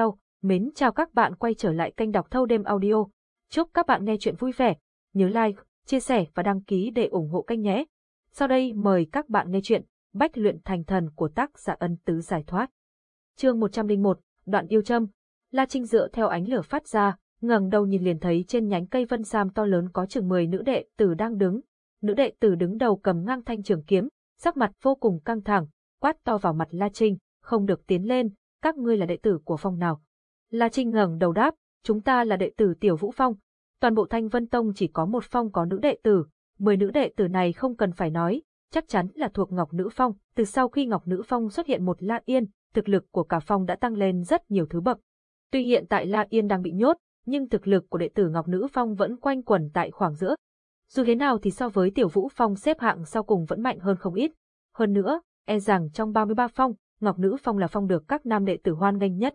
Hello, mến chào các bạn quay trở lại kênh đọc thâu đêm audio. Chúc các bạn nghe chuyện vui vẻ. Nhớ like, chia sẻ và đăng ký để ủng hộ kênh nhé. Sau đây mời các bạn nghe chuyện Bách luyện thành thần của tác giả ân tứ giải thoát. Chương 101, đoạn yêu châm. La Trinh dựa theo ánh lửa phát ra, ngẩng đầu nhìn liền thấy trên nhánh cây vân sam to lớn có chừng 10 nữ đệ tử đang đứng. Nữ đệ tử đứng đầu cầm ngang thanh trường kiếm, sắc mặt vô cùng căng thẳng, quát to vào mặt La Trinh, không được tiến lên, các ngươi là đệ tử của phong nào. La Trinh ngẩng đầu đáp, chúng ta là đệ tử Tiểu Vũ Phong. Toàn bộ Thanh Vân Tông chỉ có một phong có nữ đệ tử, mười nữ đệ tử này không cần phải nói, chắc chắn là thuộc Ngọc Nữ Phong. Từ sau khi Ngọc Nữ Phong xuất hiện một La Yên, thực lực của cả phong đã tăng lên rất nhiều thứ bậc. Tuy hiện tại La Yên đang bị nhốt, nhưng thực lực của đệ tử Ngọc Nữ Phong vẫn quanh quẩn tại khoảng giữa. Dù thế nào thì so với Tiểu Vũ Phong xếp hạng sau cùng vẫn mạnh hơn không ít. Hơn nữa, e rằng trong 33 phong, Ngọc Nữ Phong là phong được các nam đệ tử hoan nghênh nhất.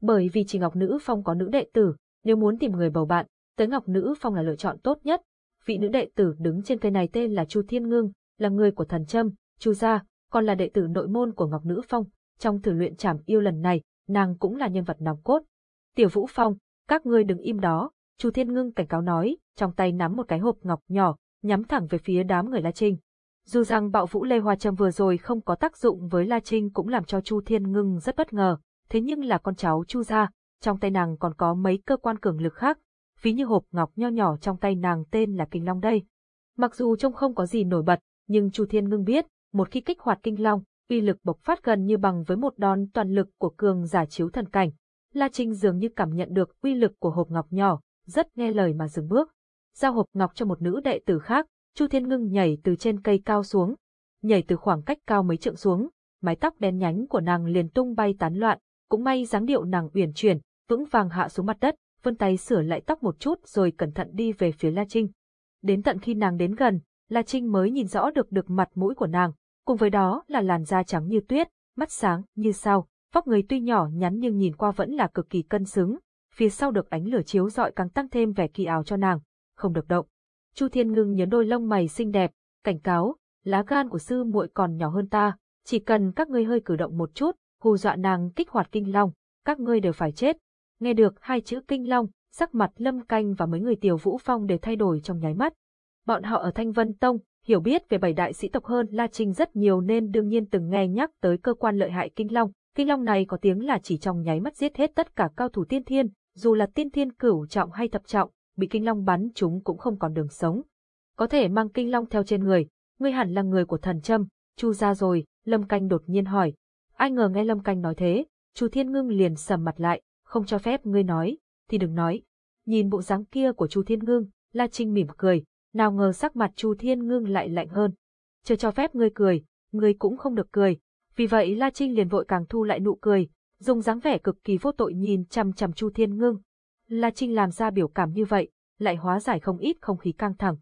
Bởi vì chỉ Ngọc Nữ Phong có nữ đệ tử, nếu muốn tìm người bầu bạn, tới Ngọc Nữ Phong là lựa chọn tốt nhất. Vị nữ đệ tử đứng trên cây này tên là Chu Thiên Ngưng, là người của thần Trâm, Chu gia, còn là đệ tử nội môn của Ngọc Nữ Phong. Trong thử luyện trảm yêu lần này, nàng cũng là nhân vật nòng cốt. Tiểu Vũ Phong, các ngươi đừng im đó, Chu Thiên Ngưng cảnh cáo nói, trong tay nắm một cái hộp ngọc nhỏ, nhắm thẳng về phía đám người La Trinh. Dù rằng bạo vũ lê hoa Trâm vừa rồi không có tác dụng với La Trinh cũng làm cho Chu Thiên Ngưng rất bất ngờ, thế nhưng là con cháu Chu gia, trong tay nàng còn có mấy cơ quan cường lực khác, ví như hộp ngọc nho nhỏ trong tay nàng tên là Kinh Long đây. Mặc dù trông không có gì nổi bật, nhưng Chu Thiên Ngưng biết, một khi kích hoạt Kinh Long, uy lực bộc phát gần như bằng với một đòn toàn lực của cường giả chiếu thần cảnh. La Trinh dường như cảm nhận được uy lực của hộp ngọc nhỏ, rất nghe lời mà dừng bước. Giao hộp ngọc cho một nữ đệ tử khác, Chu Thiên Ngưng nhảy từ trên cây cao xuống, nhảy từ khoảng cách cao mấy trượng xuống, mái tóc đen nhánh của nàng liền tung bay tán loạn, cũng may dáng điệu nàng uyển chuyển, vững vàng hạ xuống mặt đất, vươn tay sửa lại tóc một chút rồi cẩn thận đi về phía La Trinh. Đến tận khi nàng đến gần, La Trinh mới nhìn rõ được được mặt mũi của nàng, cùng với đó là làn da trắng như tuyết, mắt sáng như sao, vóc người tuy nhỏ nhắn nhưng nhìn qua vẫn là cực kỳ cân xứng, phía sau được ánh lửa chiếu rọi càng tăng thêm vẻ kỳ ảo cho nàng, không được động. Chu Thiên Ngưng nhớ đôi lông mày xinh đẹp, cảnh cáo, lá gan của sư muội còn nhỏ hơn ta, chỉ cần các ngươi hơi cử động một chút, hù dọa nàng kích hoạt kinh long, các ngươi đều phải chết. Nghe được hai chữ kinh long, sắc mặt Lâm Canh và mấy người tiểu vũ phong đều thay đổi trong nháy mắt. Bọn họ ở Thanh Vân Tông, hiểu biết về bảy đại sĩ tộc hơn La Trinh rất nhiều nên đương nhiên từng nghe nhắc tới cơ quan lợi hại kinh long. Kinh long này có tiếng là chỉ trong nháy mắt giết hết tất cả cao thủ tiên thiên, dù là tiên thiên cửu trọng hay thập trọng, bị kinh long bắn chúng cũng không còn đường sống. Có thể mang kinh long theo trên người, ngươi hẳn là người của thần châm, chu ra rồi, Lâm Canh đột nhiên hỏi. Ai ngờ nghe Lâm Canh nói thế, chu Thiên Ngưng liền sầm mặt lại, không cho phép ngươi nói, thì đừng nói. Nhìn bộ dáng kia của chu Thiên Ngưng, La Trinh mỉm cười, nào ngờ sắc mặt chu Thiên Ngưng lại lạnh hơn. Chưa cho phép ngươi cười, ngươi cũng không được cười. Vì vậy La Trinh liền vội càng thu lại nụ cười, dùng dáng vẻ cực kỳ vô tội nhìn chằm chằm Chu Thiên Ngưng, La Trinh làm ra biểu cảm như vậy, lại hóa giải không ít không khí căng thẳng.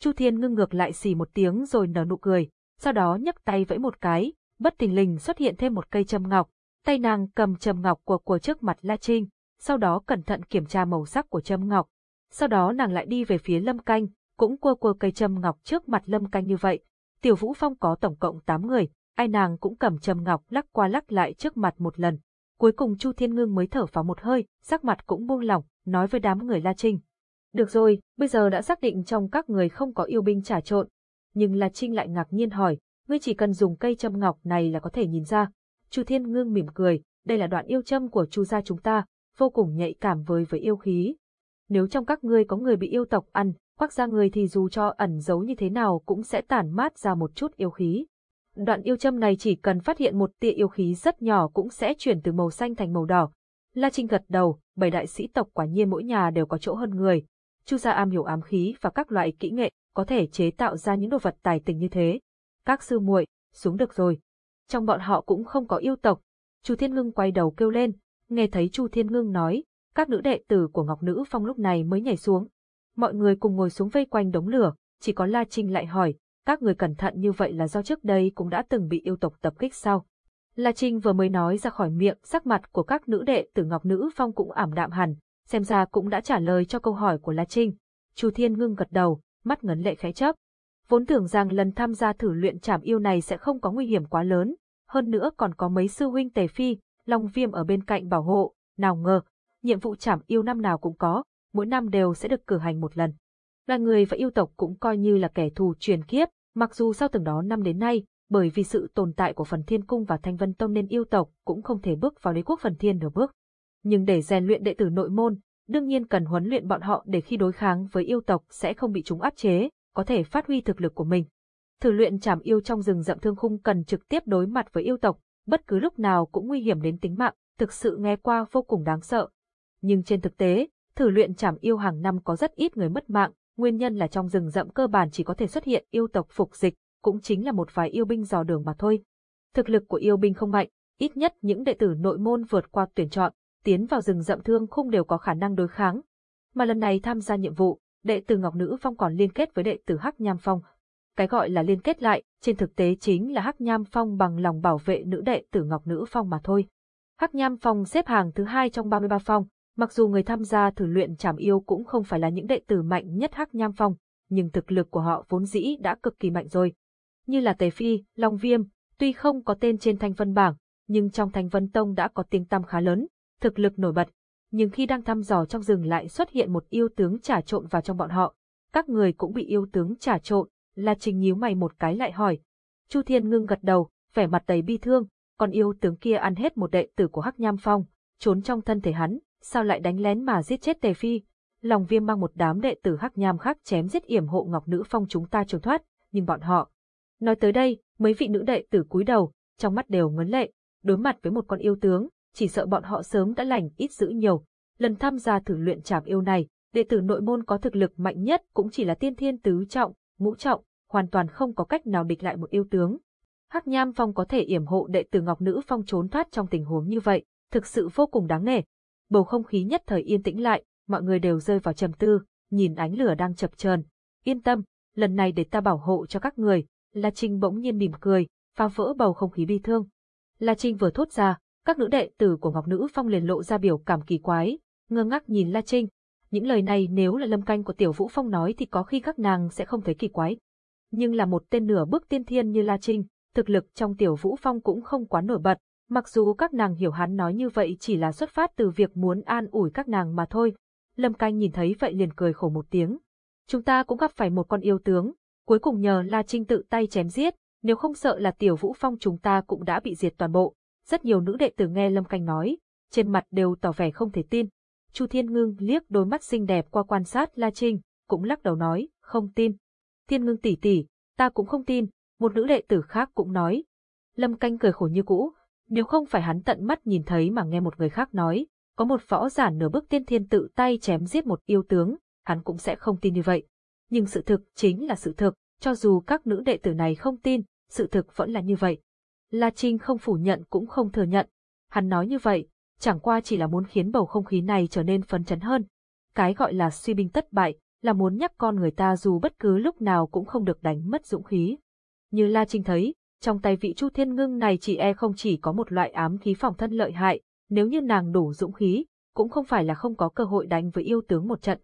Chu Thiên ngưng ngược lại xì một tiếng rồi nở nụ cười, sau đó nhấc tay vẫy một cái, bất tình lình xuất hiện thêm một cây châm ngọc, tay nàng cầm châm ngọc của của trước mặt La Trinh, sau đó cẩn thận kiểm tra màu sắc của châm ngọc. Sau đó nàng lại đi về phía Lâm Canh, cũng quơ quơ cây châm ngọc trước mặt Lâm Canh như vậy. Tiểu Vũ Phong có tổng cộng 8 người, ai nàng cũng cầm châm ngọc lắc qua lắc lại trước mặt một lần. Cuối cùng Chu Thiên Ngưng mới thở vào một hơi, sắc mặt cũng buông lỏng, nói với đám người La Trinh. Được rồi, bây giờ đã xác định trong các người không có yêu binh trả trộn. Nhưng La Trinh lại ngạc nhiên hỏi, ngươi chỉ cần dùng cây châm ngọc này là có thể nhìn ra. Chu Thiên Ngưng mỉm cười, đây là đoạn yêu châm của Chu gia chúng ta, vô cùng nhạy cảm với với yêu khí. Nếu trong các ngươi có người bị yêu tộc ăn, khoác ra người thì dù cho ẩn giấu như thế nào cũng sẽ tản mát ra một chút yêu khí. Đoạn yêu châm này chỉ cần phát hiện một tia yêu khí rất nhỏ cũng sẽ chuyển từ màu xanh thành màu đỏ. La Trinh gật đầu, bảy đại sĩ tộc quả nhiên mỗi nhà đều có chỗ hơn người. Chu gia am hiểu ám khí và các loại kỹ nghệ, có thể chế tạo ra những đồ vật tài tình như thế. Các sư muội, xuống được rồi. Trong bọn họ cũng không có yêu tộc. Chu Thiên Ngưng quay đầu kêu lên, nghe thấy Chu Thiên Ngưng nói, các nữ đệ tử của Ngọc Nữ Phong lúc này mới nhảy xuống. Mọi người cùng ngồi xuống vây quanh đống lửa, chỉ có La Trinh lại hỏi, các người cẩn thận như vậy là do trước đây cũng đã từng bị yêu tộc tập kích sao? La Trinh vừa mới nói ra khỏi miệng, sắc mặt của các nữ đệ tử Ngọc Nữ Phong cũng ảm đạm hẳn, xem ra cũng đã trả lời cho câu hỏi của La Trinh. Chu Thiên ngưng gật đầu, mắt ngấn lệ khẽ chấp. Vốn tưởng rằng lần tham gia thử luyện trảm yêu này sẽ không có nguy hiểm quá lớn, hơn nữa còn có mấy sư huynh Tề Phi, Long Viêm ở bên cạnh bảo hộ, Nào ngờ, nhiệm vụ trảm yêu năm nào cũng có, mỗi năm đều sẽ được cử hành một lần. loài người và yêu tộc cũng coi như là kẻ thù truyền kiếp, mặc dù sau từng đó năm đến nay, bởi vì sự tồn tại của phần thiên cung và thanh vân tông nên yêu tộc cũng không thể bước vào đế quốc phần thiên nửa bước. Nhưng để rèn luyện đệ tử nội môn, đương nhiên cần huấn luyện bọn họ để khi đối kháng với yêu tộc sẽ không bị chúng áp chế, có thể phát huy thực lực của mình. Thử luyện trảm yêu trong rừng rậm thương khung cần trực tiếp đối mặt với yêu tộc, bất cứ lúc nào cũng nguy hiểm đến tính mạng, thực sự nghe qua vô cùng đáng sợ. Nhưng trên thực tế, thử luyện trảm yêu hàng năm có rất ít người mất mạng, nguyên nhân là trong rừng rậm cơ bản chỉ có thể xuất hiện yêu tộc phục dịch, cũng chính là một vài yêu binh dò đường mà thôi. Thực lực của yêu binh không mạnh, ít nhất những đệ tử nội môn vượt qua tuyển chọn, tiến vào rừng rậm thương khung đều có khả năng đối kháng. Mà lần này tham gia nhiệm vụ, đệ tử Ngọc Nữ Phong còn liên kết với đệ tử Hắc Nham Phong. Cái gọi là liên kết lại, trên thực tế chính là Hắc Nham Phong bằng lòng bảo vệ nữ đệ tử Ngọc Nữ Phong mà thôi. Hắc Nham Phong xếp hàng thứ hai trong 33 phong, mặc dù người tham gia thử luyện trảm yêu cũng không phải là những đệ tử mạnh nhất Hắc Nham Phong, nhưng thực lực của họ vốn dĩ đã cực kỳ mạnh rồi. Như là Tề Phi, Long Viêm, tuy không có tên trên thanh vân bảng, nhưng trong thanh vân tông đã có tiếng tăm khá lớn, thực lực nổi bật. Nhưng khi đang thăm dò trong rừng lại xuất hiện một yêu tướng trả trộn vào trong bọn họ. Các người cũng bị yêu tướng trả trộn, là Trình nhíu mày một cái lại hỏi. Chu Thiên ngưng gật đầu, vẻ mặt đầy bi thương, còn yêu tướng kia ăn hết một đệ tử của Hắc Nham Phong, trốn trong thân thể hắn, sao lại đánh lén mà giết chết Tề Phi? Lòng Viêm mang một đám đệ tử Hắc Nham khác chém giết yểm hộ Ngọc Nữ Phong chúng ta trốn thoát, nhưng bọn họ. Nói tới đây, mấy vị nữ đệ tử cúi đầu, trong mắt đều ngấn lệ, đối mặt với một con yêu tướng, chỉ sợ bọn họ sớm đã lành ít dữ nhiều. Lần tham gia thử luyện trảm yêu này, đệ tử nội môn có thực lực mạnh nhất cũng chỉ là tiên thiên tứ trọng, ngũ trọng, hoàn toàn không có cách nào địch lại một yêu tướng. Hắc Nham Phong có thể yểm hộ đệ tử Ngọc Nữ Phong trốn thoát trong tình huống như vậy, thực sự vô cùng đáng nể. Bầu không khí nhất thời yên tĩnh lại, mọi người đều rơi vào trầm tư, nhìn ánh lửa đang chập chờn. Yên tâm, lần này để ta bảo hộ cho các người. La Trinh bỗng nhiên mỉm cười, phá vỡ bầu không khí bi thương. La Trinh vừa thốt ra, các nữ đệ tử của Ngọc Nữ Phong liền lộ ra biểu cảm kỳ quái, ngơ ngác nhìn La Trinh. Những lời này nếu là lâm canh của Tiểu Vũ Phong nói thì có khi các nàng sẽ không thấy kỳ quái. Nhưng là một tên nửa bước tiên thiên như La Trinh, thực lực trong Tiểu Vũ Phong cũng không quá nổi bật, mặc dù các nàng hiểu hắn nói như vậy chỉ là xuất phát từ việc muốn an ủi các nàng mà thôi. Lâm canh nhìn thấy vậy liền cười khổ một tiếng. Chúng ta cũng gặp phải một con yêu tướng, cuối cùng nhờ La Trinh tự tay chém giết, nếu không sợ là Tiểu Vũ Phong chúng ta cũng đã bị diệt toàn bộ. Rất nhiều nữ đệ tử nghe Lâm Canh nói, trên mặt đều tỏ vẻ không thể tin. Chu Thiên Ngưng liếc đôi mắt xinh đẹp qua quan sát La Trinh, cũng lắc đầu nói, không tin. Thiên Ngưng tỷ tỷ, ta cũng không tin, một nữ đệ tử khác cũng nói. Lâm Canh cười khổ như cũ, nếu không phải hắn tận mắt nhìn thấy mà nghe một người khác nói, có một võ giả nửa bước tiên thiên tự tay chém giết một yêu tướng, hắn cũng sẽ không tin như vậy. Nhưng sự thực chính là sự thực, cho dù các nữ đệ tử này không tin, sự thực vẫn là như vậy. La Trinh không phủ nhận cũng không thừa nhận. Hắn nói như vậy, chẳng qua chỉ là muốn khiến bầu không khí này trở nên phấn chấn hơn. Cái gọi là suy binh tất bại, là muốn nhắc con người ta dù bất cứ lúc nào cũng không được đánh mất dũng khí. Như La Trinh thấy, trong tay vị Chu Thiên Ngưng này chỉ e không chỉ có một loại ám khí phòng thân lợi hại, nếu như nàng đủ dũng khí, cũng không phải là không có cơ hội đánh với yêu tướng một trận.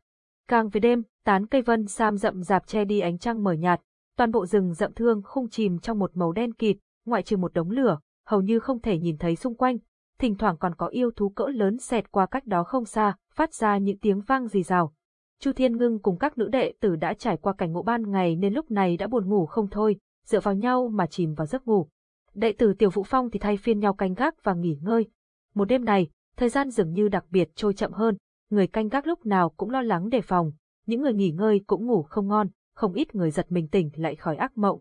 Càng về đêm, tán cây vân sam rậm rạp che đi ánh trăng mờ nhạt, toàn bộ rừng rậm thương khung chìm trong một màu đen kịt, ngoại trừ một đống lửa, hầu như không thể nhìn thấy xung quanh, thỉnh thoảng còn có yêu thú cỡ lớn xẹt qua cách đó không xa, phát ra những tiếng vang rì rào. Chu Thiên Ngưng cùng các nữ đệ tử đã trải qua cảnh ngộ ban ngày nên lúc này đã buồn ngủ không thôi, dựa vào nhau mà chìm vào giấc ngủ. Đệ tử Tiểu Vũ Phong thì thay phiên nhau canh gác và nghỉ ngơi. Một đêm này, thời gian dường như đặc biệt trôi chậm hơn, người canh gác lúc nào cũng lo lắng đề phòng, những người nghỉ ngơi cũng ngủ không ngon, không ít người giật mình tỉnh lại khỏi ác mộng.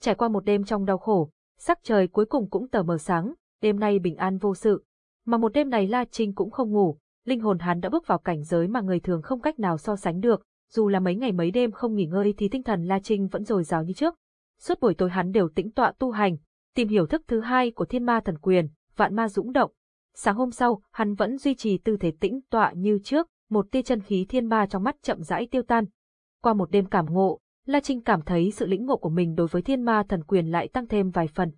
Trải qua một đêm trong đau khổ, sắc trời cuối cùng cũng tờ mờ sáng, đêm nay bình an vô sự. Mà một đêm này La Trinh cũng không ngủ, linh hồn hắn đã bước vào cảnh giới mà người thường không cách nào so sánh được, dù là mấy ngày mấy đêm không nghỉ ngơi thì tinh thần La Trinh vẫn dồi dào như trước. Suốt buổi tối hắn đều tĩnh tọa tu hành, tìm hiểu thức thứ hai của thiên ma thần quyền, vạn ma dũng động. Sáng hôm sau, hắn vẫn duy trì tư thế tĩnh tọa như trước, một tia chân khí thiên ma trong mắt chậm rãi tiêu tan. Qua một đêm cảm ngộ, La Trinh cảm thấy sự lĩnh ngộ của mình đối với thiên ma thần quyền lại tăng thêm vài phần.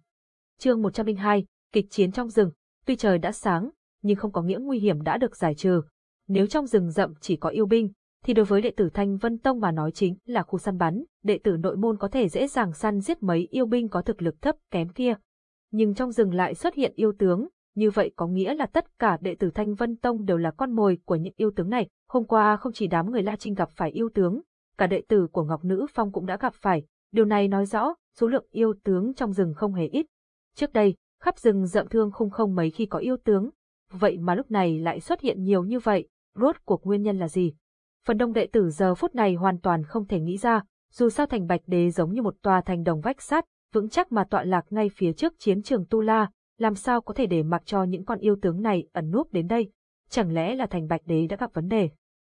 chương 102, kịch chiến trong rừng, tuy trời đã sáng, nhưng không có nghĩa nguy hiểm đã được giải trừ. Nếu trong rừng rậm chỉ có yêu binh, thì đối với đệ tử Thanh Vân Tông mà nói chính là khu săn bắn, đệ tử nội môn có thể dễ dàng săn giết mấy yêu binh có thực lực thấp kém kia. Nhưng trong rừng lại xuất hiện yêu tướng, như vậy có nghĩa là tất cả đệ tử Thanh Vân Tông đều là con mồi của những yêu tướng này. Hôm qua không chỉ đám người La Trinh gặp phải yêu tướng, cả đệ tử của Ngọc Nữ Phong cũng đã gặp phải. Điều này nói rõ số lượng yêu tướng trong rừng không hề ít. Trước đây, khắp rừng rậm thương không không mấy khi có yêu tướng. Vậy mà lúc này lại xuất hiện nhiều như vậy, rốt cuộc nguyên nhân là gì? Phần đông đệ tử giờ phút này hoàn toàn không thể nghĩ ra, dù sao thành Bạch Đế giống như một tòa thành đồng vách sắt, vững chắc mà tọa lạc ngay phía trước chiến trường Tu La, làm sao có thể để mặc cho những con yêu tướng này ẩn núp đến đây? Chẳng lẽ là thành Bạch Đế đã gặp vấn đề?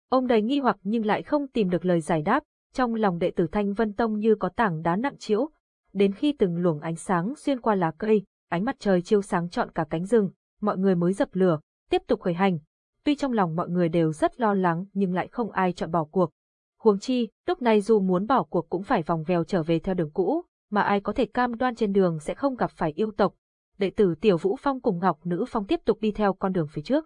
Ông đầy nghi hoặc nhưng lại không tìm được lời giải đáp, trong lòng đệ tử Thanh Vân Tông như có tảng đá nặng trĩu. Đến khi từng luồng ánh sáng xuyên qua lá cây, ánh mặt trời chiếu sáng trọn cả cánh rừng, mọi người mới dập lửa, tiếp tục khởi hành. Tuy trong lòng mọi người đều rất lo lắng nhưng lại không ai chọn bỏ cuộc. Huống chi, lúc này dù muốn bỏ cuộc cũng phải vòng vèo trở về theo đường cũ, mà ai có thể cam đoan trên đường sẽ không gặp phải yêu tộc. Đệ tử Tiểu Vũ Phong cùng Ngọc Nữ Phong tiếp tục đi theo con đường phía trước.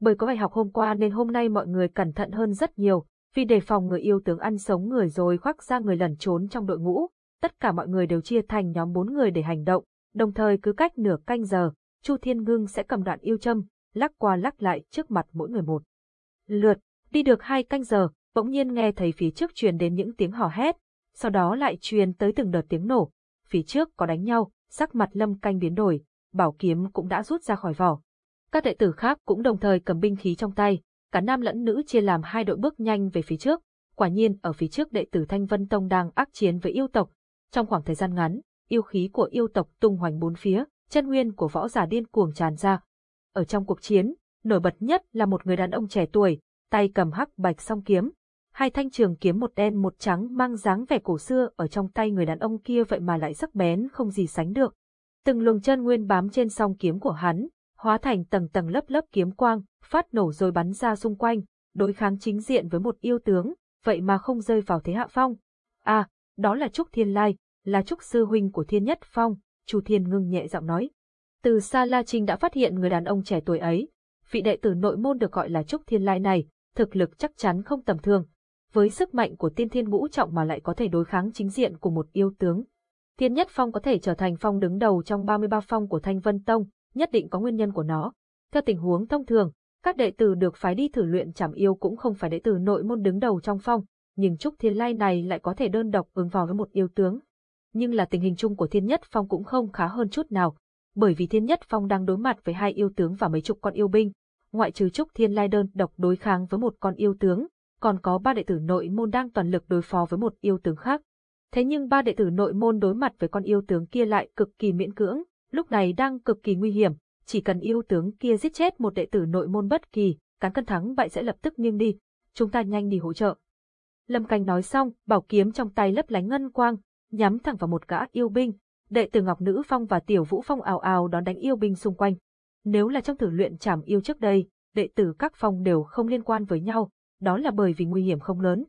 Bởi có bài học hôm qua nên hôm nay mọi người cẩn thận hơn rất nhiều, vì đề phòng người yêu tướng ăn sống người rồi khoác ra người lẩn trốn trong đội ngũ. Tất cả mọi người đều chia thành nhóm bốn người để hành động, đồng thời cứ cách nửa canh giờ, Chu Thiên Ngưng sẽ cầm đoạn yêu châm, lắc qua lắc lại trước mặt mỗi người một. Lượt, đi được hai canh giờ, bỗng nhiên nghe thấy phía trước truyền đến những tiếng hò hét, sau đó lại truyền tới từng đợt tiếng nổ. Phía trước có đánh nhau, sắc mặt lâm canh biến đổi, bảo kiếm cũng đã rút ra khỏi vỏ. Các đệ tử khác cũng đồng thời cầm binh khí trong tay, cả nam lẫn nữ chia làm hai đội bước nhanh về phía trước. Quả nhiên ở phía trước đệ tử Thanh Vân Tông đang ác chiến với yêu tộc. Trong khoảng thời gian ngắn, yêu khí của yêu tộc tung hoành bốn phía, chân nguyên của võ giả điên cuồng tràn ra. Ở trong cuộc chiến, nổi bật nhất là một người đàn ông trẻ tuổi, tay cầm hắc bạch song kiếm, hai thanh trường kiếm một đen một trắng mang dáng vẻ cổ xưa ở trong tay người đàn ông kia vậy mà lại sắc bén không gì sánh được. Từng luồng chân nguyên bám trên song kiếm của hắn, hóa thành tầng tầng lớp lớp kiếm quang, phát nổ rồi bắn ra xung quanh, đối kháng chính diện với một yêu tướng, vậy mà không rơi vào thế hạ phong. À, đó là Trúc Thiên Lai, là Trúc Sư Huynh của Thiên Nhất Phong, Chu Thiên ngưng nhẹ giọng nói. Từ xa La Trinh đã phát hiện người đàn ông trẻ tuổi ấy, vị đệ tử nội môn được gọi là Trúc Thiên Lai này, thực lực chắc chắn không tầm thường, với sức mạnh của tiên thiên ngũ trọng mà lại có thể đối kháng chính diện của một yêu tướng. Thiên Nhất Phong có thể trở thành phong đứng đầu trong 33 phong của Thanh Vân Tông, nhất định có nguyên nhân của nó. Theo tình huống thông thường, các đệ tử được phái đi thử luyện chảm yêu cũng không phải đệ tử nội môn đứng đầu trong phong, nhưng Trúc Thiên Lai này lại có thể đơn độc ứng vào với một yêu tướng. Nhưng là tình hình chung của Thiên Nhất Phong cũng không khá hơn chút nào, bởi vì Thiên Nhất Phong đang đối mặt với hai yêu tướng và mấy chục con yêu binh, ngoại trừ Trúc Thiên Lai đơn độc đối kháng với một con yêu tướng, còn có ba đệ tử nội môn đang toàn lực đối phó với một yêu tướng khác. Thế nhưng ba đệ tử nội môn đối mặt với con yêu tướng kia lại cực kỳ miễn cưỡng, lúc này đang cực kỳ nguy hiểm, chỉ cần yêu tướng kia giết chết một đệ tử nội môn bất kỳ, cán cân thắng bại sẽ lập tức nghiêng đi, chúng ta nhanh đi hỗ trợ. Lâm Canh nói xong, bảo kiếm trong tay lấp lánh ngân quang, nhắm thẳng vào một gã yêu binh, đệ tử Ngọc Nữ Phong và Tiểu Vũ Phong ào ào đón đánh yêu binh xung quanh. Nếu là trong thử luyện trảm yêu trước đây, đệ tử các phong đều không liên quan với nhau, đó là bởi vì nguy hiểm không lớn.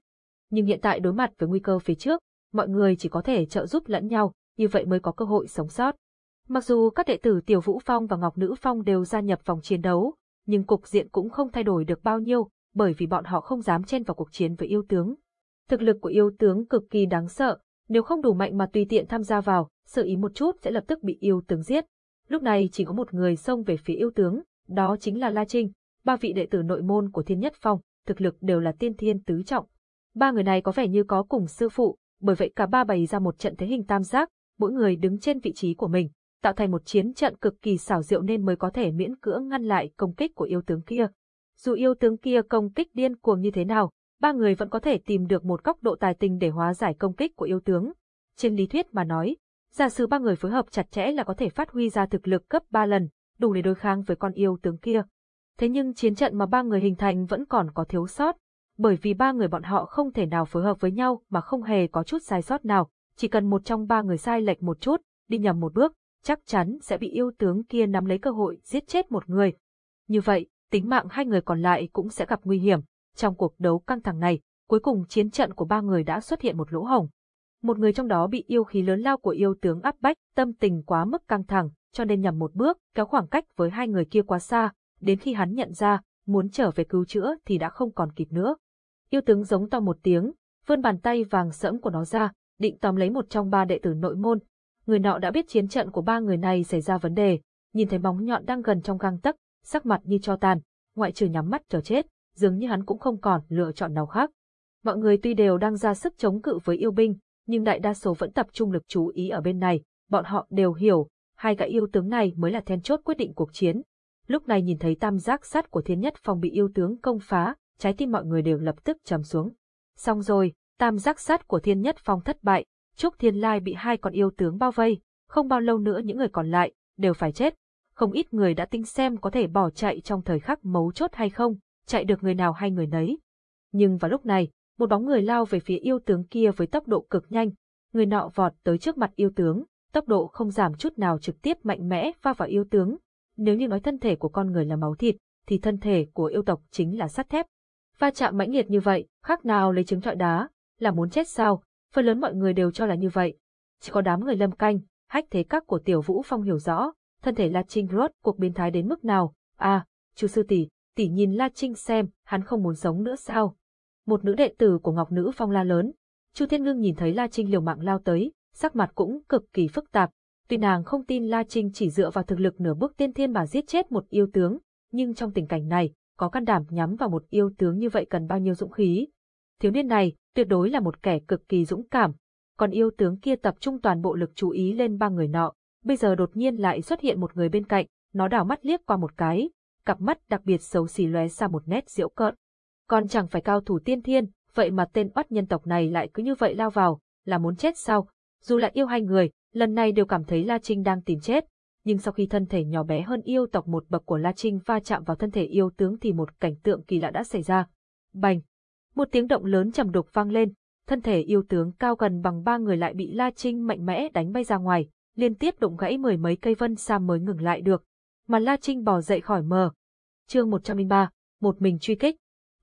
Nhưng hiện tại đối mặt với nguy cơ phía trước, mọi người chỉ có thể trợ giúp lẫn nhau, như vậy mới có cơ hội sống sót. Mặc dù các đệ tử Tiểu Vũ Phong và Ngọc Nữ Phong đều gia nhập vòng chiến đấu, nhưng cục diện cũng không thay đổi được bao nhiêu, bởi vì bọn họ không dám chen vào cuộc chiến với yêu tướng. Thực lực của yêu tướng cực kỳ đáng sợ, nếu không đủ mạnh mà tùy tiện tham gia vào, sơ ý một chút sẽ lập tức bị yêu tướng giết. Lúc này chỉ có một người xông về phía yêu tướng, đó chính là La Trinh, ba vị đệ tử nội môn của Thiên Nhất Phong, thực lực đều là tiên thiên tứ trọng. Ba người này có vẻ như có cùng sư phụ, bởi vậy cả ba bày ra một trận thế hình tam giác, mỗi người đứng trên vị trí của mình, tạo thành một chiến trận cực kỳ xảo diệu nên mới có thể miễn cưỡng ngăn lại công kích của yêu tướng kia. Dù yêu tướng kia công kích điên cuồng như thế nào, ba người vẫn có thể tìm được một góc độ tài tình để hóa giải công kích của yêu tướng. Trên lý thuyết mà nói, giả sử ba người phối hợp chặt chẽ là có thể phát huy ra thực lực cấp 3 lần, đủ để đối kháng với con yêu tướng kia. Thế nhưng chiến trận mà ba người hình thành vẫn còn có thiếu sót, bởi vì ba người bọn họ không thể nào phối hợp với nhau mà không hề có chút sai sót nào, chỉ cần một trong ba người sai lệch một chút, đi nhầm một bước, chắc chắn sẽ bị yêu tướng kia nắm lấy cơ hội giết chết một người. Như vậy, tính mạng hai người còn lại cũng sẽ gặp nguy hiểm. Trong cuộc đấu căng thẳng này, cuối cùng chiến trận của ba người đã xuất hiện một lỗ hổng. Một người trong đó bị yêu khí lớn lao của yêu tướng áp bách, tâm tình quá mức căng thẳng, cho nên nhầm một bước, kéo khoảng cách với hai người kia quá xa, đến khi hắn nhận ra, muốn trở về cứu chữa thì đã không còn kịp nữa. Yêu tướng giống to một tiếng, vươn bàn tay vàng sẫm của nó ra, định tóm lấy một trong ba đệ tử nội môn. Người nọ đã biết chiến trận của ba người này xảy ra vấn đề, nhìn thấy bóng nhọn đang gần trong gang tấc, sắc mặt như cho tàn, ngoại trừ nhắm mắt chờ chết, dường như hắn cũng không còn lựa chọn nào khác. Mọi người tuy đều đang ra sức chống cự với yêu binh, nhưng đại đa số vẫn tập trung lực chú ý ở bên này, bọn họ đều hiểu, hai gã yêu tướng này mới là then chốt quyết định cuộc chiến. Lúc này nhìn thấy tam giác sắt của thiên nhất phong bị yêu tướng công phá, trái tim mọi người đều lập tức trầm xuống. Xong rồi, tam giác sắt của thiên nhất phong thất bại, Trúc Thiên Lai bị hai con yêu tướng bao vây, không bao lâu nữa những người còn lại đều phải chết. Không ít người đã tính xem có thể bỏ chạy trong thời khắc mấu chốt hay không, chạy được người nào hay người nấy. Nhưng vào lúc này, một bóng người lao về phía yêu tướng kia với tốc độ cực nhanh, người nọ vọt tới trước mặt yêu tướng, tốc độ không giảm chút nào trực tiếp mạnh mẽ va vào yêu tướng. Nếu như nói thân thể của con người là máu thịt, thì thân thể của yêu tộc chính là sắt thép. Va chạm mãnh liệt như vậy, khác nào lấy trứng trọi đá, là muốn chết sao, phần lớn mọi người đều cho là như vậy. Chỉ có đám người lâm canh, hách thế các của tiểu vũ phong hiểu rõ, thân thể La Trinh rốt cuộc biến thái đến mức nào. À, chú sư tỷ, tỷ nhìn La Trinh xem, hắn không muốn sống nữa sao? Một nữ đệ tử của Ngọc Nữ Phong la lớn. Chu Thiên Ngưng nhìn thấy La Trinh liều mạng lao tới, sắc mặt cũng cực kỳ phức tạp. Tuy nàng không tin La Trinh chỉ dựa vào thực lực nửa bước tiên thiên mà giết chết một yêu tướng, nhưng trong tình cảnh này, có can đảm nhắm vào một yêu tướng như vậy cần bao nhiêu dũng khí. Thiếu niên này, tuyệt đối là một kẻ cực kỳ dũng cảm, còn yêu tướng kia tập trung toàn bộ lực chú ý lên ba người nọ, bây giờ đột nhiên lại xuất hiện một người bên cạnh, nó đảo mắt liếc qua một cái, cặp mắt đặc biệt xấu xí lóe ra một nét diễu cợt. Còn chẳng phải cao thủ tiên thiên, vậy mà tên oắt nhân tộc này lại cứ như vậy lao vào, là muốn chết sao? Dù là yêu hai người, lần này đều cảm thấy La Trinh đang tìm chết, nhưng sau khi thân thể nhỏ bé hơn yêu tộc một bậc của La Trinh va chạm vào thân thể yêu tướng thì một cảnh tượng kỳ lạ đã xảy ra. Bành! Một tiếng động lớn trầm đục vang lên, thân thể yêu tướng cao gần bằng ba người lại bị La Trinh mạnh mẽ đánh bay ra ngoài, liên tiếp đụng gãy mười mấy cây vân sa mới ngừng lại được. Mà La Trinh bò dậy khỏi mờ. Chương 103, một mình truy kích.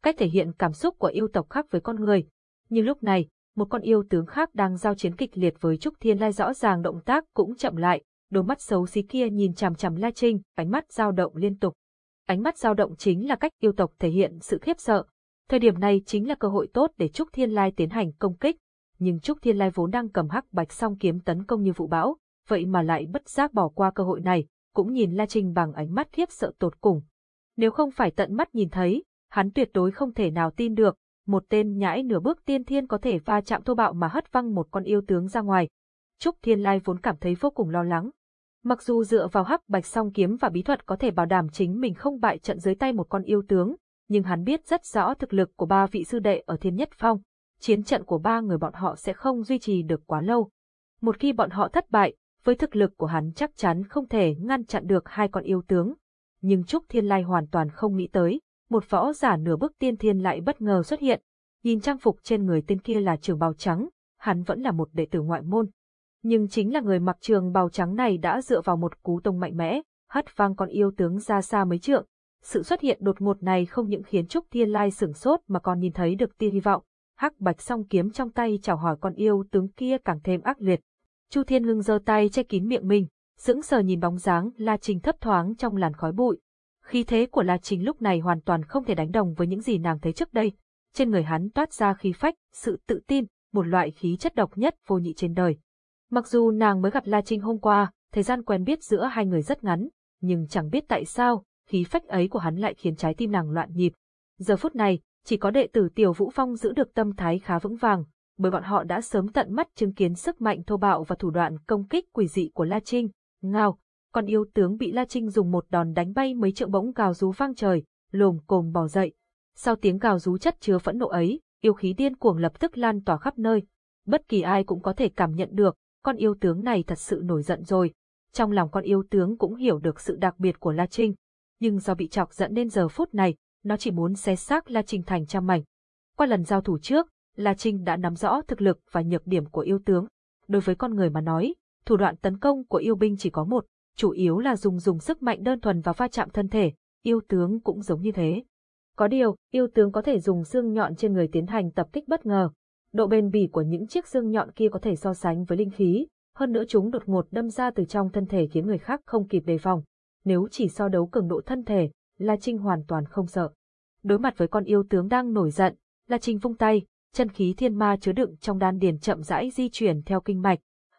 Cách thể hiện cảm xúc của yêu tộc khác với con người. Nhưng lúc này, một con yêu tướng khác đang giao chiến kịch liệt với Trúc Thiên Lai rõ ràng động tác cũng chậm lại, đôi mắt xấu xí kia nhìn chằm chằm La Trinh, ánh mắt dao động liên tục. Ánh mắt dao động chính là cách yêu tộc thể hiện sự khiếp sợ. Thời điểm này chính là cơ hội tốt để Trúc Thiên Lai tiến hành công kích, nhưng Trúc Thiên Lai vốn đang cầm hắc bạch song kiếm tấn công như vụ bão, vậy mà lại bất giác bỏ qua cơ hội này, cũng nhìn La Trinh bằng ánh mắt khiếp sợ tột cùng. Nếu không phải tận mắt nhìn thấy, hắn tuyệt đối không thể nào tin được, một tên nhãi nửa bước tiên thiên có thể va chạm thô bạo mà hất văng một con yêu tướng ra ngoài. Trúc Thiên Lai vốn cảm thấy vô cùng lo lắng. Mặc dù dựa vào hắc bạch song kiếm và bí thuật có thể bảo đảm chính mình không bại trận dưới tay một con yêu tướng, nhưng hắn biết rất rõ thực lực của ba vị sư đệ ở Thiên Nhất Phong. Chiến trận của ba người bọn họ sẽ không duy trì được quá lâu. Một khi bọn họ thất bại, với thực lực của hắn chắc chắn không thể ngăn chặn được hai con yêu tướng. Nhưng Trúc Thiên Lai hoàn toàn không nghĩ tới, một võ giả nửa bước tiên thiên lại bất ngờ xuất hiện. Nhìn trang phục trên người tên kia là trường bào trắng, hắn vẫn là một đệ tử ngoại môn. Nhưng chính là người mặc trường bào trắng này đã dựa vào một cú tông mạnh mẽ, hất vang con yêu tướng ra xa mấy trượng. Sự xuất hiện đột ngột này không những khiến Trúc Thiên Lai sửng sốt mà còn nhìn thấy được tia hy vọng. Hắc bạch song kiếm trong tay chào hỏi con yêu tướng kia càng thêm ác liệt. Chu Thiên Ngưng giơ tay che kín miệng mình, sững sờ nhìn bóng dáng La Trình thấp thoáng trong làn khói bụi. Khí thế của La Trình lúc này hoàn toàn không thể đánh đồng với những gì nàng thấy trước đây. Trên người hắn toát ra khí phách, sự tự tin, một loại khí chất độc nhất vô nhị trên đời. Mặc dù nàng mới gặp La Trình hôm qua, thời gian quen biết giữa hai người rất ngắn, nhưng chẳng biết tại sao, khí phách ấy của hắn lại khiến trái tim nàng loạn nhịp. Giờ phút này, chỉ có đệ tử Tiểu Vũ Phong giữ được tâm thái khá vững vàng, bởi bọn họ đã sớm tận mắt chứng kiến sức mạnh thô bạo và thủ đoạn công kích quỷ dị của La Trinh. Ngao, con yêu tướng bị La Trinh dùng một đòn đánh bay mấy trượng bỗng gào rú vang trời, lồm cồm bò dậy. Sau tiếng gào rú chất chứa phẫn nộ ấy, yêu khí điên cuồng lập tức lan tỏa khắp nơi. Bất kỳ ai cũng có thể cảm nhận được, con yêu tướng này thật sự nổi giận rồi. Trong lòng con yêu tướng cũng hiểu được sự đặc biệt của La Trinh, nhưng do bị chọc giận nên giờ phút này, nó chỉ muốn xé xác La Trinh thành trăm mảnh. Qua lần giao thủ trước, La Trinh đã nắm rõ thực lực và nhược điểm của yêu tướng. Đối với con người mà nói, thủ đoạn tấn công của yêu binh chỉ có một, chủ yếu là dùng dùng sức mạnh đơn thuần và va chạm thân thể, yêu tướng cũng giống như thế. Có điều, yêu tướng có thể dùng xương nhọn trên người tiến hành tập kích bất ngờ. Độ bền bỉ của những chiếc xương nhọn kia có thể so sánh với linh khí, hơn nữa chúng đột ngột đâm ra từ trong thân thể khiến người khác không kịp đề phòng. Nếu chỉ so đấu cường độ thân thể, La Trinh hoàn toàn không sợ. Đối mặt với con yêu tướng đang nổi giận, La Trinh vung tay, chân khí thiên ma chứa đựng trong đan điền chậm rãi di chuyển theo kinh mạch.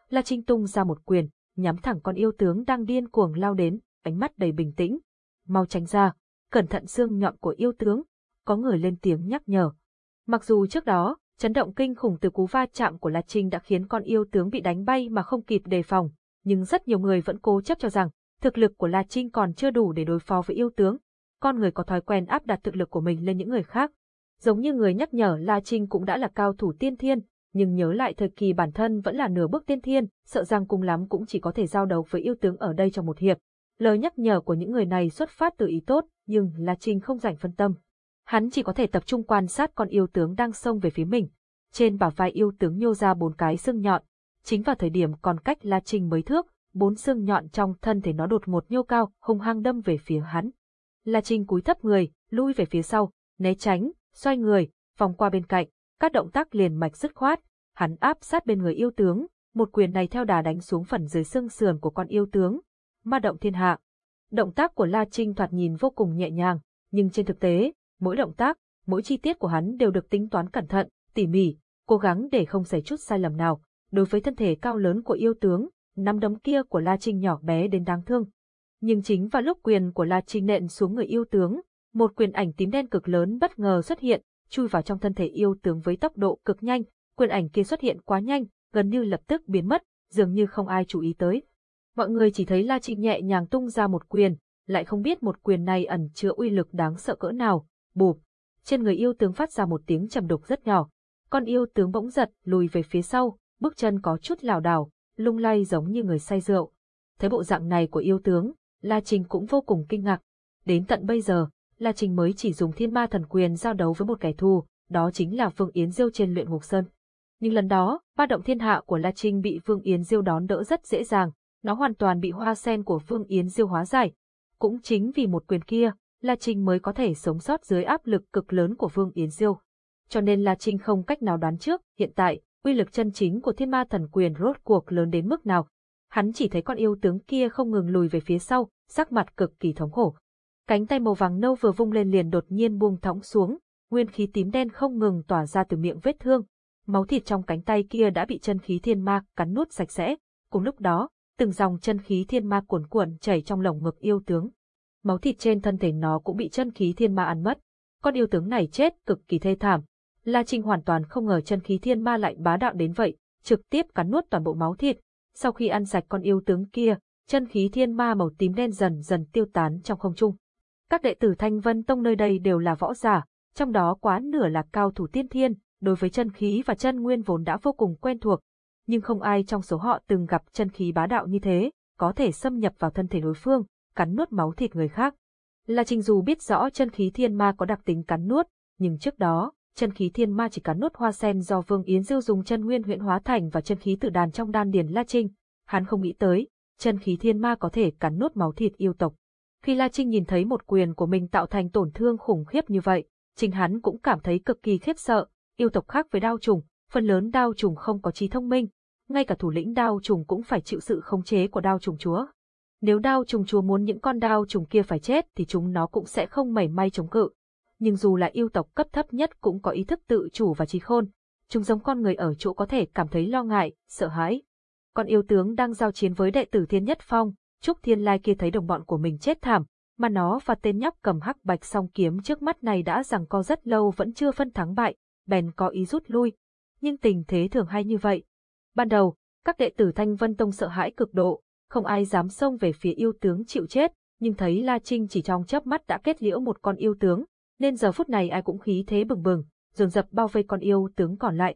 La Trinh tung ra một quyền, nhắm thẳng con yêu tướng đang điên cuồng lao đến, ánh mắt đầy bình tĩnh. Mau tránh ra, cẩn thận xương nhọn của yêu tướng. Có người lên tiếng nhắc nhở. Mặc dù trước đó, chấn động kinh khủng từ cú va chạm của La Trinh đã khiến con yêu tướng bị đánh bay mà không kịp đề phòng, nhưng rất nhiều người vẫn cố chấp cho rằng thực lực của La Trinh còn chưa đủ để đối phó với yêu tướng. Con người có thói quen áp đặt thực lực của mình lên những người khác. Giống như người nhắc nhở La Trinh cũng đã là cao thủ tiên thiên, nhưng nhớ lại thời kỳ bản thân vẫn là nửa bước tiên thiên, sợ rằng cùng lắm cũng chỉ có thể giao đấu với yêu tướng ở đây trong một hiệp. Lời nhắc nhở của những người này xuất phát từ ý tốt, nhưng La Trinh không rảnh phân tâm. Hắn chỉ có thể tập trung quan sát con yêu tướng đang xông về phía mình. Trên bả vai yêu tướng nhô ra bốn cái xương nhọn. Chính vào thời điểm còn cách La Trinh mấy thước, bốn xương nhọn trong thân thể nó đột một nhô cao, hung hăng đâm về phía hắn. La Trinh cúi thấp người, lui về phía sau, né tránh, xoay người, vòng qua bên cạnh, các động tác liền mạch dứt khoát, hắn áp sát bên người yêu tướng, một quyền này theo đà đánh xuống phần dưới xương sườn của con yêu tướng. Ma động thiên hạ. Động tác của La Trinh thoạt nhìn vô cùng nhẹ nhàng, nhưng trên thực tế, mỗi động tác, mỗi chi tiết của hắn đều được tính toán cẩn thận, tỉ mỉ, cố gắng để không xảy chút sai lầm nào. Đối với thân thể cao lớn của yêu tướng, năm đấm kia của La Trinh nhỏ bé đến đáng thương. Nhưng chính vào lúc quyền của La Trinh nện xuống người yêu tướng, một quyền ảnh tím đen cực lớn bất ngờ xuất hiện, chui vào trong thân thể yêu tướng với tốc độ cực nhanh, quyền ảnh kia xuất hiện quá nhanh, gần như lập tức biến mất, dường như không ai chú ý tới. Mọi người chỉ thấy La Trinh nhẹ nhàng tung ra một quyền, lại không biết một quyền này ẩn chứa uy lực đáng sợ cỡ nào, bụp. Trên người yêu tướng phát ra một tiếng trầm đục rất nhỏ. Con yêu tướng bỗng giật, lùi về phía sau, bước chân có chút lảo đảo, lung lay giống như người say rượu. Thấy bộ dạng này của yêu tướng, La Trinh cũng vô cùng kinh ngạc. Đến tận bây giờ, La Trình mới chỉ dùng thiên ma thần quyền giao đấu với một kẻ thù, đó chính là Phương Yến Diêu trên luyện ngục sơn. Nhưng lần đó, ba động thiên hạ của La Trinh bị Phương Yến Diêu đón đỡ rất dễ dàng, nó hoàn toàn bị hoa sen của Phương Yến Diêu hóa giải. Cũng chính vì một quyền kia, La Trinh mới có thể sống sót dưới áp lực cực lớn của Phương Yến Diêu. Cho nên La Trinh không cách nào đoán trước, hiện tại, uy lực chân chính của thiên ma thần quyền rốt cuộc lớn đến mức nào. Hắn chỉ thấy con yêu tướng kia không ngừng lùi về phía sau, sắc mặt cực kỳ thống khổ. Cánh tay màu vàng nâu vừa vung lên liền đột nhiên buông thõng xuống, nguyên khí tím đen không ngừng tỏa ra từ miệng vết thương. Máu thịt trong cánh tay kia đã bị chân khí thiên ma cắn nuốt sạch sẽ. Cùng lúc đó, từng dòng chân khí thiên ma cuồn cuộn chảy trong lồng ngực yêu tướng. Máu thịt trên thân thể nó cũng bị chân khí thiên ma ăn mất. Con yêu tướng này chết cực kỳ thê thảm. La Trinh hoàn toàn không ngờ chân khí thiên ma lại bá đạo đến vậy, trực tiếp cắn nuốt toàn bộ máu thịt. Sau khi ăn sạch con yêu tướng kia, chân khí thiên ma màu tím đen dần dần tiêu tán trong không trung. Các đệ tử Thanh Vân Tông nơi đây đều là võ giả, trong đó quá nửa là cao thủ tiên thiên, đối với chân khí và chân nguyên vốn đã vô cùng quen thuộc, nhưng không ai trong số họ từng gặp chân khí bá đạo như thế, có thể xâm nhập vào thân thể đối phương, cắn nuốt máu thịt người khác. La Trình dù biết rõ chân khí thiên ma có đặc tính cắn nuốt, nhưng trước đó, chân khí thiên ma chỉ cắn nuốt hoa sen do Vương Yến Diêu dùng chân nguyên huyện hóa thành và chân khí tự đàn trong đan điền La Trinh. Hắn không nghĩ tới, chân khí thiên ma có thể cắn nuốt máu thịt yêu tộc. Khi La Trinh nhìn thấy một quyền của mình tạo thành tổn thương khủng khiếp như vậy, chính hắn cũng cảm thấy cực kỳ khiếp sợ, yêu tộc khác với đao trùng, phần lớn đao trùng không có trí thông minh, ngay cả thủ lĩnh đao trùng cũng phải chịu sự khống chế của đao trùng chúa. Nếu đao trùng chúa muốn những con đao trùng kia phải chết thì chúng nó cũng sẽ không mảy may chống cự. Nhưng dù là yêu tộc cấp thấp nhất cũng có ý thức tự chủ và trí khôn, chúng giống con người ở chỗ có thể cảm thấy lo ngại, sợ hãi. Con yêu tướng đang giao chiến với đệ tử Thiên Nhất Phong, Trúc Thiên Lai kia thấy đồng bọn của mình chết thảm, mà nó và tên nhóc cầm hắc bạch song kiếm trước mắt này đã rằng co rất lâu vẫn chưa phân thắng bại, bèn có ý rút lui. Nhưng tình thế thường hay như vậy. Ban đầu, các đệ tử Thanh Vân Tông sợ hãi cực độ, không ai dám xông về phía yêu tướng chịu chết, nhưng thấy La Trinh chỉ trong chớp mắt đã kết liễu một con yêu tướng, nên giờ phút này ai cũng khí thế bừng bừng, dồn dập bao vây con yêu tướng còn lại.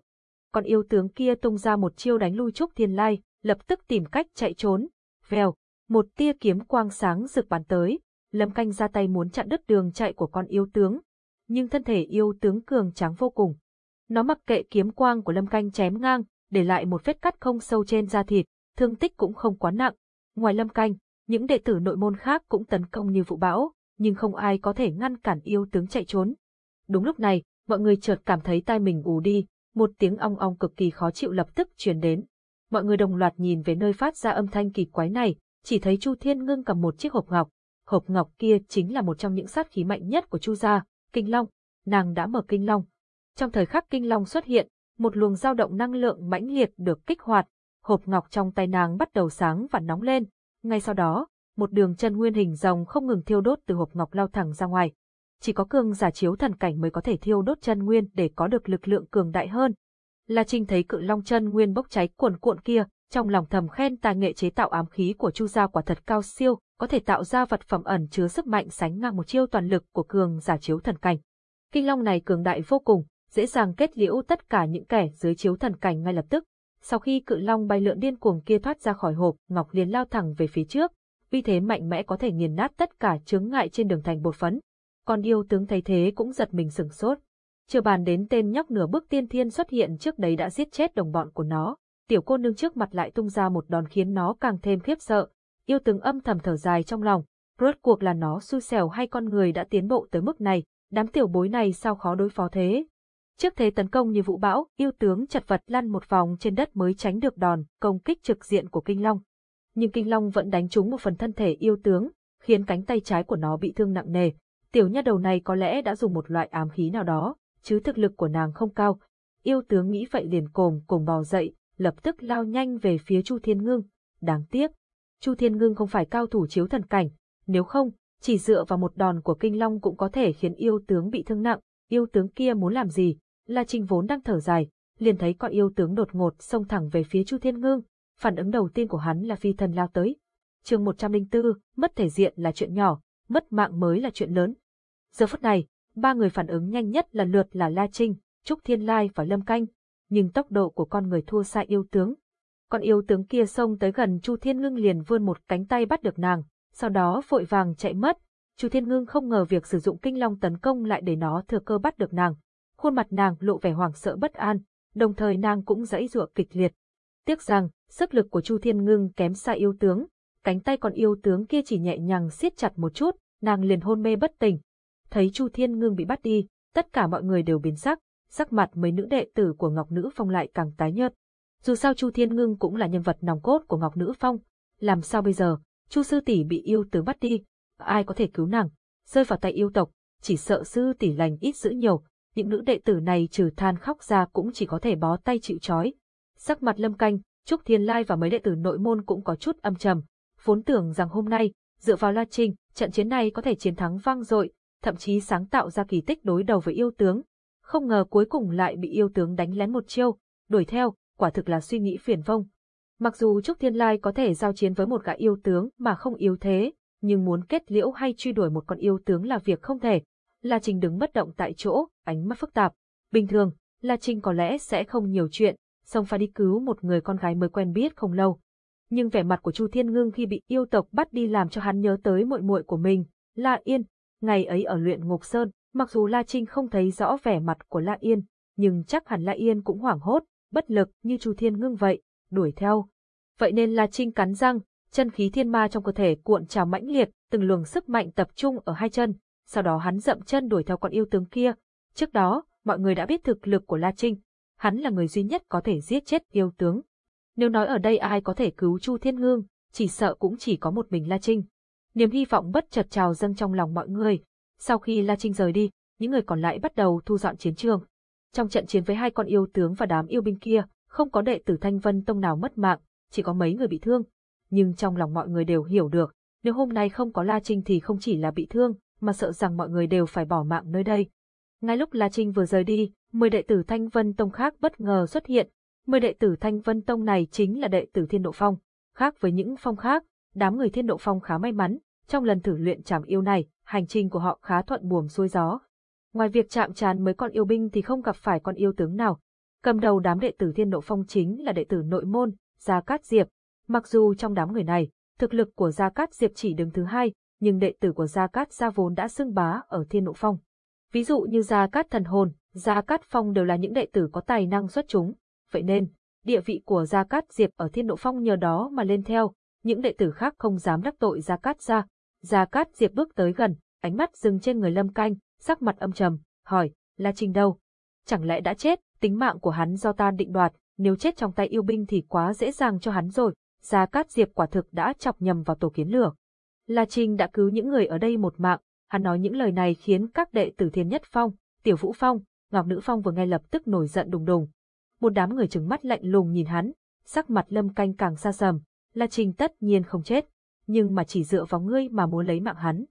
Con yêu tướng kia tung ra một chiêu đánh lui Trúc Thiên Lai, lập tức tìm cách chạy trốn. Vèo, một tia kiếm quang sáng rực bắn tới, Lâm Canh ra tay muốn chặn đứt đường chạy của con yêu tướng, nhưng thân thể yêu tướng cường tráng vô cùng. Nó mặc kệ kiếm quang của Lâm Canh chém ngang, để lại một vết cắt không sâu trên da thịt, thương tích cũng không quá nặng. Ngoài Lâm Canh, những đệ tử nội môn khác cũng tấn công như vụ bão, nhưng không ai có thể ngăn cản yêu tướng chạy trốn. Đúng lúc này, mọi người chợt cảm thấy tai mình ù đi, một tiếng ong ong cực kỳ khó chịu lập tức truyền đến. Mọi người đồng loạt nhìn về nơi phát ra âm thanh kỳ quái này, chỉ thấy Chu Thiên Ngưng cầm một chiếc hộp ngọc. Hộp ngọc kia chính là một trong những sát khí mạnh nhất của Chu gia, Kinh Long. Nàng đã mở Kinh Long. Trong thời khắc Kinh Long xuất hiện, một luồng dao động năng lượng mãnh liệt được kích hoạt, hộp ngọc trong tay nàng bắt đầu sáng và nóng lên. Ngay sau đó, một đường chân nguyên hình rồng không ngừng thiêu đốt từ hộp ngọc lao thẳng ra ngoài. Chỉ có cường giả chiếu thần cảnh mới có thể thiêu đốt chân nguyên để có được lực lượng cường đại hơn. La Trinh thấy cự long chân nguyên bốc cháy cuồn cuộn kia, trong lòng thầm khen tài nghệ chế tạo ám khí của Chu gia quả thật cao siêu, có thể tạo ra vật phẩm ẩn chứa sức mạnh sánh ngang một chiêu toàn lực của cường giả chiếu thần cảnh. Kinh long này cường đại vô cùng, dễ dàng kết liễu tất cả những kẻ dưới chiếu thần cảnh ngay lập tức. Sau khi cự long bay lượn điên cuồng kia thoát ra khỏi hộp, Ngọc liền lao thẳng về phía trước, vì thế mạnh mẽ có thể nghiền nát tất cả chướng ngại trên đường thành bột phấn. Còn yêu tướng thấy thế cũng giật mình sửng sốt. Chưa bàn đến tên nhóc nửa bước tiên thiên xuất hiện trước đấy đã giết chết đồng bọn của nó, tiểu cô nương trước mặt lại tung ra một đòn khiến nó càng thêm khiếp sợ. Yêu tướng âm thầm thở dài trong lòng, rốt cuộc là nó xui xẻo hay con người đã tiến bộ tới mức này, đám tiểu bối này sao khó đối phó thế. Trước thế tấn công như vũ bão, yêu tướng chật vật lăn một vòng trên đất mới tránh được đòn công kích trực diện của Kinh Long. Nhưng Kinh Long vẫn đánh trúng một phần thân thể yêu tướng, khiến cánh tay trái của nó bị thương nặng nề. Tiểu nha đầu này có lẽ đã dùng một loại ám khí nào đó, chứ thực lực của nàng không cao. Yêu tướng nghĩ vậy liền cồm cùng bò dậy, lập tức lao nhanh về phía Chu Thiên Ngưng. Đáng tiếc, Chu Thiên Ngưng không phải cao thủ chiếu thần cảnh, nếu không, chỉ dựa vào một đòn của Kinh Long cũng có thể khiến yêu tướng bị thương nặng. Yêu tướng kia muốn làm gì? La Trinh vốn đang thở dài, liền thấy con yêu tướng đột ngột xông thẳng về phía Chu Thiên Ngưng. Phản ứng đầu tiên của hắn là phi thần lao tới. chương 104, mất thể diện là chuyện nhỏ, mất mạng mới là chuyện lớn. Giờ phút này, ba người phản ứng nhanh nhất lần lượt là La Trinh, Trúc Thiên Lai và Lâm Canh, nhưng tốc độ của con người thua xa yêu tướng. Con yêu tướng kia xông tới gần Chu Thiên Ngưng liền vươn một cánh tay bắt được nàng, sau đó vội vàng chạy mất. Chu Thiên Ngưng không ngờ việc sử dụng kinh long tấn công lại để nó thừa cơ bắt được nàng. Khuôn mặt nàng lộ vẻ hoảng sợ bất an, đồng thời nàng cũng dãy dụa kịch liệt. Tiếc rằng, sức lực của Chu Thiên Ngưng kém xa yêu tướng, cánh tay con yêu tướng kia chỉ nhẹ nhàng siết chặt một chút, nàng liền hôn mê bất tỉnh. Thấy Chu Thiên Ngưng bị bắt đi, tất cả mọi người đều biến sắc, sắc mặt mấy nữ đệ tử của Ngọc Nữ Phong lại càng tái nhợt. Dù sao Chu Thiên Ngưng cũng là nhân vật nòng cốt của Ngọc Nữ Phong, làm sao bây giờ, Chu sư tỷ bị yêu tướng bắt đi, ai có thể cứu nàng, rơi vào tay yêu tộc, chỉ sợ sư tỷ lành ít giữ nhiều, những nữ đệ tử này trừ than khóc ra cũng chỉ có thể bó tay chịu trói. Sắc mặt Lâm Canh, Trúc Thiên Lai và mấy đệ tử nội môn cũng có chút âm trầm, vốn tưởng rằng hôm nay, dựa vào La Trinh, trận chiến này có thể chiến thắng vang dội, thậm chí sáng tạo ra kỳ tích đối đầu với yêu tướng, không ngờ cuối cùng lại bị yêu tướng đánh lén một chiêu, đuổi theo, quả thực là suy nghĩ phiền vông. Mặc dù Trúc Thiên Lai có thể giao chiến với một gã yêu tướng mà không yếu thế, nhưng muốn kết liễu hay truy đuổi một con yêu tướng là việc không thể. La Trinh đứng bất động tại chỗ, ánh mắt phức tạp. Bình thường, La Trinh có lẽ sẽ không nhiều chuyện, xong phải đi cứu một người con gái mới quen biết không lâu. Nhưng vẻ mặt của Chu Thiên Ngưng khi bị yêu tộc bắt đi làm cho hắn nhớ tới muội muội của mình, La Yên, ngày ấy ở luyện Ngục Sơn, Mặc dù La Trinh không thấy rõ vẻ mặt của La Yên, nhưng chắc hẳn La Yên cũng hoảng hốt, bất lực như Chu Thiên Ngưng vậy, đuổi theo. Vậy nên La Trinh cắn răng, chân khí thiên ma trong cơ thể cuộn trào mãnh liệt, từng luồng sức mạnh tập trung ở hai chân, sau đó hắn dậm chân đuổi theo con yêu tướng kia. Trước đó, mọi người đã biết thực lực của La Trinh, hắn là người duy nhất có thể giết chết yêu tướng. Nếu nói ở đây ai có thể cứu Chu Thiên Ngưng, chỉ sợ cũng chỉ có một mình La Trinh. Niềm hy vọng bất chợt trào dâng trong lòng mọi người, sau khi La Trinh rời đi, những người còn lại bắt đầu thu dọn chiến trường. Trong trận chiến với hai con yêu tướng và đám yêu binh kia, không có đệ tử Thanh Vân Tông nào mất mạng, chỉ có mấy người bị thương. Nhưng trong lòng mọi người đều hiểu được, nếu hôm nay không có La Trinh thì không chỉ là bị thương, mà sợ rằng mọi người đều phải bỏ mạng nơi đây. Ngay lúc La Trinh vừa rời đi, 10 đệ tử Thanh Vân Tông khác bất ngờ xuất hiện. 10 đệ tử Thanh Vân Tông này chính là đệ tử Thiên Độ Phong. Khác với những phong khác, đám người Thiên Độ Phong khá may mắn, trong lần thử luyện chạm yêu này, hành trình của họ khá thuận buồm xuôi gió. Ngoài việc chạm trán mấy con yêu binh thì không gặp phải con yêu tướng nào. Cầm đầu đám đệ tử Thiên Độ Phong chính là đệ tử nội môn, Gia Cát Diệp. Mặc dù trong đám người này, thực lực của Gia Cát Diệp chỉ đứng thứ hai, nhưng đệ tử của Gia Cát Gia vốn đã xưng bá ở Thiên Độ Phong. Ví dụ như Gia Cát Thần Hồn, Gia Cát Phong đều là những đệ tử có tài năng xuất chúng. Vậy nên, địa vị của Gia Cát Diệp ở Thiên Độ Phong nhờ đó mà lên theo, những đệ tử khác không dám đắc tội Gia Cát Gia, Gia Cát Diệp bước tới gần, ánh mắt dừng trên người Lâm Canh, sắc mặt âm trầm, hỏi, La Trinh đâu? Chẳng lẽ đã chết, tính mạng của hắn do ta định đoạt, nếu chết trong tay yêu binh thì quá dễ dàng cho hắn rồi. Gia Cát Diệp quả thực đã chọc nhầm vào tổ kiến lửa. La Trinh đã cứu những người ở đây một mạng, hắn nói những lời này khiến các đệ tử Thiên Nhất Phong, Tiểu Vũ Phong, Ngọc Nữ Phong vừa ngay lập tức nổi giận đùng đùng. Một đám người trừng mắt lạnh lùng nhìn hắn, sắc mặt Lâm Canh càng xa sầm, La Trinh tất nhiên không chết nhưng mà chỉ dựa vào ngươi mà muốn lấy mạng hắn.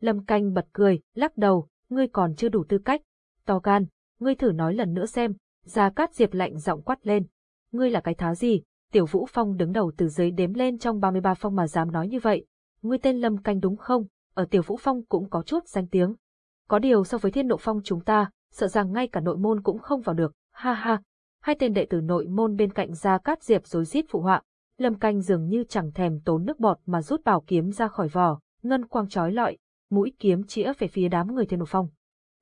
Lâm Canh bật cười, lắc đầu, ngươi còn chưa đủ tư cách. To gan, ngươi thử nói lần nữa xem, Gia Cát Diệp lạnh giọng quát lên. Ngươi là cái thá gì? Tiểu Vũ Phong đứng đầu từ dưới đếm lên trong 33 phong mà dám nói như vậy. Ngươi tên Lâm Canh đúng không? Ở Tiểu Vũ Phong cũng có chút danh tiếng. Có điều so với thiên nộ phong chúng ta, sợ rằng ngay cả nội môn cũng không vào được, ha ha. Hai tên đệ tử nội môn bên cạnh Gia Cát Diệp rối rít phụ họa. Lâm Canh dường như chẳng thèm tốn nước bọt mà rút bảo kiếm ra khỏi vỏ, ngân quang chói lọi, mũi kiếm chĩa về phía đám người thiên nộ phong.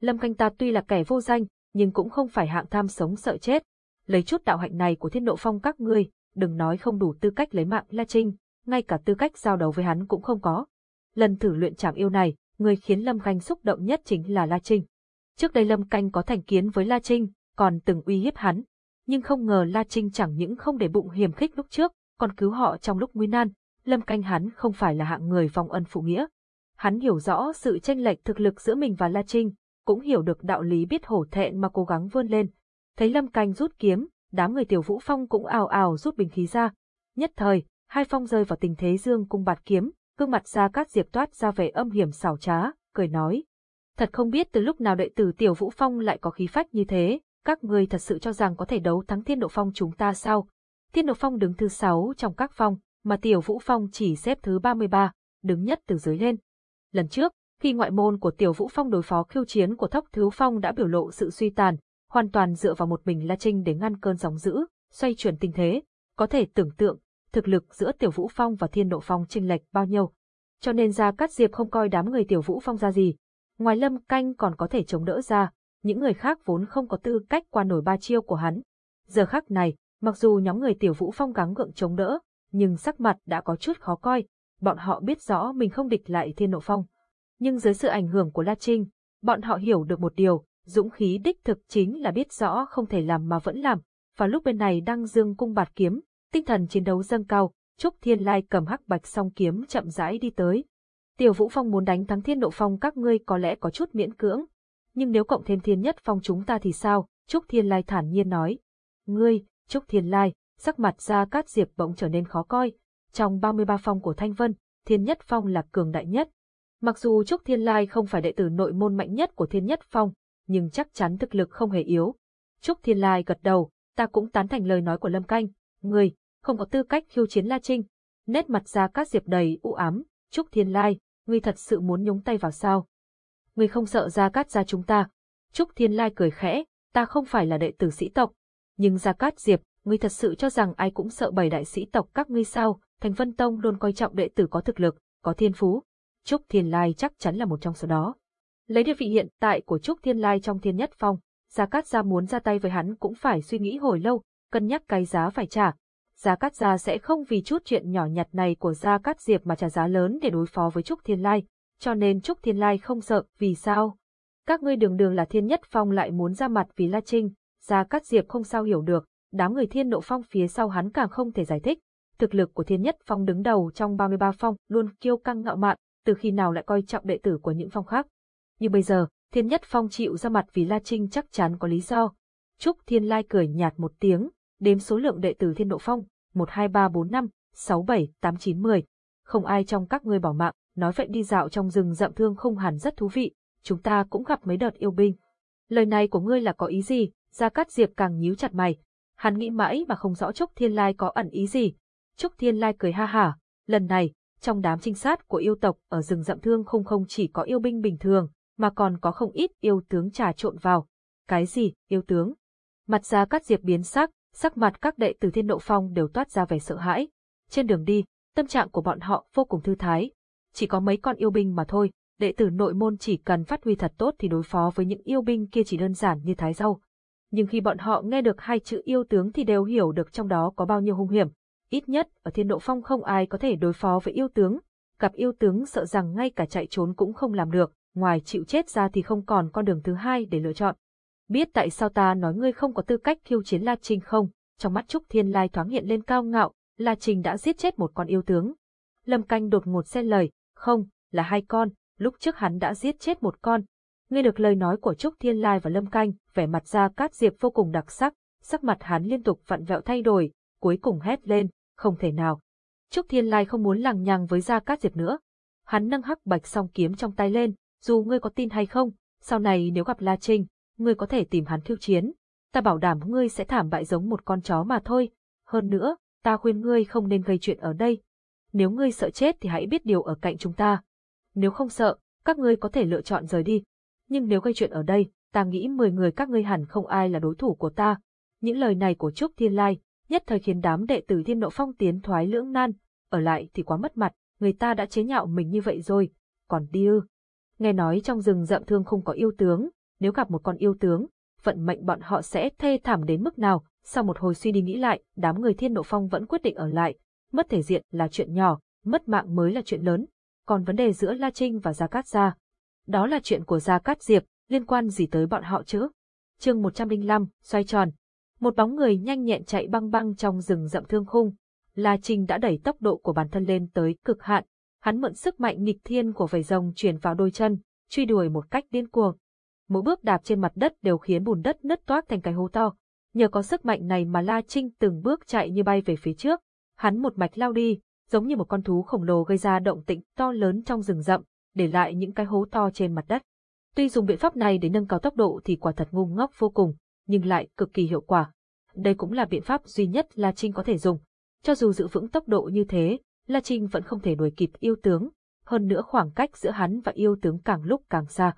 Lâm Canh ta tuy là kẻ vô danh, nhưng cũng không phải hạng tham sống sợ chết. Lấy chút đạo hạnh này của thiên nộ phong các ngươi, đừng nói không đủ tư cách lấy mạng La Trinh, ngay cả tư cách giao đấu với hắn cũng không có. Lần thử luyện trảm yêu này, người khiến Lâm Canh xúc động nhất chính là La Trinh. Trước đây Lâm Canh có thành kiến với La Trinh, còn từng uy hiếp hắn. Nhưng không ngờ La Trinh chẳng những không để bụng hiểm khích lúc trước, còn cứu họ trong lúc nguy nan. Lâm Canh hắn không phải là hạng người vong ân phụ nghĩa. Hắn hiểu rõ sự tranh lệch thực lực giữa mình và La Trinh, cũng hiểu được đạo lý biết hổ thẹn mà cố gắng vươn lên. Thấy Lâm Canh rút kiếm, đám người Tiểu Vũ Phong cũng ào ào rút bình khí ra. Nhất thời, hai phong rơi vào tình thế dương cung bạt kiếm, gương mặt ra cát diệp toát ra vẻ âm hiểm xảo trá, cười nói. Thật không biết từ lúc nào đệ tử Tiểu Vũ Phong lại có khí phách như thế, các người thật sự cho rằng có thể đấu thắng Thiên Độ Phong chúng ta sao? Thiên Độ Phong đứng thứ sáu trong các phong, mà Tiểu Vũ Phong chỉ xếp thứ 33, đứng nhất từ dưới lên. Lần trước, khi ngoại môn của Tiểu Vũ Phong đối phó khiêu chiến của Thốc Thứ Phong đã biểu lộ sự suy tàn, hoàn toàn dựa vào một mình La Trinh để ngăn cơn sóng dữ, xoay chuyển tình thế, có thể tưởng tượng, thực lực giữa Tiểu Vũ Phong và Thiên Độ Phong chênh lệch bao nhiêu. Cho nên ra Cát Diệp không coi đám người Tiểu Vũ Phong ra gì. Ngoài Lâm Canh còn có thể chống đỡ ra, những người khác vốn không có tư cách qua nổi ba chiêu của hắn. Giờ khắc này, mặc dù nhóm người Tiểu Vũ Phong gắng gượng chống đỡ, nhưng sắc mặt đã có chút khó coi, bọn họ biết rõ mình không địch lại Thiên nộ Phong. Nhưng dưới sự ảnh hưởng của La Trinh, bọn họ hiểu được một điều, dũng khí đích thực chính là biết rõ không thể làm mà vẫn làm, và lúc bên này đang dương cung bạt kiếm, tinh thần chiến đấu dâng cao, Trúc Thiên Lai cầm hắc bạch song kiếm chậm rãi đi tới. Tiểu Vũ Phong muốn đánh thắng Thiên nộ Phong các ngươi có lẽ có chút miễn cưỡng, nhưng nếu cộng thêm Thiên Nhất Phong chúng ta thì sao? Trúc Thiên Lai thản nhiên nói. Ngươi, Trúc Thiên Lai, sắc mặt ra cát diệp bỗng trở nên khó coi. Trong 33 phong của Thanh Vân, Thiên Nhất Phong là cường đại nhất, Mặc dù Trúc Thiên Lai không phải đệ tử nội môn mạnh nhất của Thiên Nhất Phong, nhưng chắc chắn thực lực không hề yếu. Trúc Thiên Lai gật đầu, ta cũng tán thành lời nói của Lâm Canh, người, không có tư cách khiêu chiến La Trinh. Nét mặt ra cát diệp đầy u ám, Trúc Thiên Lai, ngươi thật sự muốn nhúng tay vào sao? Ngươi không sợ Gia Cát gia chúng ta. Trúc Thiên Lai cười khẽ, ta không phải là đệ tử sĩ tộc. Nhưng Gia Cát Diệp, ngươi thật sự cho rằng ai cũng sợ bảy đại sĩ tộc các ngươi sao? Thành Vân Tông luôn coi trọng đệ tử có thực lực, có thiên phú. Trúc Thiên Lai chắc chắn là một trong số đó. Lấy địa vị hiện tại của Trúc Thiên Lai trong thiên nhất phong, Gia Cát Gia muốn ra tay với hắn cũng phải suy nghĩ hồi lâu, cân nhắc cái giá phải trả. Gia Cát Gia sẽ không vì chút chuyện nhỏ nhặt này của Gia Cát Diệp mà trả giá lớn để đối phó với Trúc Thiên Lai, cho nên Trúc Thiên Lai không sợ, vì sao? Các ngươi đường đường là thiên nhất phong lại muốn ra mặt vì La Trinh, Gia Cát Diệp không sao hiểu được, đám người thiên nộ phong phía sau hắn càng không thể giải thích. Thực lực của thiên nhất phong đứng đầu trong 33 phong luôn kiêu căng ngạo mạn, từ khi nào lại coi trọng đệ tử của những phong khác. Như bây giờ, Thiên Nhất Phong chịu ra mặt vì La Trinh chắc chắn có lý do. Trúc Thiên Lai cười nhạt một tiếng, đếm số lượng đệ tử Thiên Độ Phong, 1 2 3 4 5, 6 7 8 9 10. Không ai trong các ngươi bỏ mạng, nói vậy đi dạo trong rừng rậm thương không hẳn rất thú vị, chúng ta cũng gặp mấy đợt yêu binh. Lời này của ngươi là có ý gì? Gia Cát Diệp càng nhíu chặt mày. Hắn nghĩ mãi mà không rõ Trúc Thiên Lai có ẩn ý gì. Trúc Thiên Lai cười ha hả, lần này, trong đám trinh sát của yêu tộc ở rừng rậm thương không không chỉ có yêu binh bình thường, mà còn có không ít yêu tướng trà trộn vào. Cái gì, yêu tướng? Mặt gia cát diệp biến sắc, sắc mặt các đệ tử thiên nộ phong đều toát ra vẻ sợ hãi. Trên đường đi, tâm trạng của bọn họ vô cùng thư thái. Chỉ có mấy con yêu binh mà thôi, đệ tử nội môn chỉ cần phát huy thật tốt thì đối phó với những yêu binh kia chỉ đơn giản như thái rau. Nhưng khi bọn họ nghe được hai chữ yêu tướng thì đều hiểu được trong đó có bao nhiêu hung hiểm, Ít nhất, ở thiên độ phong không ai có thể đối phó với yêu tướng. Gặp yêu tướng sợ rằng ngay cả chạy trốn cũng không làm được, ngoài chịu chết ra thì không còn con đường thứ hai để lựa chọn. Biết tại sao ta nói ngươi không có tư cách khiêu chiến La Trinh không? Trong mắt Trúc Thiên Lai thoáng hiện lên cao ngạo, La Trinh đã giết chết một con yêu tướng. Lâm Canh đột ngột xen lời, không, là hai con, lúc trước hắn đã giết chết một con. Nghe được lời nói của Trúc Thiên Lai và Lâm Canh, vẻ mặt gia cát diệp vô cùng đặc sắc, sắc mặt hắn liên tục vặn vẹo thay đổi, cuối cùng hét lên, không thể nào. Trúc Thiên Lai không muốn lằng nhằng với Gia Cát Diệp nữa. Hắn nâng hắc bạch song kiếm trong tay lên, dù ngươi có tin hay không, sau này nếu gặp La Trinh, ngươi có thể tìm hắn thiêu chiến. Ta bảo đảm ngươi sẽ thảm bại giống một con chó mà thôi. Hơn nữa, ta khuyên ngươi không nên gây chuyện ở đây. Nếu ngươi sợ chết thì hãy biết điều ở cạnh chúng ta. Nếu không sợ, các ngươi có thể lựa chọn rời đi. Nhưng nếu gây chuyện ở đây, ta nghĩ 10 người các ngươi hẳn không ai là đối thủ của ta. Những lời này của Trúc Thiên Lai, nhất thời khiến đám đệ tử Thiên Nộ Phong tiến thoái lưỡng nan, ở lại thì quá mất mặt, người ta đã chế nhạo mình như vậy rồi, còn đi ư. Nghe nói trong rừng rậm thương không có yêu tướng, nếu gặp một con yêu tướng, vận mệnh bọn họ sẽ thê thảm đến mức nào, sau một hồi suy đi nghĩ lại, đám người Thiên Nộ Phong vẫn quyết định ở lại, mất thể diện là chuyện nhỏ, mất mạng mới là chuyện lớn, còn vấn đề giữa La Trinh và Gia Cát Gia. Đó là chuyện của Gia Cát Diệp, liên quan gì tới bọn họ chứ? chương 105, xoay tròn. Một bóng người nhanh nhẹn chạy băng băng trong rừng rậm thương khung. La Trinh đã đẩy tốc độ của bản thân lên tới cực hạn. Hắn mượn sức mạnh nghịch thiên của vầy rồng truyền vào đôi chân, truy đuổi một cách điên cuồng. Mỗi bước đạp trên mặt đất đều khiến bùn đất nứt toác thành cái hố to. Nhờ có sức mạnh này mà La Trinh từng bước chạy như bay về phía trước. Hắn một mạch lao đi, giống như một con thú khổng lồ gây ra động tĩnh to lớn trong rừng rậm, để lại những cái hố to trên mặt đất. Tuy dùng biện pháp này để nâng cao tốc độ thì quả thật ngu ngốc vô cùng, nhưng lại cực kỳ hiệu quả. Đây cũng là biện pháp duy nhất La Trinh có thể dùng. Cho dù giữ vững tốc độ như thế, La Trinh vẫn không thể đuổi kịp yêu tướng, hơn nữa khoảng cách giữa hắn và yêu tướng càng lúc càng xa.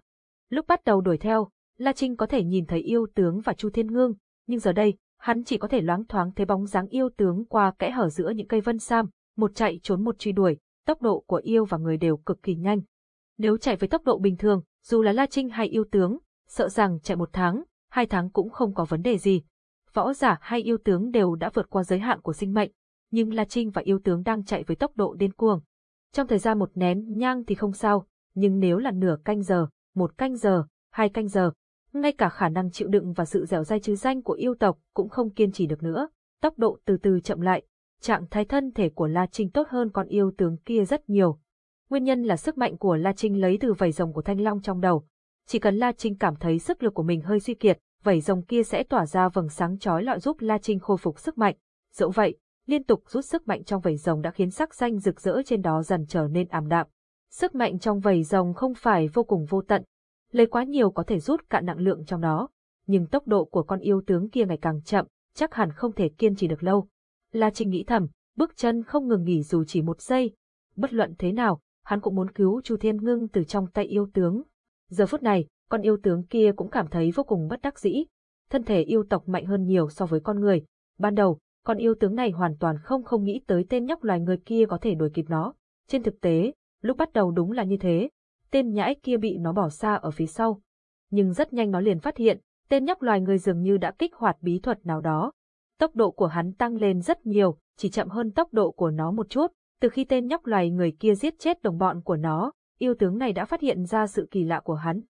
Lúc bắt đầu đuổi theo, La Trinh có thể nhìn thấy yêu tướng và Chu Thiên Ngương, nhưng giờ đây, hắn chỉ có thể loáng thoáng thấy bóng dáng yêu tướng qua kẽ hở giữa những cây vân sam, một chạy trốn một truy đuổi, tốc độ của yêu và người đều cực kỳ nhanh. Nếu chạy với tốc độ bình thường, dù là La Trinh hay yêu tướng, sợ rằng chạy một tháng, hai tháng cũng không có vấn đề gì. Võ giả hay yêu tướng đều đã vượt qua giới hạn của sinh mệnh, nhưng La Trinh và yêu tướng đang chạy với tốc độ điên cuồng. Trong thời gian một nén nhang thì không sao, nhưng nếu là nửa canh giờ, một canh giờ, hai canh giờ, ngay cả khả năng chịu đựng và sự dẻo dai chứ danh của yêu tộc cũng không kiên trì được nữa. Tốc độ từ từ chậm lại, trạng thái thân thể của La Trinh tốt hơn con yêu tướng kia rất nhiều. Nguyên nhân là sức mạnh của La Trinh lấy từ vảy rồng của Thanh Long trong đầu. Chỉ cần La Trinh cảm thấy sức lực của mình hơi suy kiệt, vảy rồng kia sẽ tỏa ra vầng sáng chói lọi giúp La Trinh khôi phục sức mạnh. Dẫu vậy, liên tục rút sức mạnh trong vảy rồng đã khiến sắc xanh rực rỡ trên đó dần trở nên ảm đạm. Sức mạnh trong vảy rồng không phải vô cùng vô tận, lấy quá nhiều có thể rút cạn năng lượng trong đó, nhưng tốc độ của con yêu tướng kia ngày càng chậm, chắc hẳn không thể kiên trì được lâu. La Trinh nghĩ thầm, bước chân không ngừng nghỉ dù chỉ một giây. Bất luận thế nào, hắn cũng muốn cứu Chu Thiên Ngưng từ trong tay yêu tướng. Giờ phút này, con yêu tướng kia cũng cảm thấy vô cùng bất đắc dĩ. Thân thể yêu tộc mạnh hơn nhiều so với con người. Ban đầu, con yêu tướng này hoàn toàn không không nghĩ tới tên nhóc loài người kia có thể đuổi kịp nó. Trên thực tế, lúc bắt đầu đúng là như thế. Tên nhãi kia bị nó bỏ xa ở phía sau. Nhưng rất nhanh nó liền phát hiện, tên nhóc loài người dường như đã kích hoạt bí thuật nào đó. Tốc độ của hắn tăng lên rất nhiều, chỉ chậm hơn tốc độ của nó một chút. Từ khi tên nhóc loài người kia giết chết đồng bọn của nó, yêu tướng này đã phát hiện ra sự kỳ lạ của hắn.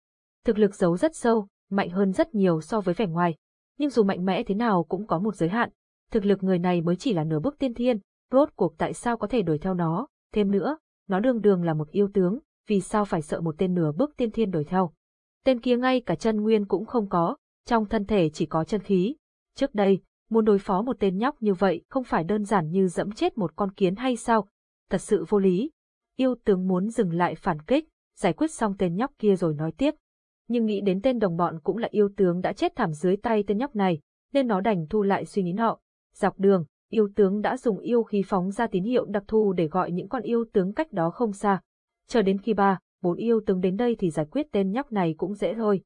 Thực lực giấu rất sâu, mạnh hơn rất nhiều so với vẻ ngoài. Nhưng dù mạnh mẽ thế nào cũng có một giới hạn. Thực lực người này mới chỉ là nửa bước tiên thiên, rốt cuộc tại sao có thể đuổi theo nó, thêm nữa, nó đương đường là một yêu tướng, vì sao phải sợ một tên nửa bước tiên thiên đuổi theo. Tên kia ngay cả chân nguyên cũng không có, trong thân thể chỉ có chân khí. Trước đây, muốn đối phó một tên nhóc như vậy không phải đơn giản như dẫm chết một con kiến hay sao, thật sự vô lý. Yêu tướng muốn dừng lại phản kích, giải quyết xong tên nhóc kia rồi nói tiếp. Nhưng nghĩ đến tên đồng bọn cũng là yêu tướng đã chết thảm dưới tay tên nhóc này, nên nó đành thu lại suy nghĩ nọ. Dọc đường, yêu tướng đã dùng yêu khí phóng ra tín hiệu đặc thù để gọi những con yêu tướng cách đó không xa. Chờ đến khi ba, bốn yêu tướng đến đây thì giải quyết tên nhóc này cũng dễ thôi.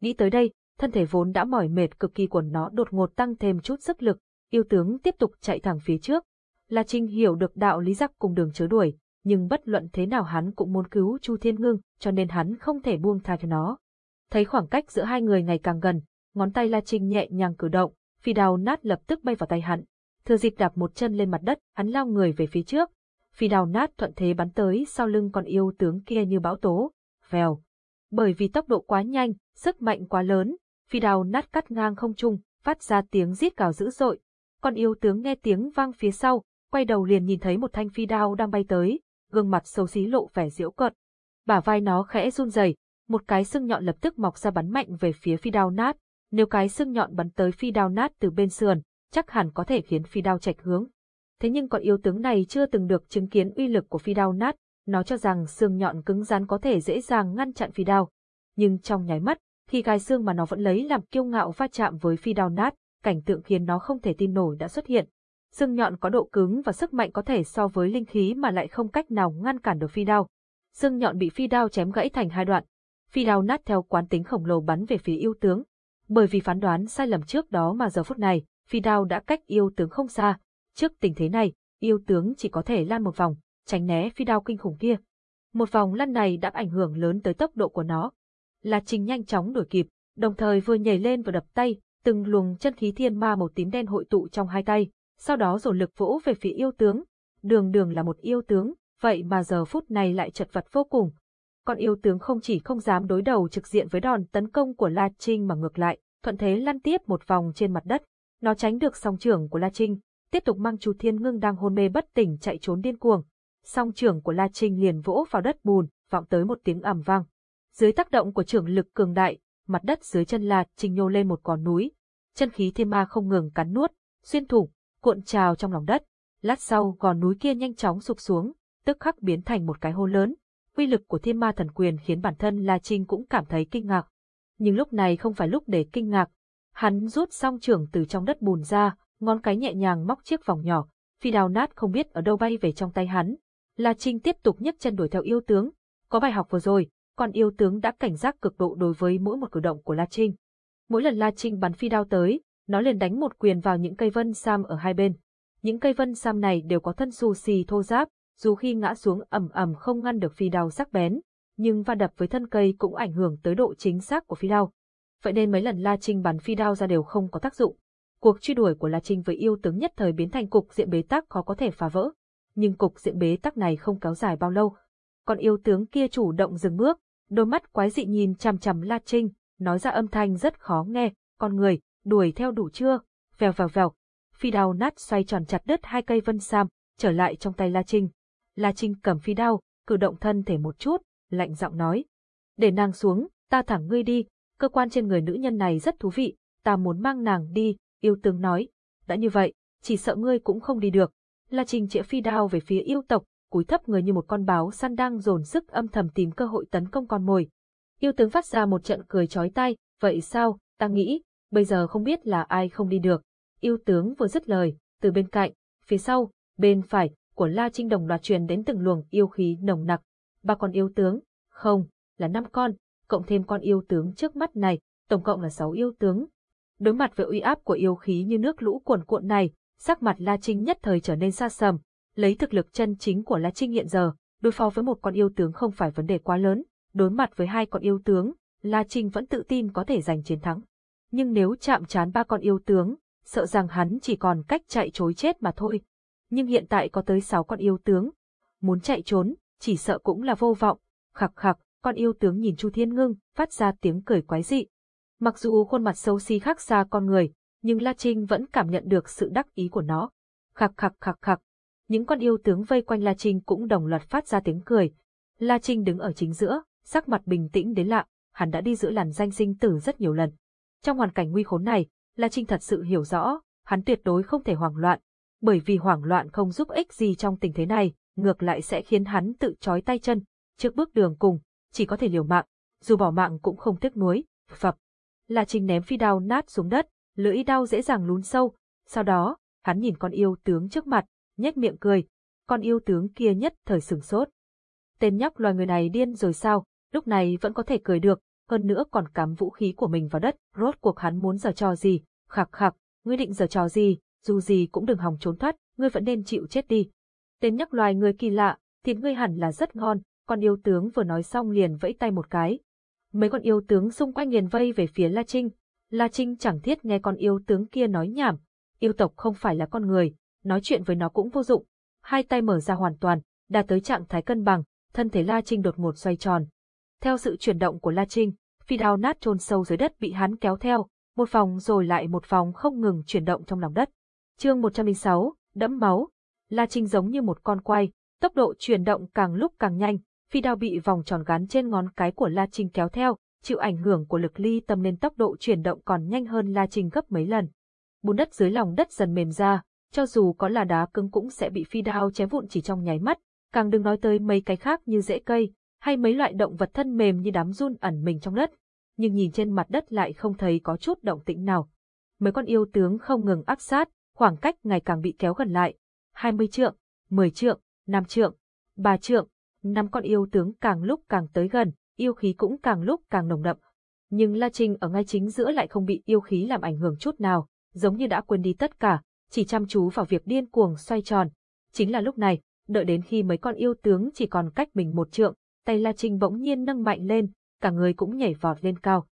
Nghĩ tới đây, thân thể vốn đã mỏi mệt cực kỳ của nó đột ngột tăng thêm chút sức lực, yêu tướng tiếp tục chạy thẳng phía trước, La Trinh hiểu được đạo lý giặc cùng đường chớ đuổi, nhưng bất luận thế nào hắn cũng muốn cứu Chu Thiên Ngưng, cho nên hắn không thể buông tha cho nó. Thấy khoảng cách giữa hai người ngày càng gần, ngón tay La Trinh nhẹ nhàng cử động, phi đào nát lập tức bay vào tay hắn. Thừa dịp đạp một chân lên mặt đất, hắn lao người về phía trước. Phi đào nát thuận thế bắn tới sau lưng con yêu tướng kia như bão tố. Vèo. Bởi vì tốc độ quá nhanh, sức mạnh quá lớn, phi đào nát cắt ngang không trung, phát ra tiếng rít cào dữ dội. Con yêu tướng nghe tiếng vang phía sau, quay đầu liền nhìn thấy một thanh phi đao đang bay tới, gương mặt xấu xí lộ vẻ diễu cợt. Bả vai nó khẽ run rẩy, một cái xương nhọn lập tức mọc ra bắn mạnh về phía phi đao nát. Nếu cái xương nhọn bắn tới phi đao nát từ bên sườn, chắc hẳn có thể khiến phi đao chạch hướng. Thế nhưng con yêu tướng này chưa từng được chứng kiến uy lực của phi đao nát, nó cho rằng xương nhọn cứng rắn có thể dễ dàng ngăn chặn phi đao. Nhưng trong nháy mắt, thì gai xương mà nó vẫn lấy làm kiêu ngạo va chạm với phi đao nát, cảnh tượng khiến nó không thể tin nổi đã xuất hiện. Xương nhọn có độ cứng và sức mạnh có thể so với linh khí mà lại không cách nào ngăn cản được phi đao. Xương nhọn bị phi đao chém gãy thành hai đoạn. Phi đao nát theo quán tính khổng lồ bắn về phía yêu tướng. Bởi vì phán đoán sai lầm trước đó mà giờ phút này, phi đao đã cách yêu tướng không xa. Trước tình thế này, yêu tướng chỉ có thể lan một vòng, tránh né phi đao kinh khủng kia. Một vòng lăn này đã ảnh hưởng lớn tới tốc độ của nó. La Trinh nhanh chóng đuổi kịp, đồng thời vừa nhảy lên vừa đập tay, từng luồng chân khí thiên ma màu tím đen hội tụ trong hai tay, sau đó dồn lực vỗ về phía yêu tướng. Đường đường là một yêu tướng, vậy mà giờ phút này lại chật vật vô cùng. Còn yêu tướng không chỉ không dám đối đầu trực diện với đòn tấn công của La Trinh mà ngược lại, thuận thế lăn tiếp một vòng trên mặt đất. Nó tránh được song trưởng của La Trinh, tiếp tục mang Chu Thiên Ngưng đang hôn mê bất tỉnh chạy trốn điên cuồng. Song trưởng của La Trinh liền vỗ vào đất bùn, vọng tới một tiếng ầm vang. Dưới tác động của trưởng lực cường đại, mặt đất dưới chân La Trinh nhô lên một con núi. Chân khí thiên ma không ngừng cắn nuốt, xuyên thủng, cuộn trào trong lòng đất. Lát sau gò núi kia nhanh chóng sụp xuống, tức khắc biến thành một cái hố lớn. Quy lực của thiên ma thần quyền khiến bản thân La Trinh cũng cảm thấy kinh ngạc. Nhưng lúc này không phải lúc để kinh ngạc. Hắn rút song trưởng từ trong đất bùn ra, ngón cái nhẹ nhàng móc chiếc vòng nhỏ, phi đào nát không biết ở đâu bay về trong tay hắn. La Trinh tiếp tục nhấc chân đuổi theo yêu tướng. Có bài học vừa rồi, còn yêu tướng đã cảnh giác cực độ đối với mỗi một cử động của La Trinh. Mỗi lần La Trinh bắn phi đao tới, nó liền đánh một quyền vào những cây vân sam ở hai bên. Những cây vân sam này đều có thân xù xì thô giáp, dù khi ngã xuống ầm ầm không ngăn được phi đao sắc bén, nhưng va đập với thân cây cũng ảnh hưởng tới độ chính xác của phi đao. Vậy nên mấy lần La Trinh bắn phi đao ra đều không có tác dụng. Cuộc truy đuổi của La Trinh với yêu tướng nhất thời biến thành cục diện bế tắc khó có thể phá vỡ. Nhưng cục diện bế tắc này không kéo dài bao lâu. Còn yêu tướng kia chủ động dừng bước, đôi mắt quái dị nhìn chằm chằm La Trinh, nói ra âm thanh rất khó nghe, con người, đuổi theo đủ chưa? Vèo vèo vèo. Phi đao nát xoay tròn chặt đứt hai cây vân sam, trở lại trong tay La Trinh. La Trinh cầm phi đao, cử động thân thể một chút, lạnh giọng nói. Để nàng xuống, ta thẳng ngươi đi, cơ quan trên người nữ nhân này rất thú vị, ta muốn mang nàng đi, yêu tướng nói. Đã như vậy, chỉ sợ ngươi cũng không đi được. La Trinh chĩa phi đao về phía yêu tộc, cúi thấp người như một con báo săn đang dồn sức âm thầm tìm cơ hội tấn công con mồi. Yêu tướng phát ra một trận cười chói tai, vậy sao, ta nghĩ, bây giờ không biết là ai không đi được. Yêu tướng vừa dứt lời, từ bên cạnh, phía sau, bên phải, của La Trinh đồng loạt truyền đến từng luồng yêu khí nồng nặc. Ba con yêu tướng, không, là năm con, cộng thêm con yêu tướng trước mắt này, tổng cộng là sáu yêu tướng. Đối mặt với uy áp của yêu khí như nước lũ cuồn cuộn này, sắc mặt La Trinh nhất thời trở nên xa sầm, lấy thực lực chân chính của La Trinh hiện giờ, đối phó với một con yêu tướng không phải vấn đề quá lớn, đối mặt với hai con yêu tướng, La Trinh vẫn tự tin có thể giành chiến thắng. Nhưng nếu chạm trán ba con yêu tướng, sợ rằng hắn chỉ còn cách chạy chối chết mà thôi. Nhưng hiện tại có tới sáu con yêu tướng. Muốn chạy trốn, chỉ sợ cũng là vô vọng. Khặc khặc, con yêu tướng nhìn Chu Thiên Ngưng, phát ra tiếng cười quái dị. Mặc dù khuôn mặt xấu xí khác xa con người, nhưng La Trinh vẫn cảm nhận được sự đắc ý của nó. Khặc khặc khặc khặc. Những con yêu tướng vây quanh La Trinh cũng đồng loạt phát ra tiếng cười. La Trinh đứng ở chính giữa, sắc mặt bình tĩnh đến lạ, hắn đã đi giữa làn danh sinh tử rất nhiều lần. Trong hoàn cảnh nguy khốn này, La Trinh thật sự hiểu rõ, hắn tuyệt đối không thể hoảng loạn, bởi vì hoảng loạn không giúp ích gì trong tình thế này, ngược lại sẽ khiến hắn tự trói tay chân, trước bước đường cùng, chỉ có thể liều mạng, dù bỏ mạng cũng không tiếc nuối, phập. La Trinh ném phi đao nát xuống đất, lưỡi đao dễ dàng lún sâu, sau đó, hắn nhìn con yêu tướng trước mặt, nhếch miệng cười, con yêu tướng kia nhất thời sửng sốt. Tên nhóc loài người này điên rồi sao, lúc này vẫn có thể cười được, hơn nữa còn cắm vũ khí của mình vào đất, rốt cuộc hắn muốn giở trò gì, khạc khạc, ngươi định giở trò gì, dù gì cũng đừng hòng trốn thoát, ngươi vẫn nên chịu chết đi. Tên nhắc loài người kỳ lạ, thịt ngươi hẳn là rất ngon, con yêu tướng vừa nói xong liền vẫy tay một cái. Mấy con yêu tướng xung quanh liền vây về phía La Trinh. La Trinh chẳng thiết nghe con yêu tướng kia nói nhảm, yêu tộc không phải là con người, nói chuyện với nó cũng vô dụng. Hai tay mở ra hoàn toàn, đạt tới trạng thái cân bằng, thân thể La Trinh đột ngột xoay tròn, theo sự chuyển động của La Trinh, phi đao nát chôn sâu dưới đất bị hắn kéo theo, một vòng rồi lại một vòng không ngừng chuyển động trong lòng đất. Chương 106, đẫm máu. La Trinh giống như một con quay, tốc độ chuyển động càng lúc càng nhanh, phi đao bị vòng tròn gắn trên ngón cái của La Trinh kéo theo, chịu ảnh hưởng của lực ly tâm nên tốc độ chuyển động còn nhanh hơn La Trinh gấp mấy lần. Bùn đất dưới lòng đất dần mềm ra, cho dù có là đá cứng cũng sẽ bị phi đao chém vụn chỉ trong nháy mắt, càng đừng nói tới mấy cái khác như rễ cây, hay mấy loại động vật thân mềm như đám run ẩn mình trong đất. Nhưng nhìn trên mặt đất lại không thấy có chút động tĩnh nào. Mấy con yêu tướng không ngừng áp sát, khoảng cách ngày càng bị kéo gần lại. 20 trượng, 10 trượng, 5 trượng, 3 trượng, năm con yêu tướng càng lúc càng tới gần, yêu khí cũng càng lúc càng nồng đậm. Nhưng La Trinh ở ngay chính giữa lại không bị yêu khí làm ảnh hưởng chút nào, giống như đã quên đi tất cả, chỉ chăm chú vào việc điên cuồng xoay tròn. Chính là lúc này, đợi đến khi mấy con yêu tướng chỉ còn cách mình một trượng, tay La Trinh bỗng nhiên nâng mạnh lên, cả người cũng nhảy vọt lên cao.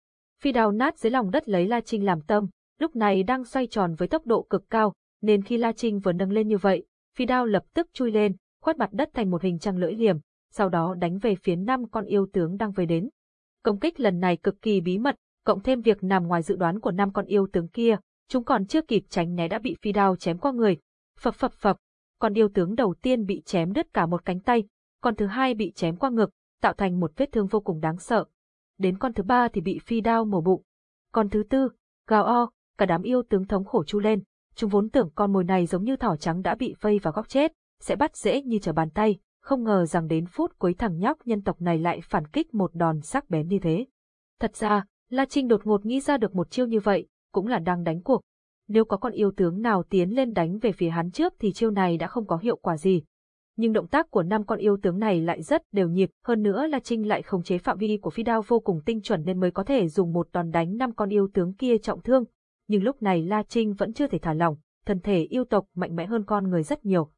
Phi Đào nát dưới lòng đất lấy La Trinh làm tâm, lúc này đang xoay tròn với tốc độ cực cao, nên khi La Trinh vừa nâng lên như vậy, phi đao lập tức chui lên, khoét mặt đất thành một hình trăng lưỡi liềm, sau đó đánh về phía năm con yêu tướng đang về đến. Công kích lần này cực kỳ bí mật, cộng thêm việc nằm ngoài dự đoán của năm con yêu tướng kia, chúng còn chưa kịp tránh né đã bị phi đao chém qua người. Phập phập phập, con yêu tướng đầu tiên bị chém đứt cả một cánh tay, con thứ hai bị chém qua ngực, tạo thành một vết thương vô cùng đáng sợ. Đến con thứ ba thì bị phi đao mổ bụng. Con thứ tư, gào o, cả đám yêu tướng thống khổ chu lên, chúng vốn tưởng con mồi này giống như thỏ trắng đã bị vây vào góc chết, sẽ bắt dễ như trở bàn tay, không ngờ rằng đến phút cuối thằng nhóc nhân tộc này lại phản kích một đòn sắc bén như thế. Thật ra, La Trinh đột ngột nghĩ ra được một chiêu như vậy, cũng là đang đánh cuộc. Nếu có con yêu tướng nào tiến lên đánh về phía hắn trước thì chiêu này đã không có hiệu quả gì. Nhưng động tác của năm con yêu tướng này lại rất đều nhịp, hơn nữa La Trinh lại khống chế phạm vi của phi đao vô cùng tinh chuẩn nên mới có thể dùng một đòn đánh năm con yêu tướng kia trọng thương. Nhưng lúc này La Trinh vẫn chưa thể thả lỏng, thân thể yêu tộc mạnh mẽ hơn con người rất nhiều.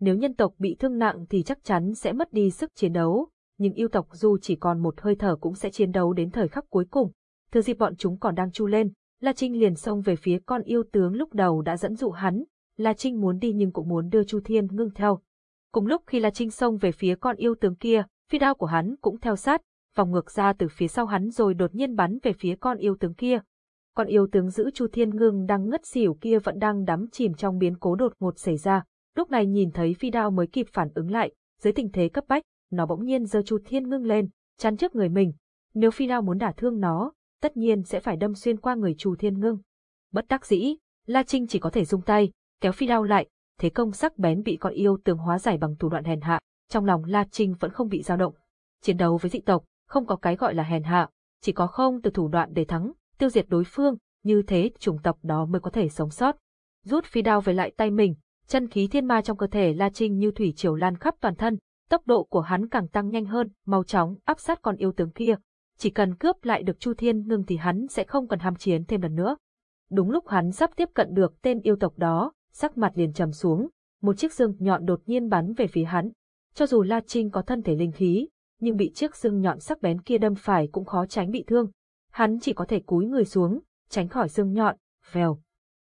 Nếu nhân tộc bị thương nặng thì chắc chắn sẽ mất đi sức chiến đấu, nhưng yêu tộc dù chỉ còn một hơi thở cũng sẽ chiến đấu đến thời khắc cuối cùng. Thừa dịp bọn chúng còn đang chu lên, La Trinh liền xông về phía con yêu tướng lúc đầu đã dẫn dụ hắn. La Trinh muốn đi nhưng cũng muốn đưa Chu Thiên ngưng theo. Cùng lúc khi La Trinh xông về phía con yêu tướng kia, phi đao của hắn cũng theo sát, vòng ngược ra từ phía sau hắn rồi đột nhiên bắn về phía con yêu tướng kia. Con yêu tướng giữ Chu Thiên ngưng đang ngất xỉu kia vẫn đang đắm chìm trong biến cố đột ngột xảy ra. Lúc này nhìn thấy phi đao mới kịp phản ứng lại, dưới tình thế cấp bách, nó bỗng nhiên giơ Chu Thiên ngưng lên, chắn trước người mình. Nếu phi đao muốn đả thương nó, tất nhiên sẽ phải đâm xuyên qua người Chu Thiên Ngưng. Bất đắc dĩ, La Trinh chỉ có thể dùng tay, kéo phi đao lại, thế công sắc bén bị con yêu tường hóa giải bằng thủ đoạn hèn hạ, trong lòng La Trinh vẫn không bị dao động. Chiến đấu với dị tộc, không có cái gọi là hèn hạ, chỉ có không từ thủ đoạn để thắng, tiêu diệt đối phương, như thế chủng tộc đó mới có thể sống sót. Rút phi đao về lại tay mình, chân khí thiên ma trong cơ thể La Trinh như thủy triều lan khắp toàn thân, tốc độ của hắn càng tăng nhanh hơn, mau chóng áp sát con yêu tướng kia, chỉ cần cướp lại được Chu Thiên Ngưng thì hắn sẽ không cần ham chiến thêm lần nữa. Đúng lúc hắn sắp tiếp cận được tên yêu tộc đó, sắc mặt liền trầm xuống, một chiếc dương nhọn đột nhiên bắn về phía hắn. Cho dù La Trinh có thân thể linh khí, nhưng bị chiếc dương nhọn sắc bén kia đâm phải cũng khó tránh bị thương. Hắn chỉ có thể cúi người xuống, tránh khỏi dương nhọn, vèo.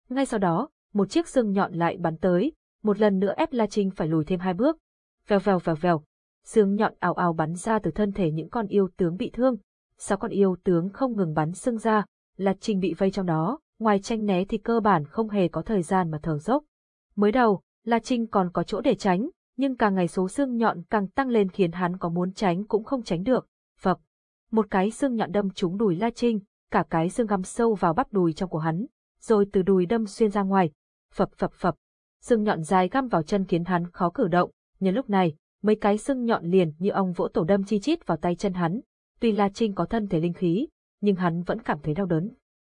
Ngay sau đó, một chiếc dương nhọn lại bắn tới, một lần nữa ép La Trinh phải lùi thêm hai bước. Vèo vèo vèo vèo, dương nhọn ào ào bắn ra từ thân thể những con yêu tướng bị thương, sao con yêu tướng không ngừng bắn xương ra, La Trinh bị vây trong đó, ngoài tranh né thì cơ bản không hề có thời gian mà thở dốc. Mới đầu, La Trinh còn có chỗ để tránh, nhưng càng ngày số xương nhọn càng tăng lên khiến hắn có muốn tránh cũng không tránh được. Phập, một cái xương nhọn đâm trúng đùi La Trinh, cả cái xương găm sâu vào bắp đùi trong của hắn, rồi từ đùi đâm xuyên ra ngoài. Phập phập phập, xương nhọn dài găm vào chân khiến hắn khó cử động, nhân lúc này, mấy cái xương nhọn liền như ông vỗ tổ đâm chi chít vào tay chân hắn, Tuy La Trinh có thân thể linh khí, nhưng hắn vẫn cảm thấy đau đớn.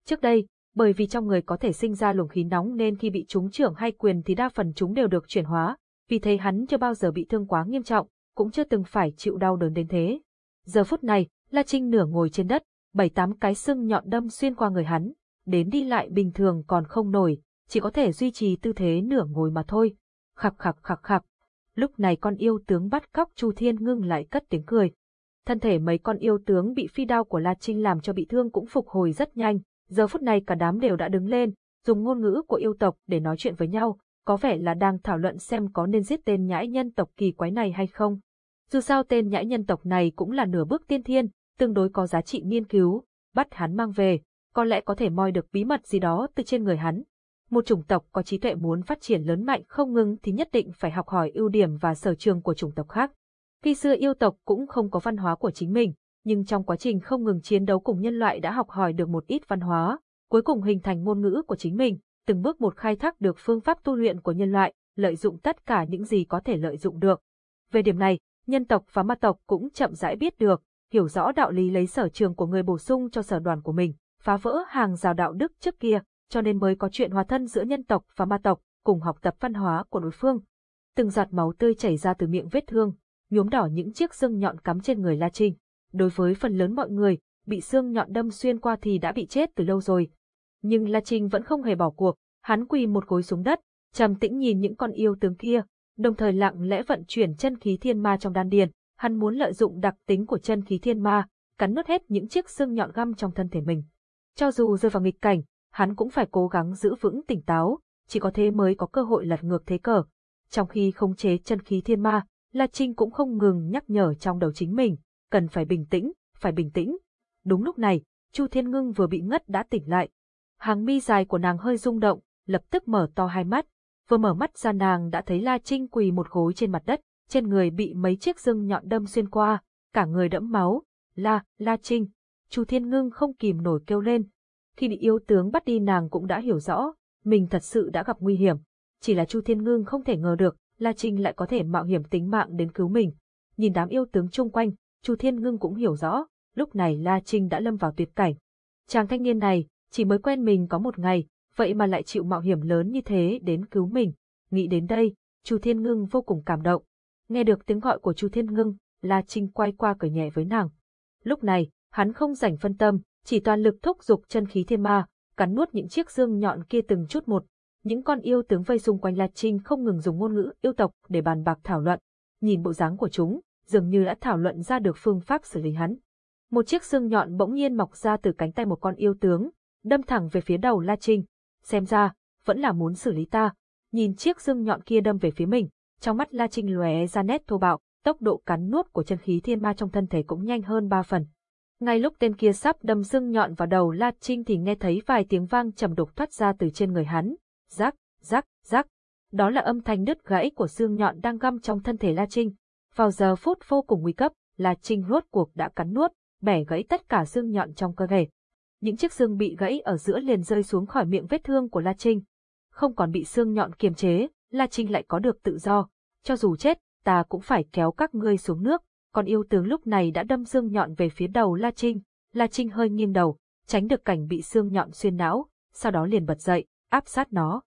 Trước đây, bởi vì trong người có thể sinh ra luồng khí nóng nên khi bị trúng trưởng hay quyền thì đa phần chúng đều được chuyển hóa, vì thế hắn chưa bao giờ bị thương quá nghiêm trọng, cũng chưa từng phải chịu đau đớn đến thế. Giờ phút này, La Trinh nửa ngồi trên đất, bảy tám cái xương nhọn đâm xuyên qua người hắn, đến đi lại bình thường còn không nổi, chỉ có thể duy trì tư thế nửa ngồi mà thôi. Khặc khặc khặc khặc. Lúc này con yêu tướng bắt cóc Chu Thiên ngưng lại cất tiếng cười, thân thể mấy con yêu tướng bị phi đao của La Trinh làm cho bị thương cũng phục hồi rất nhanh, giờ phút này cả đám đều đã đứng lên, dùng ngôn ngữ của yêu tộc để nói chuyện với nhau, có vẻ là đang thảo luận xem có nên giết tên nhãi nhân tộc kỳ quái này hay không. Dù sao tên nhãi nhân tộc này cũng là nửa bước tiên thiên, tương đối có giá trị nghiên cứu, bắt hắn mang về, có lẽ có thể moi được bí mật gì đó từ trên người hắn. Một chủng tộc có trí tuệ muốn phát triển lớn mạnh không ngừng thì nhất định phải học hỏi ưu điểm và sở trường của chủng tộc khác. Khi xưa yêu tộc cũng không có văn hóa của chính mình, nhưng trong quá trình không ngừng chiến đấu cùng nhân loại đã học hỏi được một ít văn hóa, cuối cùng hình thành ngôn ngữ của chính mình, từng bước một khai thác được phương pháp tu luyện của nhân loại, lợi dụng tất cả những gì có thể lợi dụng được. Về điểm này, nhân tộc và ma tộc cũng chậm rãi biết được, hiểu rõ đạo lý lấy sở trường của người bổ sung cho sở đoàn của mình, phá vỡ hàng rào đạo đức trước kia, cho nên mới có chuyện hòa thân giữa nhân tộc và ma tộc, cùng học tập văn hóa của đối phương. Từng giọt máu tươi chảy ra từ miệng vết thương, nhuốm đỏ những chiếc xương nhọn cắm trên người La Trinh. Đối với phần lớn mọi người, bị xương nhọn đâm xuyên qua thì đã bị chết từ lâu rồi. Nhưng La Trinh vẫn không hề bỏ cuộc, hắn quỳ một gối xuống đất, trầm tĩnh nhìn những con yêu tướng kia, đồng thời lặng lẽ vận chuyển chân khí thiên ma trong đan điền. Hắn muốn lợi dụng đặc tính của chân khí thiên ma, cắn nuốt hết những chiếc xương nhọn găm trong thân thể mình. Cho dù rơi vào nghịch cảnh, hắn cũng phải cố gắng giữ vững tỉnh táo, chỉ có thế mới có cơ hội lật ngược thế cờ. Trong khi khống chế chân khí thiên ma, La Trinh cũng không ngừng nhắc nhở trong đầu chính mình, cần phải bình tĩnh, phải bình tĩnh. Đúng lúc này, Chu Thiên Ngưng vừa bị ngất đã tỉnh lại. Hàng mi dài của nàng hơi rung động, lập tức mở to hai mắt. Vừa mở mắt ra nàng đã thấy La Trinh quỳ một gối trên mặt đất, trên người bị mấy chiếc rưng nhọn đâm xuyên qua, cả người đẫm máu. La, La Trinh. Chu Thiên Ngưng không kìm nổi kêu lên. Khi bị yêu tướng bắt đi nàng cũng đã hiểu rõ, mình thật sự đã gặp nguy hiểm. Chỉ là Chu Thiên Ngưng không thể ngờ được, La Trinh lại có thể mạo hiểm tính mạng đến cứu mình. Nhìn đám yêu tướng chung quanh, Chu Thiên Ngưng cũng hiểu rõ, lúc này La Trinh đã lâm vào tuyệt cảnh. Chàng thanh niên này, chỉ mới quen mình có một ngày, vậy mà lại chịu mạo hiểm lớn như thế đến cứu mình. Nghĩ đến đây, Chu Thiên Ngưng vô cùng cảm động. Nghe được tiếng gọi của Chu Thiên Ngưng, La Trinh quay qua cười nhẹ với nàng. Lúc này, hắn không rảnh phân tâm, chỉ toàn lực thúc giục chân khí thiên ma, cắn nuốt những chiếc xương nhọn kia từng chút một. Những con yêu tướng vây xung quanh La Trinh không ngừng dùng ngôn ngữ yêu tộc để bàn bạc thảo luận. Nhìn bộ dáng của chúng, dường như đã thảo luận ra được phương pháp xử lý hắn. Một chiếc xương nhọn bỗng nhiên mọc ra từ cánh tay một con yêu tướng, đâm thẳng về phía đầu La Trinh. Xem ra, vẫn là muốn xử lý ta. Nhìn chiếc xương nhọn kia đâm về phía mình, trong mắt La Trinh lóe ra nét thô bạo, tốc độ cắn nuốt của chân khí thiên ma trong thân thể cũng nhanh hơn ba phần. Ngay lúc tên kia sắp đâm xương nhọn vào đầu La Trinh thì nghe thấy vài tiếng vang trầm đục thoát ra từ trên người hắn. Rắc, rắc, rắc. Đó là âm thanh đứt gãy của xương nhọn đang găm trong thân thể La Trinh. Vào giờ phút vô cùng nguy cấp, là Trinh rốt cuộc đã cắn nuốt, bẻ gãy tất cả xương nhọn trong cơ thể. Những chiếc xương bị gãy ở giữa liền rơi xuống khỏi miệng vết thương của La Trinh. Không còn bị xương nhọn kiềm chế, La Trinh lại có được tự do. Cho dù chết, ta cũng phải kéo các ngươi xuống nước. Còn yêu tướng lúc này đã đâm xương nhọn về phía đầu La Trinh. La Trinh hơi nghiêng đầu, tránh được cảnh bị xương nhọn xuyên não, sau đó liền bật dậy, áp sát nó.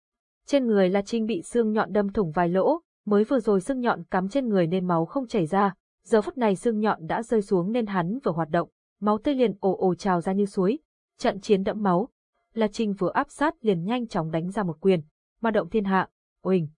Trên người La Trinh bị xương nhọn đâm thủng vài lỗ, mới vừa rồi xương nhọn cắm trên người nên máu không chảy ra, giờ phút này xương nhọn đã rơi xuống nên hắn vừa hoạt động, máu tươi liền ồ ồ trào ra như suối. Trận chiến đẫm máu, La Trinh vừa áp sát liền nhanh chóng đánh ra một quyền, ma động thiên hạ, oình.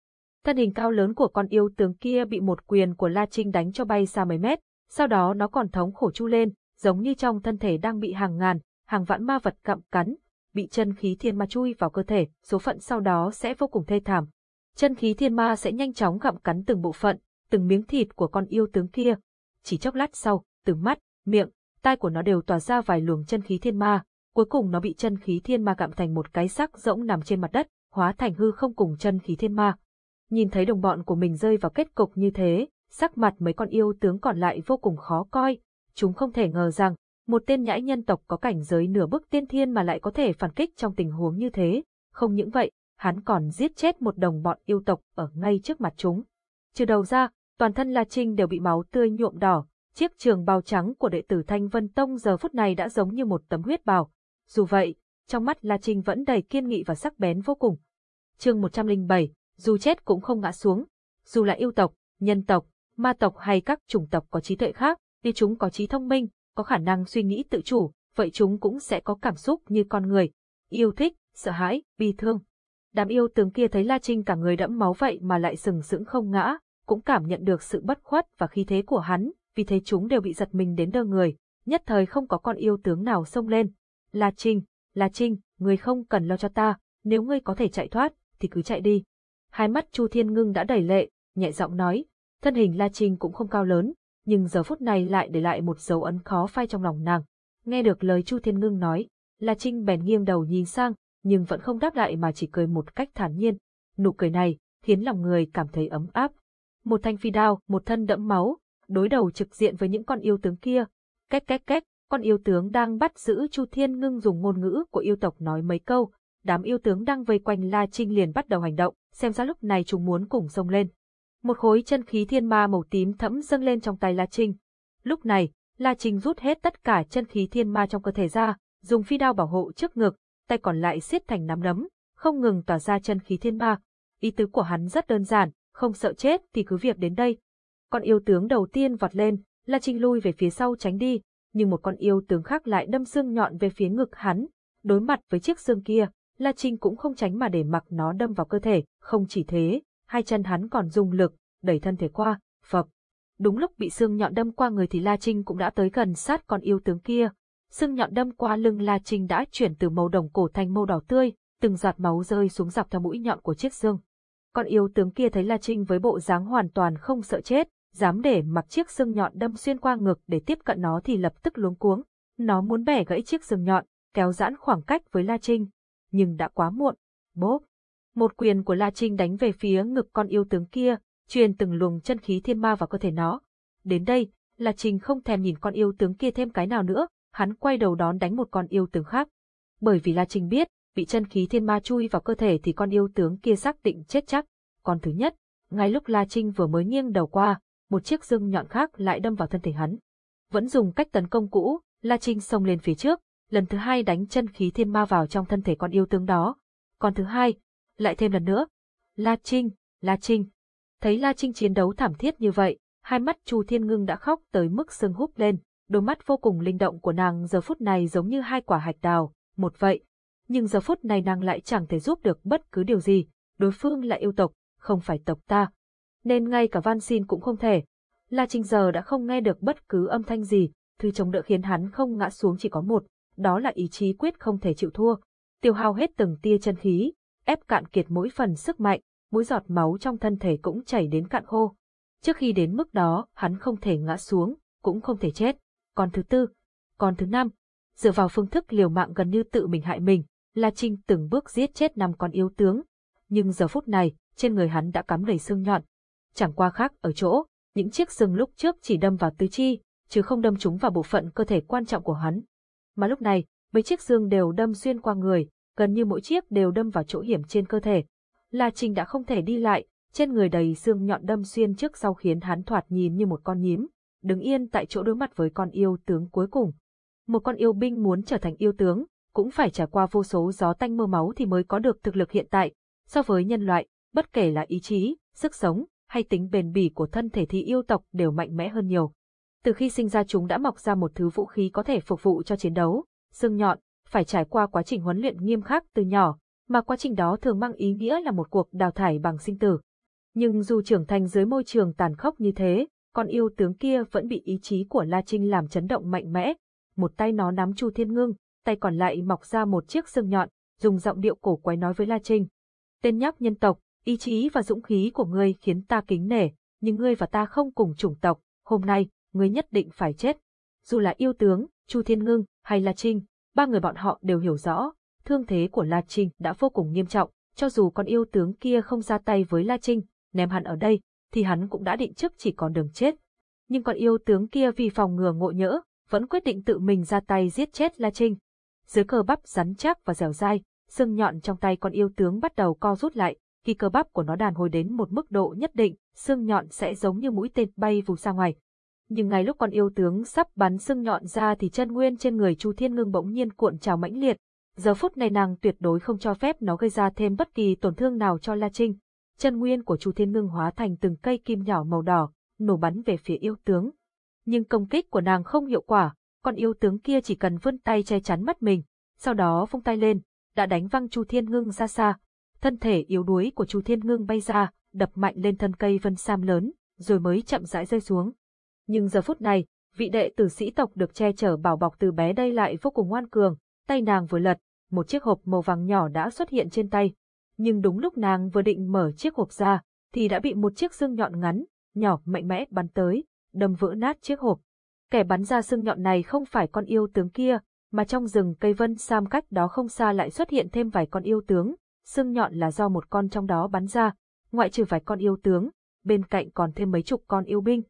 Thân hình cao lớn của con yêu tướng kia bị một quyền của La Trinh đánh cho bay xa mấy mét, sau đó nó còn thống khổ chu lên, giống như trong thân thể đang bị hàng ngàn, hàng vạn ma vật cặm cắn, bị chân khí thiên ma chui vào cơ thể, số phận sau đó sẽ vô cùng thê thảm. Chân khí thiên ma sẽ nhanh chóng gặm cắn từng bộ phận, từng miếng thịt của con yêu tướng kia. Chỉ chốc lát sau, từ mắt, miệng, tai của nó đều tỏa ra vài luồng chân khí thiên ma, cuối cùng nó bị chân khí thiên ma gặm thành một cái xác rỗng nằm trên mặt đất, hóa thành hư không cùng chân khí thiên ma. Nhìn thấy đồng bọn của mình rơi vào kết cục như thế, sắc mặt mấy con yêu tướng còn lại vô cùng khó coi, chúng không thể ngờ rằng, một tên nhãi nhân tộc có cảnh giới nửa bước tiên thiên mà lại có thể phản kích trong tình huống như thế, không những vậy, hắn còn giết chết một đồng bọn yêu tộc ở ngay trước mặt chúng. Trừ đầu ra, toàn thân La Trinh đều bị máu tươi nhuộm đỏ, chiếc trường bào trắng của đệ tử Thanh Vân Tông giờ phút này đã giống như một tấm huyết bào. Dù vậy, trong mắt La Trinh vẫn đầy kiên nghị và sắc bén vô cùng. Chương 107, dù chết cũng không ngã xuống, dù là yêu tộc, nhân tộc, ma tộc hay các chủng tộc có trí tuệ khác, nếu chúng có trí thông minh, có khả năng suy nghĩ tự chủ, vậy chúng cũng sẽ có cảm xúc như con người, yêu thích, sợ hãi, bi thương. Đám yêu tướng kia thấy La Trinh cả người đẫm máu vậy mà lại sừng sững không ngã, cũng cảm nhận được sự bất khuất và khí thế của hắn, vì thế chúng đều bị giật mình đến đơ người, nhất thời không có con yêu tướng nào xông lên. La Trinh, La Trinh, người không cần lo cho ta, nếu ngươi có thể chạy thoát, thì cứ chạy đi. Hai mắt Chu Thiên Ngưng đã đầy lệ, nhẹ giọng nói, thân hình La Trinh cũng không cao lớn, nhưng giờ phút này lại để lại một dấu ấn khó phai trong lòng nàng. Nghe được lời Chu Thiên Ngưng nói, La Trinh bèn nghiêng đầu nhìn sang, nhưng vẫn không đáp lại mà chỉ cười một cách thản nhiên. Nụ cười này khiến lòng người cảm thấy ấm áp. Một thanh phi đao, một thân đẫm máu, đối đầu trực diện với những con yêu tướng kia. Két két két, con yêu tướng đang bắt giữ Chu Thiên Ngưng dùng ngôn ngữ của yêu tộc nói mấy câu, đám yêu tướng đang vây quanh La Trinh liền bắt đầu hành động, xem ra lúc này chúng muốn cùng xông lên. Một khối chân khí thiên ma màu tím thẫm dâng lên trong tay La Trinh. Lúc này, La Trinh rút hết tất cả chân khí thiên ma trong cơ thể ra, dùng phi đao bảo hộ trước ngực, tay còn lại siết thành nắm đấm, không ngừng tỏa ra chân khí thiên ma. Ý tứ của hắn rất đơn giản, không sợ chết thì cứ việc đến đây. Con yêu tướng đầu tiên vọt lên, La Trinh lui về phía sau tránh đi, nhưng một con yêu tướng khác lại đâm xương nhọn về phía ngực hắn. Đối mặt với chiếc xương kia, La Trinh cũng không tránh mà để mặc nó đâm vào cơ thể, không chỉ thế, hai chân hắn còn dùng lực, đẩy thân thể qua, phập. Đúng lúc bị xương nhọn đâm qua người thì La Trinh cũng đã tới gần sát con yêu tướng kia. Xương nhọn đâm qua lưng La Trinh đã chuyển từ màu đồng cổ thành màu đỏ tươi, từng giọt máu rơi xuống dọc theo mũi nhọn của chiếc xương. Con yêu tướng kia thấy La Trinh với bộ dáng hoàn toàn không sợ chết, dám để mặc chiếc xương nhọn đâm xuyên qua ngực để tiếp cận nó thì lập tức luống cuống. Nó muốn bẻ gãy chiếc xương nhọn, kéo giãn khoảng cách với La Trinh. Nhưng đã quá muộn. Bốp! Một quyền của La Trinh đánh về phía ngực con yêu tướng kia, truyền từng luồng chân khí thiên ma vào cơ thể nó. Đến đây, La Trinh không thèm nhìn con yêu tướng kia thêm cái nào nữa, hắn quay đầu đón đánh một con yêu tướng khác. Bởi vì La Trinh biết, bị chân khí thiên ma chui vào cơ thể thì con yêu tướng kia xác định chết chắc. Còn thứ nhất, ngay lúc La Trinh vừa mới nghiêng đầu qua, một chiếc dương nhọn khác lại đâm vào thân thể hắn. Vẫn dùng cách tấn công cũ, La Trinh xông lên phía trước, lần thứ hai đánh chân khí thiên ma vào trong thân thể con yêu tướng đó. Còn thứ hai, lại thêm lần nữa. La Trinh, La Trinh. Thấy La Trinh chiến đấu thảm thiết như vậy, hai mắt Chu Thiên Ngưng đã khóc tới mức sưng húp lên, đôi mắt vô cùng linh động của nàng giờ phút này giống như hai quả hạch đào, một vậy. Nhưng giờ phút này nàng lại chẳng thể giúp được bất cứ điều gì, đối phương là yêu tộc, không phải tộc ta. Nên ngay cả van xin cũng không thể. La Trinh giờ đã không nghe được bất cứ âm thanh gì, thứ chống đỡ khiến hắn không ngã xuống chỉ có một, đó là ý chí quyết không thể chịu thua. Tiêu hao hết từng tia chân khí, ép cạn kiệt mỗi phần sức mạnh, mỗi giọt máu trong thân thể cũng chảy đến cạn khô. Trước khi đến mức đó, hắn không thể ngã xuống, cũng không thể chết. Còn thứ tư, còn thứ năm, dựa vào phương thức liều mạng gần như tự mình hại mình, La Trinh từng bước giết chết năm con yêu tướng. Nhưng giờ phút này, trên người hắn đã cắm đầy xương nhọn. Chẳng qua khác ở chỗ, những chiếc xương lúc trước chỉ đâm vào tứ chi, chứ không đâm chúng vào bộ phận cơ thể quan trọng của hắn. Mà lúc này, mấy chiếc xương đều đâm xuyên qua người, gần như mỗi chiếc đều đâm vào chỗ hiểm trên cơ thể. La Trinh đã không thể đi lại, trên người đầy xương nhọn đâm xuyên trước sau khiến hắn thoạt nhìn như một con nhím, đứng yên tại chỗ đối mặt với con yêu tướng cuối cùng. Một con yêu binh muốn trở thành yêu tướng, cũng phải trải qua vô số gió tanh mưa máu thì mới có được thực lực hiện tại. So với nhân loại, bất kể là ý chí, sức sống, hay tính bền bỉ của thân thể thì yêu tộc đều mạnh mẽ hơn nhiều. Từ khi sinh ra chúng đã mọc ra một thứ vũ khí có thể phục vụ cho chiến đấu, xương nhọn, phải trải qua quá trình huấn luyện nghiêm khắc từ nhỏ, mà quá trình đó thường mang ý nghĩa là một cuộc đào thải bằng sinh tử. Nhưng dù trưởng thành dưới môi trường tàn khốc như thế, con yêu tướng kia vẫn bị ý chí của La Trinh làm chấn động mạnh mẽ. Một tay nó nắm Chu Thiên Ngưng, tay còn lại mọc ra một chiếc xương nhọn, dùng giọng điệu cổ quái nói với La Trinh. Tên nhóc nhân tộc, ý chí và dũng khí của ngươi khiến ta kính nể, nhưng ngươi và ta không cùng chủng tộc, hôm nay, ngươi nhất định phải chết. Dù là yêu tướng, Chu Thiên Ngưng, hay La Trinh, ba người bọn họ đều hiểu rõ, thương thế của La Trinh đã vô cùng nghiêm trọng, cho dù con yêu tướng kia không ra tay với La Trinh, ném hắn ở đây, thì hắn cũng đã định trước chỉ còn đường chết. Nhưng con yêu tướng kia vì phòng ngừa ngộ nhỡ, vẫn quyết định tự mình ra tay giết chết La Trinh. Dưới cơ bắp rắn chắc và dẻo dai, xương nhọn trong tay con yêu tướng bắt đầu co rút lại, khi cơ bắp của nó đàn hồi đến một mức độ nhất định, xương nhọn sẽ giống như mũi tên bay vù ra ngoài. Nhưng ngay lúc con yêu tướng sắp bắn xương nhọn ra thì chân nguyên trên người Chu Thiên Ngưng bỗng nhiên cuộn trào mãnh liệt. Giờ phút này nàng tuyệt đối không cho phép nó gây ra thêm bất kỳ tổn thương nào cho La Trinh. Chân nguyên của Chu Thiên Ngưng hóa thành từng cây kim nhỏ màu đỏ, nổ bắn về phía yêu tướng. Nhưng công kích của nàng không hiệu quả, con yêu tướng kia chỉ cần vươn tay che chắn mắt mình, sau đó vung tay lên, đã đánh văng Chu Thiên Ngưng ra xa. Thân thể yếu đuối của Chu Thiên Ngưng bay ra, đập mạnh lên thân cây vân sam lớn, rồi mới chậm rãi rơi xuống. Nhưng giờ phút này, vị đệ tử sĩ tộc được che chở bảo bọc từ bé đây lại vô cùng ngoan cường, tay nàng vừa lật, một chiếc hộp màu vàng nhỏ đã xuất hiện trên tay. Nhưng đúng lúc nàng vừa định mở chiếc hộp ra, thì đã bị một chiếc xương nhọn ngắn, nhỏ mạnh mẽ bắn tới, đâm vỡ nát chiếc hộp. Kẻ bắn ra xương nhọn này không phải con yêu tướng kia, mà trong rừng cây vân sam cách đó không xa lại xuất hiện thêm vài con yêu tướng, xương nhọn là do một con trong đó bắn ra, ngoại trừ vài con yêu tướng, bên cạnh còn thêm mấy chục con yêu binh.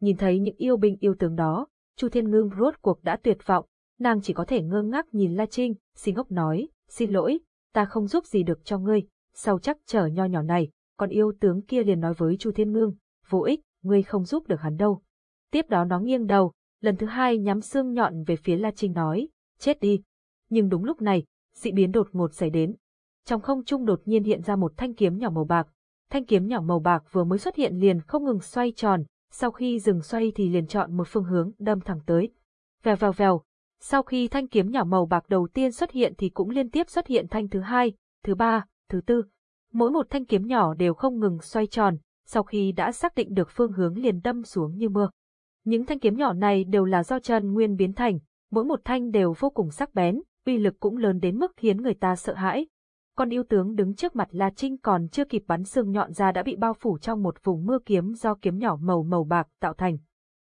Nhìn thấy những yêu binh yêu tướng đó, Chu Thiên Ngưng rốt cuộc đã tuyệt vọng, nàng chỉ có thể ngơ ngác nhìn La Trinh, xin ngốc nói, xin lỗi, ta không giúp gì được cho ngươi, sau chắc trở nho nhỏ này, còn yêu tướng kia liền nói với Chu Thiên Ngương, vô ích, ngươi không giúp được hắn đâu. Tiếp đó nó nghiêng đầu, lần thứ hai nhắm xương nhọn về phía La Trinh nói, chết đi. Nhưng đúng lúc này, dị biến đột ngột xảy đến. Trong không trung đột nhiên hiện ra một thanh kiếm nhỏ màu bạc. Thanh kiếm nhỏ màu bạc vừa mới xuất hiện liền không ngừng xoay tròn, sau khi dừng xoay thì liền chọn một phương hướng đâm thẳng tới. Vèo vèo vèo, sau khi thanh kiếm nhỏ màu bạc đầu tiên xuất hiện thì cũng liên tiếp xuất hiện thanh thứ hai, thứ ba, thứ tư. Mỗi một thanh kiếm nhỏ đều không ngừng xoay tròn, sau khi đã xác định được phương hướng liền đâm xuống như mưa. Những thanh kiếm nhỏ này đều là do chân nguyên biến thành, mỗi một thanh đều vô cùng sắc bén, uy lực cũng lớn đến mức khiến người ta sợ hãi. Con yêu tướng đứng trước mặt La Trinh còn chưa kịp bắn xương nhọn ra đã bị bao phủ trong một vùng mưa kiếm do kiếm nhỏ màu màu bạc tạo thành.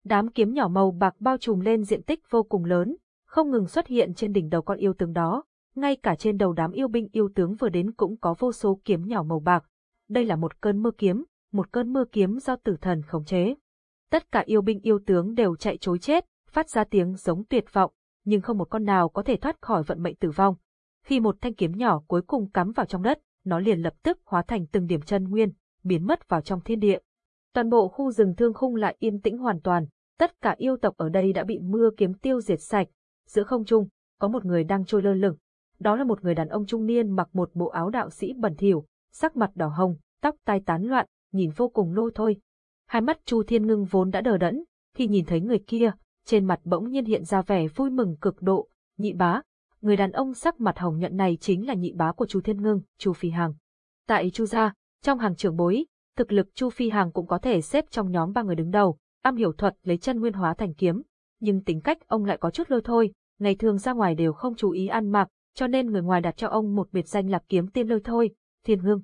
Đám kiếm nhỏ màu bạc bao trùm lên diện tích vô cùng lớn, không ngừng xuất hiện trên đỉnh đầu con yêu tướng đó, ngay cả trên đầu đám yêu binh yêu tướng vừa đến cũng có vô số kiếm nhỏ màu bạc. Đây là một cơn mưa kiếm, một cơn mưa kiếm do tử thần khống chế. Tất cả yêu binh yêu tướng đều chạy chối chết, phát ra tiếng giống tuyệt vọng, nhưng không một con nào có thể thoát khỏi vận mệnh tử vong. Khi một thanh kiếm nhỏ cuối cùng cắm vào trong đất, nó liền lập tức hóa thành từng điểm chân nguyên, biến mất vào trong thiên địa. Toàn bộ khu rừng thương khung lại yên tĩnh hoàn toàn, tất cả yêu tộc ở đây đã bị mưa kiếm tiêu diệt sạch. Giữa không trung, có một người đang trôi lơ lửng. Đó là một người đàn ông trung niên mặc một bộ áo đạo sĩ bẩn thỉu, sắc mặt đỏ hồng, tóc tai tán loạn, nhìn vô cùng lôi thôi. Hai mắt Chu Thiên Ngưng vốn đã đờ đẫn, khi nhìn thấy người kia, trên mặt bỗng nhiên hiện ra vẻ vui mừng cực độ, nhị bá. Người đàn ông sắc mặt hồng nhận này chính là nhị bá của Chu Thiên Ngưng, Chu Phi Hằng. Tại Chu gia, trong hàng trưởng bối, thực lực Chu Phi Hằng cũng có thể xếp trong nhóm ba người đứng đầu, am hiểu thuật lấy chân nguyên hóa thành kiếm, nhưng tính cách ông lại có chút lôi thôi, ngày thường ra ngoài đều không chú ý ăn mặc, cho nên người ngoài đặt cho ông một biệt danh là kiếm tiên lôi thôi, Thiên Hương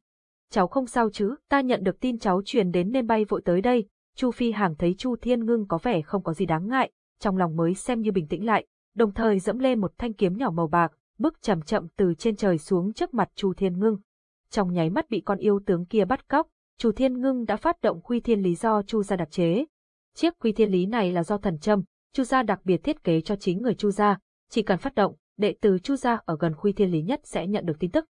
cháu không sao chứ, ta nhận được tin cháu truyền đến nên bay vội tới đây. Chu Phi hàng thấy Chu Thiên Ngưng có vẻ không có gì đáng ngại, trong lòng mới xem như bình tĩnh lại, đồng thời dẫm lên một thanh kiếm nhỏ màu bạc, bước chậm chậm từ trên trời xuống trước mặt Chu Thiên Ngưng. Trong nháy mắt bị con yêu tướng kia bắt cóc, Chu Thiên Ngưng đã phát động Quy Thiên Lý do Chu gia đặc chế. Chiếc Quy Thiên Lý này là do thần châm, Chu gia đặc biệt thiết kế cho chính người Chu gia, chỉ cần phát động, đệ tử Chu gia ở gần Khuy Thiên Lý nhất sẽ nhận được tin tức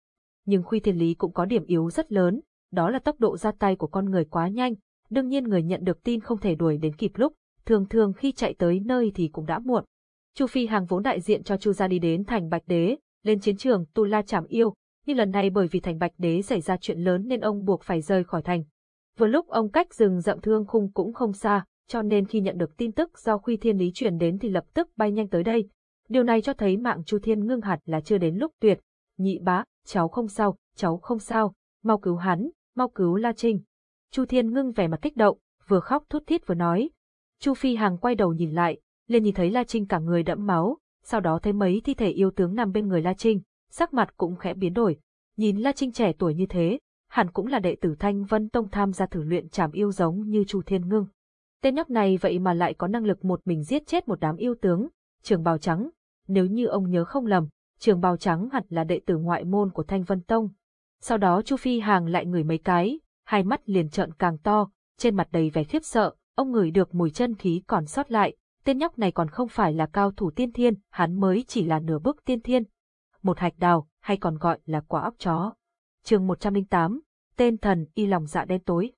nhưng Khuy Thiên Lý cũng có điểm yếu rất lớn, đó là tốc độ ra tay của con người quá nhanh, đương nhiên người nhận được tin không thể đuổi đến kịp lúc, thường thường khi chạy tới nơi thì cũng đã muộn. Chu Phi Hàng vốn đại diện cho Chu gia đi đến thành Bạch Đế, lên chiến trường Tu La Trảm Yêu, nhưng lần này bởi vì thành Bạch Đế xảy ra chuyện lớn nên ông buộc phải rời khỏi thành. Vừa lúc ông cách rừng rậm thương khung cũng không xa, cho nên khi nhận được tin tức do Khuy Thiên Lý truyền đến thì lập tức bay nhanh tới đây. Điều này cho thấy mạng Chu Thiên ngưng hạt là chưa đến lúc tuyệt. Nhị bá, cháu không sao, cháu không sao, mau cứu hắn, mau cứu La Trinh. Chu Thiên ngưng vẻ mặt kích động, vừa khóc thút thít vừa nói. Chu Phi Hằng quay đầu nhìn lại, liền nhìn thấy La Trinh cả người đẫm máu, sau đó thấy mấy thi thể yêu tướng nằm bên người La Trinh, sắc mặt cũng khẽ biến đổi. Nhìn La Trinh trẻ tuổi như thế, hẳn cũng là đệ tử Thanh Vân Tông tham gia thử luyện trảm yêu giống như Chu Thiên Ngưng. Tên nhóc này vậy mà lại có năng lực một mình giết chết một đám yêu tướng, trường bào trắng. Nếu như ông nhớ không lầm, trường bào trắng hẳn là đệ tử ngoại môn của Thanh Vân Tông. Sau đó Chu Phi Hàng lại ngửi mấy cái, hai mắt liền trợn càng to, trên mặt đầy vẻ khiếp sợ, ông ngửi được mùi chân khí còn sót lại, tên nhóc này còn không phải là cao thủ tiên thiên, hắn mới chỉ là nửa bước tiên thiên. Một hạch đào, hay còn gọi là quả óc chó. chương 108, tên thần y lòng dạ đen tối.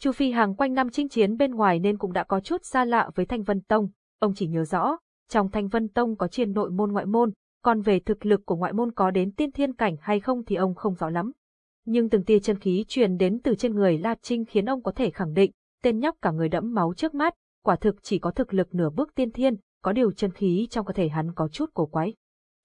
Chu Phi Hàng quanh năm chinh chiến bên ngoài nên cũng đã có chút xa lạ với Thanh Vân Tông, ông chỉ nhớ rõ, trong Thanh Vân Tông có chiên nội môn ngoại môn, còn về thực lực của ngoại môn có đến tiên thiên cảnh hay không thì ông không rõ lắm. Nhưng từng tia chân khí truyền đến từ trên người La Trinh khiến ông có thể khẳng định, tên nhóc cả người đẫm máu trước mắt, quả thực chỉ có thực lực nửa bước tiên thiên, có điều chân khí trong cơ thể hắn có chút cổ quái.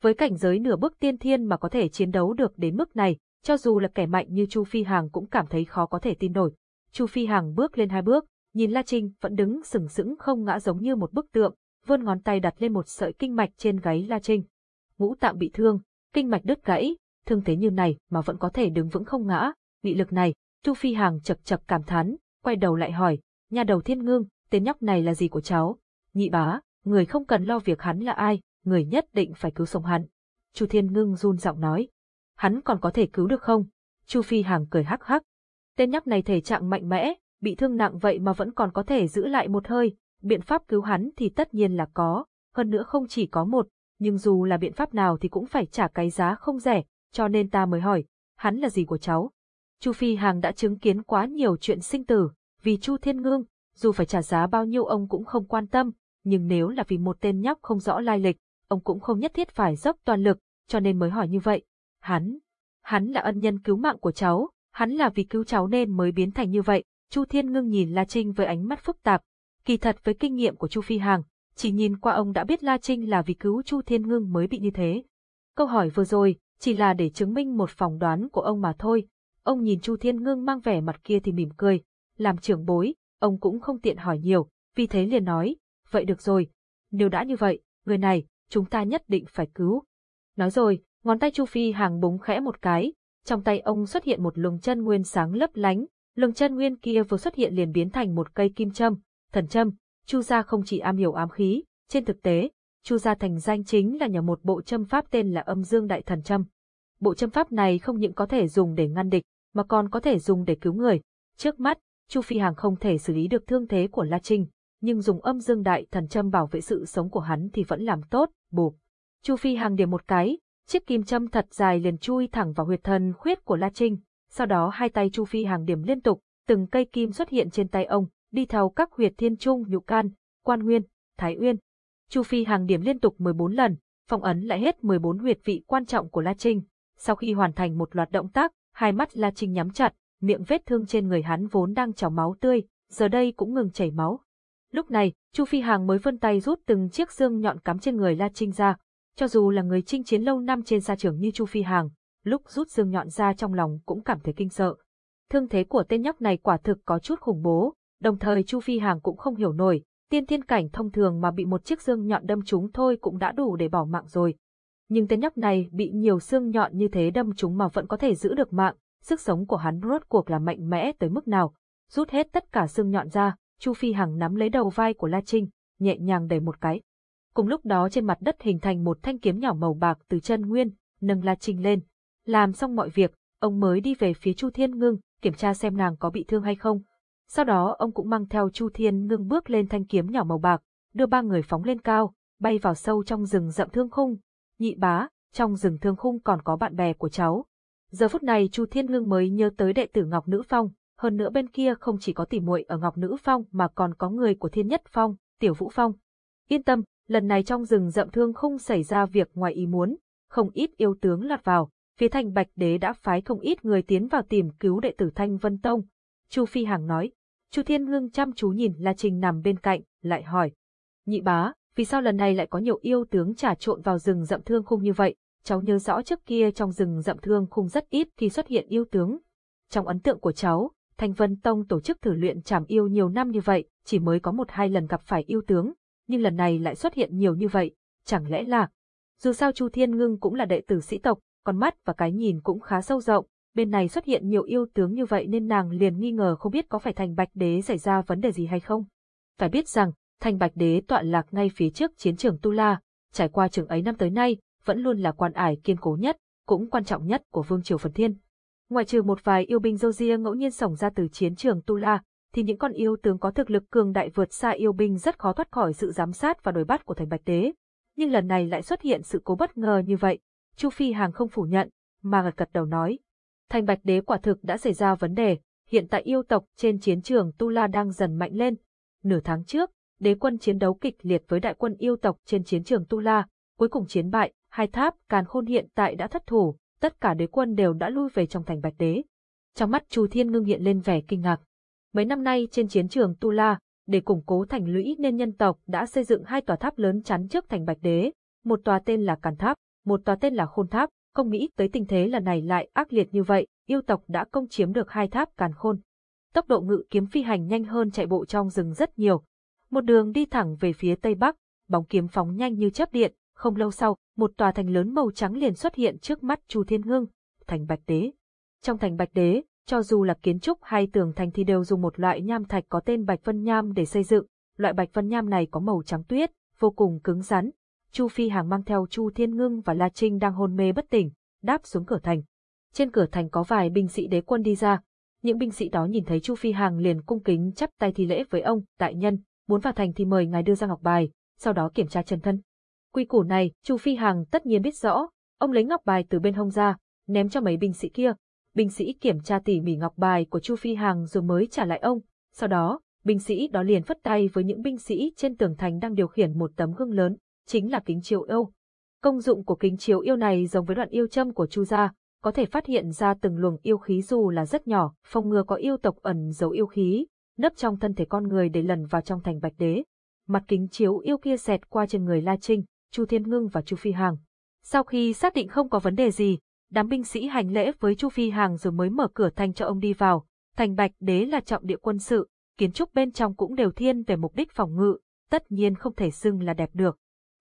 Với cảnh giới nửa bước tiên thiên mà có thể chiến đấu được đến mức này, cho dù là kẻ mạnh như Chu Phi Hàng cũng cảm thấy khó có thể tin nổi. Chu Phi Hàng bước lên hai bước, nhìn La Trinh vẫn đứng sừng sững không ngã giống như một bức tượng, vươn ngón tay đặt lên một sợi kinh mạch trên gáy La Trinh ngũ tạng bị thương, kinh mạch đứt gãy, thương thế như này mà vẫn có thể đứng vững không ngã, nghị lực này, Chu Phi Hàng chập chập cảm thán, quay đầu lại hỏi, nhà đầu thiên ngương, tên nhóc này là gì của cháu? Nhị bá, người không cần lo việc hắn là ai, người nhất định phải cứu sống hắn. Chu Thiên Ngưng run giọng nói, hắn còn có thể cứu được không? Chu Phi Hàng cười hắc hắc. Tên nhóc này thể trạng mạnh mẽ, bị thương nặng vậy mà vẫn còn có thể giữ lại một hơi, biện pháp cứu hắn thì tất nhiên là có, hơn nữa không chỉ có một, nhưng dù là biện pháp nào thì cũng phải trả cái giá không rẻ, cho nên ta mới hỏi, hắn là gì của cháu? Chu Phi Hàng đã chứng kiến quá nhiều chuyện sinh tử, vì Chu Thiên Ngương, dù phải trả giá bao nhiêu ông cũng không quan tâm, nhưng nếu là vì một tên nhóc không rõ lai lịch, ông cũng không nhất thiết phải dốc toàn lực, cho nên mới hỏi như vậy. Hắn, hắn là ân nhân cứu mạng của cháu, hắn là vì cứu cháu nên mới biến thành như vậy. Chu Thiên Ngưng nhìn La Trinh với ánh mắt phức tạp. Kỳ thật với kinh nghiệm của Chu Phi Hàng, chỉ nhìn qua ông đã biết La Trinh là vì cứu Chu Thiên Ngưng mới bị như thế. Câu hỏi vừa rồi, chỉ là để chứng minh một phỏng đoán của ông mà thôi. Ông nhìn Chu Thiên Ngưng mang vẻ mặt kia thì mỉm cười. Làm trưởng bối, ông cũng không tiện hỏi nhiều, vì thế liền nói, vậy được rồi. Nếu đã như vậy, người này, chúng ta nhất định phải cứu. Nói rồi, ngón tay Chu Phi hàng búng khẽ một cái, trong tay ông xuất hiện một lồng chân nguyên sáng lấp lánh, lồng chân nguyên kia vừa xuất hiện liền biến thành một cây kim châm, thần châm. Chu gia không chỉ am hiểu ám khí, trên thực tế, Chu gia thành danh chính là nhờ một bộ châm pháp tên là Âm Dương Đại Thần Châm. Bộ châm pháp này không những có thể dùng để ngăn địch, mà còn có thể dùng để cứu người. Trước mắt, Chu Phi Hàng không thể xử lý được thương thế của La Trinh, nhưng dùng âm dương đại thần châm bảo vệ sự sống của hắn thì vẫn làm tốt, bụp. Chu Phi Hàng điểm một cái, chiếc kim châm thật dài liền chui thẳng vào huyệt thần khuyết của La Trinh, sau đó hai tay Chu Phi Hàng điểm liên tục, từng cây kim xuất hiện trên tay ông, đi theo các huyệt thiên trung, nhụ can, quan nguyên, thái uyên. Chu Phi Hàng điểm liên tục 14 lần, phong ấn lại hết 14 huyệt vị quan trọng của La Trinh. Sau khi hoàn thành một loạt động tác, hai mắt La Trinh nhắm chặt, miệng vết thương trên người hắn vốn đang trào máu tươi, giờ đây cũng ngừng chảy máu. Lúc này, Chu Phi Hàng mới vươn tay rút từng chiếc xương nhọn cắm trên người La Trinh ra. Cho dù là người chinh chiến lâu năm trên sa trường như Chu Phi Hàng, lúc rút xương nhọn ra trong lòng cũng cảm thấy kinh sợ. Thương thế của tên nhóc này quả thực có chút khủng bố, đồng thời Chu Phi Hàng cũng không hiểu nổi, tiên thiên cảnh thông thường mà bị một chiếc xương nhọn đâm trúng thôi cũng đã đủ để bỏ mạng rồi. Nhưng tên nhóc này bị nhiều xương nhọn như thế đâm trúng mà vẫn có thể giữ được mạng, sức sống của hắn rốt cuộc là mạnh mẽ tới mức nào. Rút hết tất cả xương nhọn ra, Chu Phi Hằng nắm lấy đầu vai của La Trinh, nhẹ nhàng đẩy một cái. Cùng lúc đó trên mặt đất hình thành một thanh kiếm nhỏ màu bạc từ chân nguyên, nâng La Trinh lên. Làm xong mọi việc, ông mới đi về phía Chu Thiên Ngưng, kiểm tra xem nàng có bị thương hay không. Sau đó ông cũng mang theo Chu Thiên Ngưng bước lên thanh kiếm nhỏ màu bạc, đưa ba người phóng lên cao, bay vào sâu trong rừng rậm thương khung. Nhị bá, trong rừng thương khung còn có bạn bè của cháu, Giờ phút này Chu Thiên Ngưng mới nhớ tới đệ tử Ngọc Nữ Phong, hơn nữa bên kia không chỉ có tỉ muội ở Ngọc Nữ Phong mà còn có người của Thiên Nhất Phong, Tiểu Vũ Phong. Yên tâm, lần này trong rừng rậm thương không xảy ra việc ngoài ý muốn, không ít yêu tướng lọt vào, phía thành Bạch Đế đã phái không ít người tiến vào tìm cứu đệ tử Thanh Vân Tông. Chu Phi Hằng nói, Chu Thiên Ngưng chăm chú nhìn La Trình nằm bên cạnh, lại hỏi. Nhị bá, vì sao lần này lại có nhiều yêu tướng trà trộn vào rừng rậm thương khung như vậy? cháu nhớ rõ trước kia trong rừng rậm thương khung rất ít khi xuất hiện yêu tướng. Trong ấn tượng của cháu, Thanh Vân Tông tổ chức thử luyện trảm yêu nhiều năm như vậy, chỉ mới có một hai lần gặp phải yêu tướng, nhưng lần này lại xuất hiện nhiều như vậy, chẳng lẽ là... Dù sao Chu Thiên Ngưng cũng là đệ tử sĩ tộc, con mắt và cái nhìn cũng khá sâu rộng, bên này xuất hiện nhiều yêu tướng như vậy nên nàng liền nghi ngờ không biết có phải thành bạch đế xảy ra vấn đề gì hay không. Phải biết rằng, thành bạch đế tọa lạc ngay phía trước chiến trường Tu La, trải qua trường ấy năm tới nay, vẫn luôn là quan ải kiên cố nhất, cũng quan trọng nhất của Vương Triều Phần Thiên. Ngoài trừ một vài yêu binh dâu ria ngẫu nhiên sổng ra từ chiến trường Tu La, thì những con yêu tướng có thực lực cường đại vượt xa yêu binh rất khó thoát khỏi sự giám sát và đuổi bắt của Thành Bạch Đế. Nhưng lần này lại xuất hiện sự cố bất ngờ như vậy, Chu Phi Hàng không phủ nhận, mà gật gật đầu nói. Thành Bạch Đế quả thực đã xảy ra vấn đề, hiện tại yêu tộc trên chiến trường Tu La đang dần mạnh lên. Nửa tháng trước, đế quân chiến đấu kịch liệt với đại quân yêu tộc trên chiến trường Tu La, cuối cùng chiến bại, hai tháp càn khôn hiện tại đã thất thủ, tất cả đế quân đều đã lui về trong thành bạch đế. Trong mắt Chu Thiên ngưng hiện lên vẻ kinh ngạc. Mấy năm nay trên chiến trường Tu La, để củng cố thành lũy nên nhân tộc đã xây dựng hai tòa tháp lớn chắn trước thành bạch đế, một tòa tên là Càn Tháp, một tòa tên là Khôn Tháp, không nghĩ tới tình thế lần này lại ác liệt như vậy, yêu tộc đã công chiếm được hai tháp Càn Khôn. Tốc độ ngự kiếm phi hành nhanh hơn chạy bộ trong rừng rất nhiều. Một đường đi thẳng về phía tây bắc, bóng kiếm phóng nhanh như chớp điện, không lâu sau, một tòa thành lớn màu trắng liền xuất hiện trước mắt Chu Thiên Hương, thành Bạch Đế. Trong thành Bạch Đế, cho dù là kiến trúc hay tường thành thì đều dùng một loại nham thạch có tên Bạch Vân Nham để xây dựng. Loại Bạch Vân Nham này có màu trắng tuyết, vô cùng cứng rắn. Chu Phi Hàng mang theo Chu Thiên Ngưng và La Trinh đang hôn mê bất tỉnh, đáp xuống cửa thành. Trên cửa thành có vài binh sĩ đế quân đi ra. Những binh sĩ đó nhìn thấy Chu Phi Hàng liền cung kính chắp tay thi lễ với ông, đại nhân, muốn vào thành thì mời ngài đưa ra ngọc bài, sau đó kiểm tra chân thân. Quy củ này, Chu Phi Hàng tất nhiên biết rõ, ông lấy ngọc bài từ bên hông ra, ném cho mấy binh sĩ kia. Binh sĩ kiểm tra tỉ mỉ ngọc bài của Chu Phi Hằng rồi mới trả lại ông. Sau đó, binh sĩ đó liền phất tay với những binh sĩ trên tường thành đang điều khiển một tấm gương lớn, chính là kính chiếu yêu. Công dụng của kính chiếu yêu này giống với đoạn yêu châm của Chu gia, có thể phát hiện ra từng luồng yêu khí dù là rất nhỏ, phòng ngừa có yêu tộc ẩn giấu yêu khí, nấp trong thân thể con người để lần vào trong thành Bạch Đế. Mặt kính chiếu yêu kia xẹt qua trên người La Trinh, Chu Thiên Ngưng và Chu Phi Hằng. Sau khi xác định không có vấn đề gì, đám binh sĩ hành lễ với Chu Phi Hàng rồi mới mở cửa thành cho ông đi vào. Thành Bạch Đế là trọng địa quân sự, kiến trúc bên trong cũng đều thiên về mục đích phòng ngự, tất nhiên không thể xưng là đẹp được.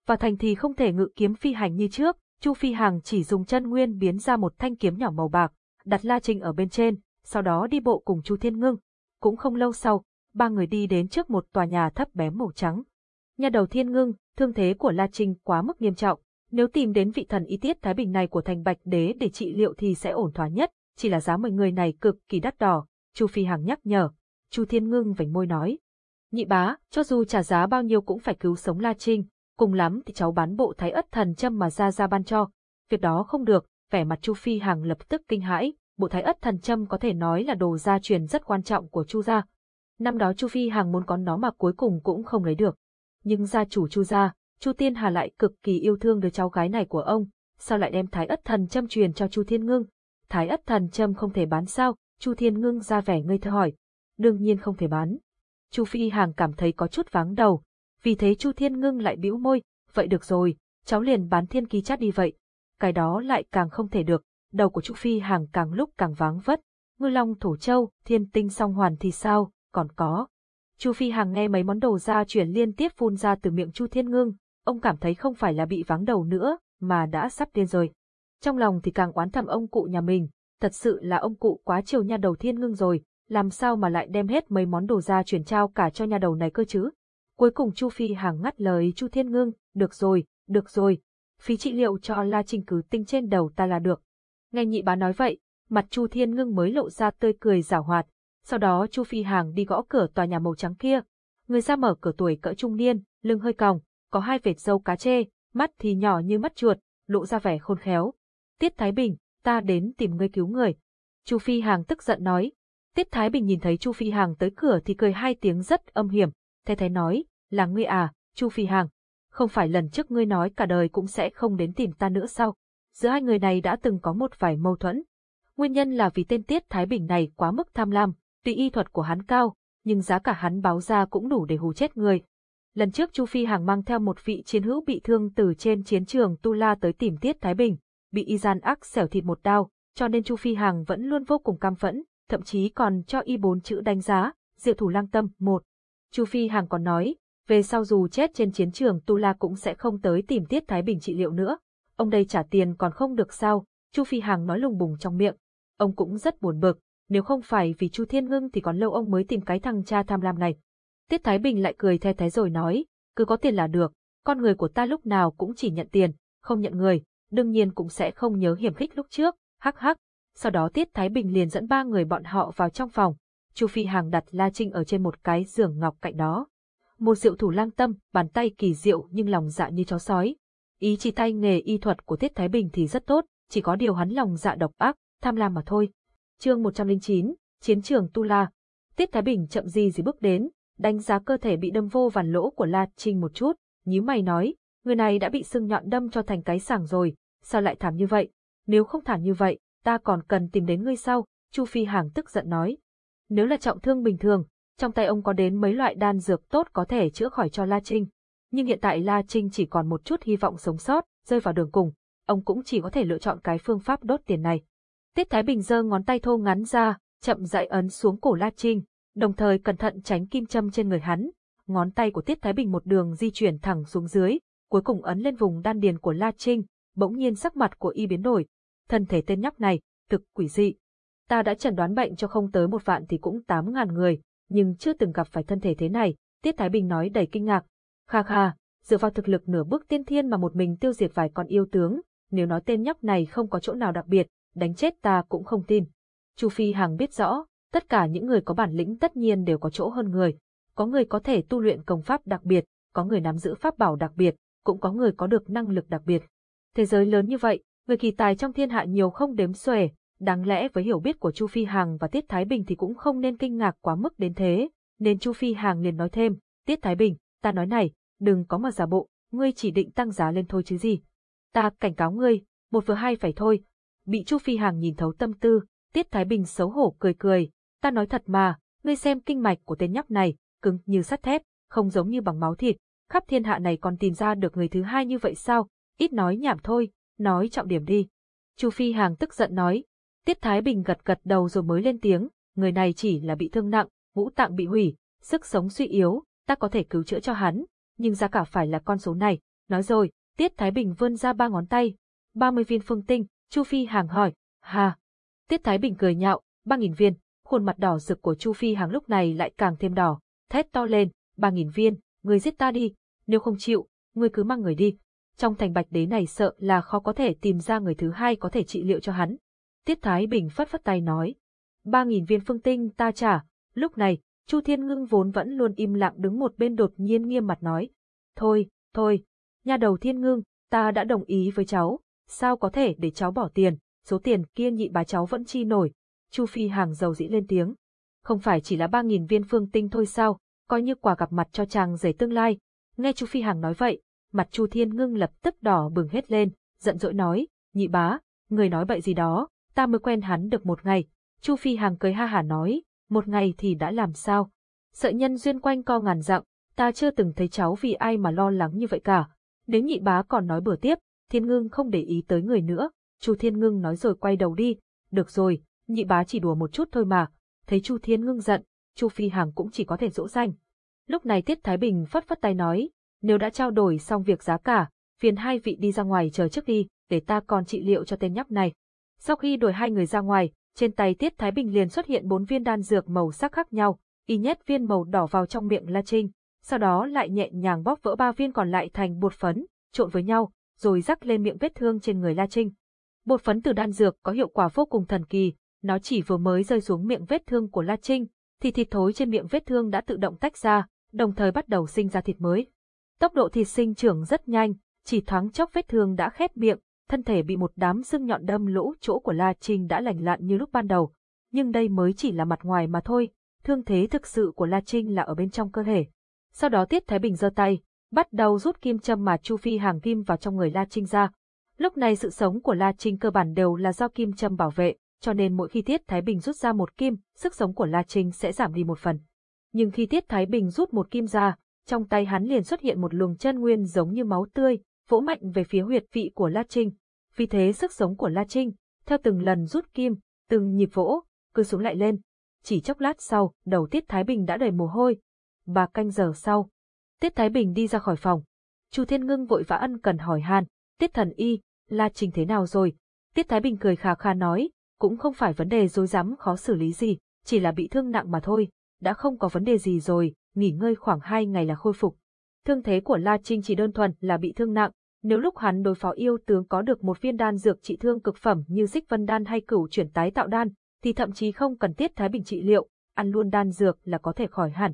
Và thành thì không thể ngự kiếm phi hành như trước, Chu Phi Hàng chỉ dùng chân nguyên biến ra một thanh kiếm nhỏ màu bạc, đặt La Trinh ở bên trên, sau đó đi bộ cùng Chu Thiên Ngưng. Cũng không lâu sau, ba người đi đến trước một tòa nhà thấp bé màu trắng. Nhà đầu Thiên Ngưng, thương thế của La Trinh quá mức nghiêm trọng, nếu tìm đến vị thần y tiết Thái Bình này của thành Bạch Đế để trị liệu thì sẽ ổn thỏa nhất, chỉ là giá mười người này cực kỳ đắt đỏ, Chu Phi Hằng nhắc nhở. Chu Thiên Ngưng vành môi nói. Nhị bá, cho dù trả giá bao nhiêu cũng phải cứu sống La Trinh, cùng lắm thì cháu bán bộ thái ất thần châm mà ra ra ban cho. Việc đó không được, vẻ mặt Chu Phi Hằng lập tức kinh hãi, bộ thái ất thần châm có thể nói là đồ gia truyền rất quan trọng của Chu gia. Năm đó Chu Phi Hằng muốn có nó mà cuối cùng cũng không lấy được. Nhưng gia chủ Chu gia, Chu Tiên Hà lại cực kỳ yêu thương đứa cháu gái này của ông, sao lại đem Thái Ất Thần Châm truyền cho Chu Thiên Ngưng? Thái Ất Thần Châm không thể bán sao? Chu Thiên Ngưng ra vẻ ngây thơ hỏi. Đương nhiên không thể bán. Chu Phi Hàng cảm thấy có chút váng đầu, vì thế Chu Thiên Ngưng lại bĩu môi, vậy được rồi, cháu liền bán thiên ký chát đi vậy. Cái đó lại càng không thể được, đầu của Chu Phi Hàng càng lúc càng váng vất. Ngư Long Thổ Châu, Thiên Tinh Song Hoàn thì sao, còn có. Chu Phi Hàng nghe mấy món đồ gia truyền liên tiếp phun ra từ miệng Chu Thiên Ngưng, ông cảm thấy không phải là bị vắng đầu nữa, mà đã sắp điên rồi. Trong lòng thì càng oán thầm ông cụ nhà mình, thật sự là ông cụ quá chiều nha đầu thiên ngưng rồi, làm sao mà lại đem hết mấy món đồ ra chuyển trao cả cho nhà đầu này cơ chứ. Cuối cùng Chu Phi hàng ngắt lời Chu Thiên Ngưng, được rồi, được rồi, phí trị liệu cho La Trinh cứ tinh trên đầu ta là được. Nghe nhị bá nói vậy, mặt Chu Thiên Ngưng mới lộ ra tươi cười giảo hoạt. Sau đó Chu Phi hàng đi gõ cửa tòa nhà màu trắng kia. Người ra mở cửa tuổi cỡ trung niên, lưng hơi còng, có hai vệt dâu cá chê, mắt thì nhỏ như mắt chuột, lộ ra vẻ khôn khéo. Tiết Thái Bình, ta đến tìm ngươi cứu người. Chu Phi Hàng tức giận nói. Tiết Thái Bình nhìn thấy Chu Phi Hàng tới cửa thì cười hai tiếng rất âm hiểm. Thế thái nói, là ngươi à, Chu Phi Hàng. Không phải lần trước ngươi nói cả đời cũng sẽ không đến tìm ta nữa sao? Giữa hai người này đã từng có một vài mâu thuẫn. Nguyên nhân là vì tên Tiết Thái Bình này quá mức tham lam, tuy y thuật của hắn cao, nhưng giá cả hắn báo ra cũng đủ để hù chết người. Lần trước Chu Phi Hàng mang theo một vị chiến hữu bị thương từ trên chiến trường Tu La tới tìm Tiết Thái Bình, bị y gian ác xẻo thịt một đao, cho nên Chu Phi Hàng vẫn luôn vô cùng cam phẫn, thậm chí còn cho y bốn chữ đánh giá, diệu thủ lang tâm, một. Chu Phi Hàng còn nói, về sau dù chết trên chiến trường Tu La cũng sẽ không tới tìm Tiết Thái Bình trị liệu nữa. Ông đây trả tiền còn không được sao, Chu Phi Hàng nói lùng bùng trong miệng. Ông cũng rất buồn bực, nếu không phải vì Chu Thiên Ngưng thì còn lâu ông mới tìm cái thằng cha tham lam này. Tiết Thái Bình lại cười the thế rồi nói, cứ có tiền là được, con người của ta lúc nào cũng chỉ nhận tiền, không nhận người, đương nhiên cũng sẽ không nhớ hiểm khích lúc trước, hắc hắc. Sau đó Tiết Thái Bình liền dẫn ba người bọn họ vào trong phòng, Chu Phi Hàng đặt La Trinh ở trên một cái giường ngọc cạnh đó. Một diệu thủ lang tâm, bàn tay kỳ diệu nhưng lòng dạ như chó sói. Ý chỉ tay nghề y thuật của Tiết Thái Bình thì rất tốt, chỉ có điều hắn lòng dạ độc ác, tham lam mà thôi. Chương 109, Chiến trường Tu La. Tiết Thái Bình chậm gì gì bước đến, đánh giá cơ thể bị đâm vô vàn lỗ của La Trinh một chút, nhíu mày nói, người này đã bị sưng nhọn đâm cho thành cái sảng rồi, sao lại thảm như vậy? Nếu không thảm như vậy, ta còn cần tìm đến ngươi sau, Chu Phi Hàng tức giận nói. Nếu là trọng thương bình thường, trong tay ông có đến mấy loại đan dược tốt có thể chữa khỏi cho La Trinh. Nhưng hiện tại La Trinh chỉ còn một chút hy vọng sống sót, rơi vào đường cùng, ông cũng chỉ có thể lựa chọn cái phương pháp đốt tiền này. Tiết Thái Bình giơ ngón tay thô ngắn ra, chậm rãi ấn xuống cổ La Trinh, đồng thời cẩn thận tránh kim châm trên người hắn. Ngón tay của Tiết Thái Bình một đường di chuyển thẳng xuống dưới, cuối cùng ấn lên vùng đan điền của La Trinh, bỗng nhiên sắc mặt của y biến đổi. Thân thể tên nhóc này, thực quỷ dị. Ta đã chẩn đoán bệnh cho không tới một vạn thì cũng tám ngàn người, nhưng chưa từng gặp phải thân thể thế này, Tiết Thái Bình nói đầy kinh ngạc. Kha kha, dựa vào thực lực nửa bước tiên thiên mà một mình tiêu diệt vài con yêu tướng, nếu nói tên nhóc này không có chỗ nào đặc biệt, đánh chết ta cũng không tin. Chu Phi Hằng biết rõ, Tất cả những người có bản lĩnh tất nhiên đều có chỗ hơn người. Có người có thể tu luyện công pháp đặc biệt, có người nắm giữ pháp bảo đặc biệt, cũng có người có được năng lực đặc biệt. Thế giới lớn như vậy, Người kỳ tài trong thiên hạ nhiều không đếm xuể, đáng lẽ với hiểu biết của Chu Phi Hằng và Tiết Thái Bình thì cũng không nên kinh ngạc quá mức đến thế, nên Chu Phi Hằng liền nói thêm, Tiết Thái Bình, ta nói này, đừng có mà giả bộ, ngươi chỉ định tăng giá lên thôi chứ gì. Ta cảnh cáo ngươi, một vừa hai phải thôi. Bị Chu Phi Hằng nhìn thấu tâm tư, Tiết Thái Bình xấu hổ cười cười, ta nói thật mà, ngươi xem kinh mạch của tên nhóc này, cứng như sắt thép, không giống như bằng máu thịt, khắp thiên hạ này còn tìm ra được người thứ hai như vậy sao, ít nói nhảm thôi, nói trọng điểm đi. Chu Phi Hàng tức giận nói, Tiết Thái Bình gật gật đầu rồi mới lên tiếng, người này chỉ là bị thương nặng, ngũ tạng bị hủy, sức sống suy yếu, ta có thể cứu chữa cho hắn, nhưng giá cả phải là con số này. Nói rồi, Tiết Thái Bình vươn ra ba ngón tay, 30 viên phương tinh, Chu Phi Hàng hỏi, hà. Tiết Thái Bình cười nhạo, ba nghìn viên, khuôn mặt đỏ rực của Chu Phi Hàng lúc này lại càng thêm đỏ, thét to lên, ba nghìn viên, người giết ta đi, nếu không chịu, người cứ mang người đi. Trong thành bạch đế này sợ là khó có thể tìm ra người thứ hai có thể trị liệu cho hắn. Tiết Thái Bình phất phất tay nói, ba nghìn viên phương tinh ta trả, lúc này, Chu Thiên Ngưng vốn vẫn luôn im lặng đứng một bên đột nhiên nghiêm mặt nói, thôi, thôi, nhà đầu Thiên Ngưng, ta đã đồng ý với cháu, sao có thể để cháu bỏ tiền, số tiền kia nhị bá cháu vẫn chi nổi. Chu Phi Hàng giàu dĩ lên tiếng. Không phải chỉ là ba nghìn viên phương tinh thôi sao, coi như quà gặp mặt cho chàng rể tương lai. Nghe Chu Phi Hàng nói vậy, mặt Chu Thiên Ngưng lập tức đỏ bừng hết lên, giận dỗi nói, nhị bá, người nói bậy gì đó, ta mới quen hắn được một ngày. Chu Phi Hàng cười ha hả nói, một ngày thì đã làm sao? Sợ nhân duyên quanh co ngàn dặm, ta chưa từng thấy cháu vì ai mà lo lắng như vậy cả. Nếu nhị bá còn nói bừa tiếp, Thiên Ngưng không để ý tới người nữa. Chu Thiên Ngưng nói rồi quay đầu đi. Được rồi, nhị bá chỉ đùa một chút thôi mà. Thấy Chu Thiên Ngưng giận, Chu Phi Hằng cũng chỉ có thể dỗ dành. Lúc này Tiết Thái Bình phất phất tay nói, nếu đã trao đổi xong việc giá cả, phiền hai vị đi ra ngoài chờ trước đi, để ta còn trị liệu cho tên nhóc này. Sau khi đuổi hai người ra ngoài, trên tay Tiết Thái Bình liền xuất hiện bốn viên đan dược màu sắc khác nhau, y nhét viên màu đỏ vào trong miệng La Trinh, sau đó lại nhẹ nhàng bóp vỡ ba viên còn lại thành bột phấn, trộn với nhau, rồi rắc lên miệng vết thương trên người La Trinh. Bột phấn từ đan dược có hiệu quả vô cùng thần kỳ, nó chỉ vừa mới rơi xuống miệng vết thương của La Trinh, thì thịt thối trên miệng vết thương đã tự động tách ra, đồng thời bắt đầu sinh ra thịt mới. Tốc độ thịt sinh trưởng rất nhanh, chỉ thoáng chốc vết thương đã khép miệng, thân thể bị một đám xương nhọn đâm lỗ chỗ của La Trinh đã lành lặn như lúc ban đầu. Nhưng đây mới chỉ là mặt ngoài mà thôi, thương thế thực sự của La Trinh là ở bên trong cơ thể. Sau đó Tiết Thái Bình giơ tay, bắt đầu rút kim châm mà Chu Phi hàng kim vào trong người La Trinh ra. Lúc này sự sống của La Trinh cơ bản đều là do kim châm bảo vệ, cho nên mỗi khi Tiết Thái Bình rút ra một kim, sức sống của La Trinh sẽ giảm đi một phần. Nhưng khi Tiết Thái Bình rút một kim ra, trong tay hắn liền xuất hiện một luồng chân nguyên giống như máu tươi, vỗ mạnh về phía huyệt vị của La Trinh. Vì thế sức sống của La Trinh, theo từng lần rút kim, từng nhịp vỗ, cứ xuống lại lên. Chỉ chốc lát sau, đầu Tiết Thái Bình đã đầy mồ hôi. Bà canh giờ sau, Tiết Thái Bình đi ra khỏi phòng. Chu Thiên Ngưng vội vã ân cần hỏi han, Tiết Thần Y, La Trinh thế nào rồi? Tiết Thái Bình cười khà khà nói, cũng không phải vấn đề dối rắm khó xử lý gì, chỉ là bị thương nặng mà thôi, đã không có vấn đề gì rồi, nghỉ ngơi khoảng hai ngày là khôi phục. Thương thế của La Trinh chỉ đơn thuần là bị thương nặng, nếu lúc hắn đối phó yêu tướng có được một viên đan dược trị thương cực phẩm như xích vân đan hay cửu chuyển tái tạo đan, thì thậm chí không cần thiết Thái Bình trị liệu, ăn luôn đan dược là có thể khỏi hẳn.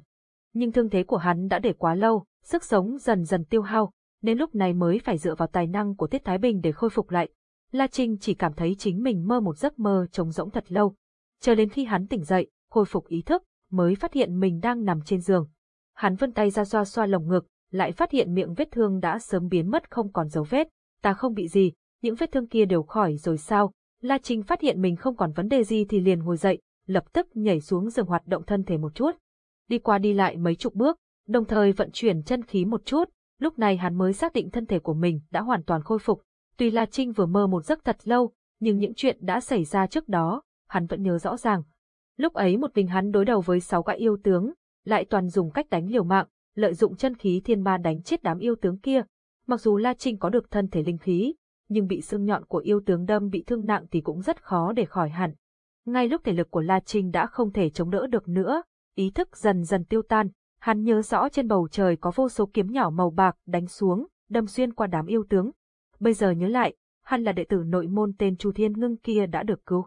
Nhưng thương thế của hắn đã để quá lâu, sức sống dần dần tiêu hao, nên lúc này mới phải dựa vào tài năng của Tiết Thái Bình để khôi phục lại. La Trinh chỉ cảm thấy chính mình mơ một giấc mơ trống rỗng thật lâu. Chờ đến khi hắn tỉnh dậy, khôi phục ý thức, mới phát hiện mình đang nằm trên giường. Hắn vươn tay ra xoa xoa lồng ngực, lại phát hiện miệng vết thương đã sớm biến mất không còn dấu vết. Ta không bị gì, những vết thương kia đều khỏi rồi sao? La Trinh phát hiện mình không còn vấn đề gì thì liền ngồi dậy, lập tức nhảy xuống giường hoạt động thân thể một chút. Đi qua đi lại mấy chục bước, đồng thời vận chuyển chân khí một chút, lúc này hắn mới xác định thân thể của mình đã hoàn toàn khôi phục. Tuy La Trinh vừa mơ một giấc thật lâu, nhưng những chuyện đã xảy ra trước đó, hắn vẫn nhớ rõ ràng. Lúc ấy một mình hắn đối đầu với sáu gã yêu tướng, lại toàn dùng cách đánh liều mạng, lợi dụng chân khí thiên ma đánh chết đám yêu tướng kia. Mặc dù La Trinh có được thân thể linh khí, nhưng bị xương nhọn của yêu tướng đâm bị thương nặng thì cũng rất khó để khỏi hẳn. Ngay lúc thể lực của La Trinh đã không thể chống đỡ được nữa, ý thức dần dần tiêu tan, hắn nhớ rõ trên bầu trời có vô số kiếm nhỏ màu bạc đánh xuống, đâm xuyên qua đám yêu tướng. Bây giờ nhớ lại, hắn là đệ tử nội môn tên Chu Thiên Ngưng kia đã được cứu.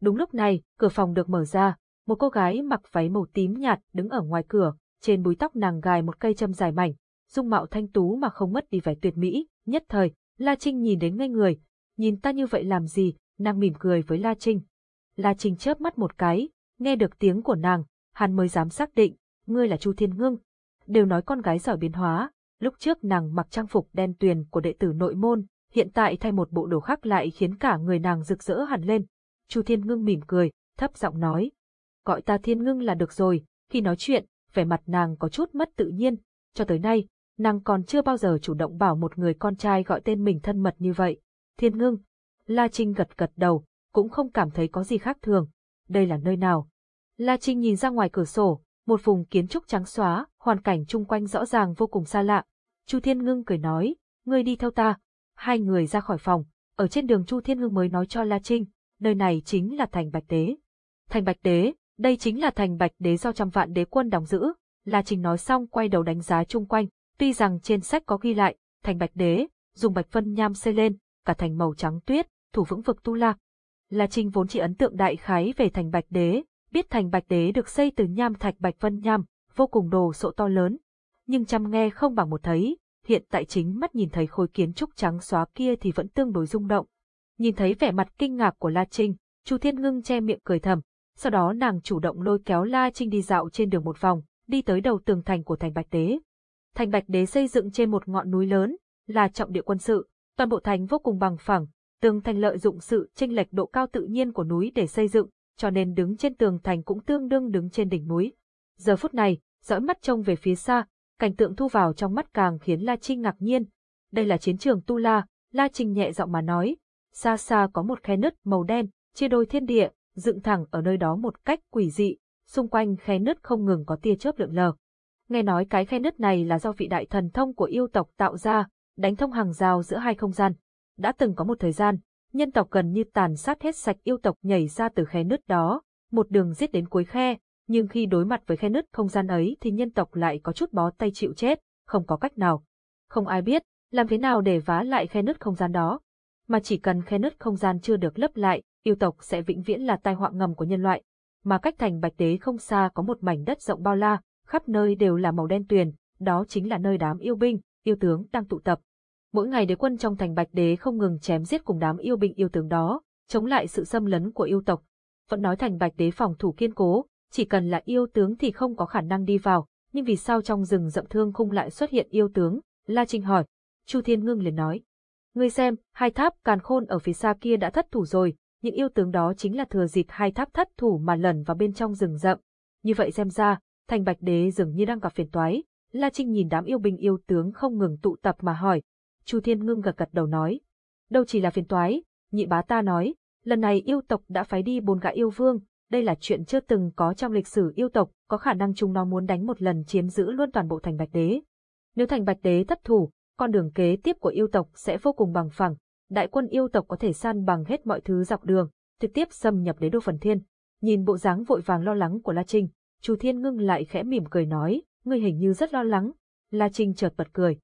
Đúng lúc này, cửa phòng được mở ra, một cô gái mặc váy màu tím nhạt đứng ở ngoài cửa, trên búi tóc nàng gài một cây châm dài mảnh, dung mạo thanh tú mà không mất đi vẻ tuyệt mỹ, nhất thời, La Trinh nhìn đến ngây người, nhìn ta như vậy làm gì, nàng mỉm cười với La Trinh. La Trinh chớp mắt một cái, nghe được tiếng của nàng, hắn mới dám xác định, ngươi là Chu Thiên Ngưng. Đều nói con gái giỏi biến hóa, lúc trước nàng mặc trang phục đen tuyền của đệ tử nội môn, hiện tại thay một bộ đồ khác lại khiến cả người nàng rực rỡ hẳn lên. Chu Thiên Ngưng mỉm cười, thấp giọng nói. Gọi ta Thiên Ngưng là được rồi, khi nói chuyện, vẻ mặt nàng có chút mất tự nhiên, cho tới nay, nàng còn chưa bao giờ chủ động bảo một người con trai gọi tên mình thân mật như vậy. Thiên Ngưng. La Trinh gật gật đầu, cũng không cảm thấy có gì khác thường. Đây là nơi nào? La Trinh nhìn ra ngoài cửa sổ, một vùng kiến trúc trắng xóa, hoàn cảnh chung quanh rõ ràng vô cùng xa lạ. Chu Thiên Ngưng cười nói, ngươi đi theo ta. Hai người ra khỏi phòng, ở trên đường Chu Thiên Ngưng mới nói cho La Trinh, nơi này chính là thành Bạch Đế. Thành Bạch Đế, đây chính là thành Bạch Đế do trăm vạn đế quân đóng giữ. La Trinh nói xong quay đầu đánh giá chung quanh, tuy rằng trên sách có ghi lại, thành Bạch Đế, dùng bạch vân nham xây lên, cả thành màu trắng tuyết, thủ vững vực tu la. La Trinh vốn chỉ ấn tượng đại khái về thành Bạch Đế, biết thành Bạch Đế được xây từ nham thạch bạch vân nham, vô cùng đồ sộ to lớn. Nhưng chăm nghe không bằng một thấy, hiện tại chính mắt nhìn thấy khối kiến trúc trắng xóa kia thì vẫn tương đối rung động. Nhìn thấy vẻ mặt kinh ngạc của La Trinh, Chu Thiên Ngưng che miệng cười thầm, sau đó nàng chủ động lôi kéo La Trinh đi dạo trên đường một vòng, đi tới đầu tường thành của thành Bạch Đế. Thành Bạch Đế xây dựng trên một ngọn núi lớn, là trọng địa quân sự, toàn bộ thành vô cùng bằng phẳng, tường thành lợi dụng sự chênh lệch độ cao tự nhiên của núi để xây dựng, cho nên đứng trên tường thành cũng tương đương đứng trên đỉnh núi. Giờ phút này, dõi mắt trông về phía xa, cảnh tượng thu vào trong mắt càng khiến La Trinh ngạc nhiên. Đây là chiến trường Tu La, La Trinh nhẹ giọng mà nói. Xa xa có một khe nứt màu đen, chia đôi thiên địa, dựng thẳng ở nơi đó một cách quỷ dị, xung quanh khe nứt không ngừng có tia chớp lượn lờ. Nghe nói cái khe nứt này là do vị đại thần thông của yêu tộc tạo ra, đánh thông hàng rào giữa hai không gian. Đã từng có một thời gian, nhân tộc gần như tàn sát hết sạch yêu tộc nhảy ra từ khe nứt đó, một đường giết đến cuối khe, nhưng khi đối mặt với khe nứt không gian ấy thì nhân tộc lại có chút bó tay chịu chết, không có cách nào. Không ai biết, làm thế nào để vá lại khe nứt không gian đó. Mà chỉ cần khe nứt không gian chưa được lấp lại, yêu tộc sẽ vĩnh viễn là tai họa ngầm của nhân loại. Mà cách thành Bạch Đế không xa có một mảnh đất rộng bao la, khắp nơi đều là màu đen tuyền, đó chính là nơi đám yêu binh, yêu tướng đang tụ tập. Mỗi ngày đế quân trong thành Bạch Đế không ngừng chém giết cùng đám yêu binh yêu tướng đó, chống lại sự xâm lấn của yêu tộc. Vẫn nói thành Bạch Đế phòng thủ kiên cố, chỉ cần là yêu tướng thì không có khả năng đi vào, nhưng vì sao trong rừng rậm thương khung lại xuất hiện yêu tướng? La Trinh hỏi. Chu Thiên Ngưng liền nói. Ngươi xem, hai tháp càn khôn ở phía xa kia đã thất thủ rồi, những yêu tướng đó chính là thừa dịp hai tháp thất thủ mà lẩn vào bên trong rừng rậm. Như vậy xem ra, thành bạch đế dường như đang gặp phiền toái. La Trinh nhìn đám yêu binh yêu tướng không ngừng tụ tập mà hỏi. Chu Thiên Ngưng gật gật đầu nói. Đâu chỉ là phiền toái, nhị bá ta nói, lần này yêu tộc đã phái đi bốn gã yêu vương, đây là chuyện chưa từng có trong lịch sử yêu tộc, có khả năng chúng nó muốn đánh một lần chiếm giữ luôn toàn bộ thành Bạch Đế. Nếu thành Bạch Đế thất thủ, con đường kế tiếp của yêu tộc sẽ vô cùng bằng phẳng, đại quân yêu tộc có thể san bằng hết mọi thứ dọc đường, trực tiếp xâm nhập đế đô phần thiên. Nhìn bộ dáng vội vàng lo lắng của La Trinh, Chu Thiên ngưng lại khẽ mỉm cười nói, ngươi hình như rất lo lắng. La Trinh chợt bật cười.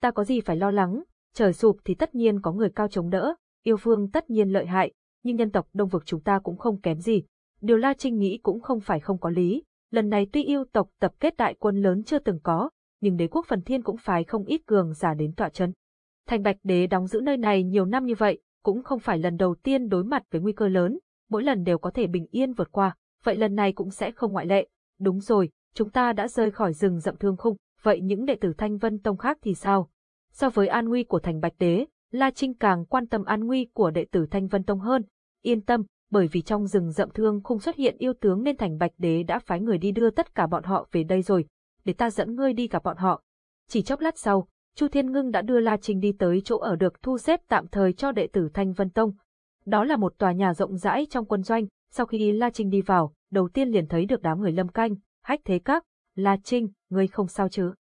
Ta có gì phải lo lắng, trời sụp thì tất nhiên có người cao chống đỡ, yêu phương tất nhiên lợi hại, nhưng nhân tộc đông vực chúng ta cũng không kém gì, Điều La Trinh nghĩ cũng không phải không có lý, lần này tuy yêu tộc tập kết đại quân lớn chưa từng có, nhưng đế quốc phần thiên cũng phải không ít cường giả đến tọa chân. Thành Bạch Đế đóng giữ nơi này nhiều năm như vậy, cũng không phải lần đầu tiên đối mặt với nguy cơ lớn, mỗi lần đều có thể bình yên vượt qua, vậy lần này cũng sẽ không ngoại lệ. Đúng rồi, chúng ta đã rời khỏi rừng rậm thương khung, vậy những đệ tử Thanh Vân Tông khác thì sao? So với an nguy của thành Bạch Đế, La Trinh càng quan tâm an nguy của đệ tử Thanh Vân Tông hơn. Yên tâm, bởi vì trong rừng rậm thương không xuất hiện yêu tướng nên thành bạch đế đã phái người đi đưa tất cả bọn họ về đây rồi, để ta dẫn ngươi đi gặp bọn họ. Chỉ chốc lát sau, Chu Thiên Ngưng đã đưa La Trinh đi tới chỗ ở được thu xếp tạm thời cho đệ tử Thanh Vân Tông. Đó là một tòa nhà rộng rãi trong quân doanh, sau khi La Trinh đi vào, đầu tiên liền thấy được đám người Lâm Canh, Hách Thế Các, La Trinh, ngươi không sao chứ?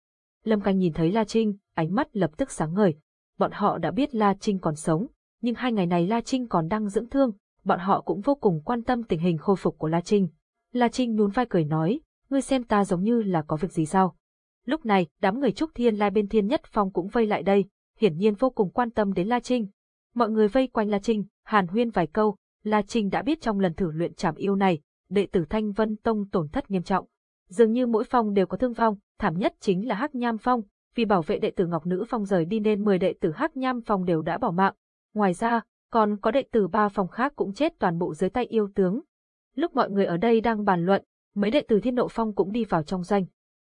Lâm Canh nhìn thấy La Trinh, ánh mắt lập tức sáng ngời. Bọn họ đã biết La Trinh còn sống, nhưng hai ngày này La Trinh còn đang dưỡng thương, bọn họ cũng vô cùng quan tâm tình hình khôi phục của La Trinh. La Trinh nhún vai cười nói, ngươi xem ta giống như là có việc gì sao? Lúc này, đám người Trúc Thiên Lai bên Thiên Nhất Phong cũng vây lại đây, hiển nhiên vô cùng quan tâm đến La Trinh. Mọi người vây quanh La Trinh, hàn huyên vài câu, La Trinh đã biết trong lần thử luyện trảm yêu này, đệ tử Thanh Vân Tông tổn thất nghiêm trọng. Dường như mỗi phong đều có thương vong, thảm nhất chính là Hắc Nham Phong, vì bảo vệ đệ tử Ngọc Nữ Phong rời đi nên 10 đệ tử Hắc Nham Phong đều đã bỏ mạng. Ngoài ra, còn có đệ tử ba phòng khác cũng chết toàn bộ dưới tay yêu tướng. Lúc mọi người ở đây đang bàn luận, mấy đệ tử Thiên Nộ Phong cũng đi vào trong danh.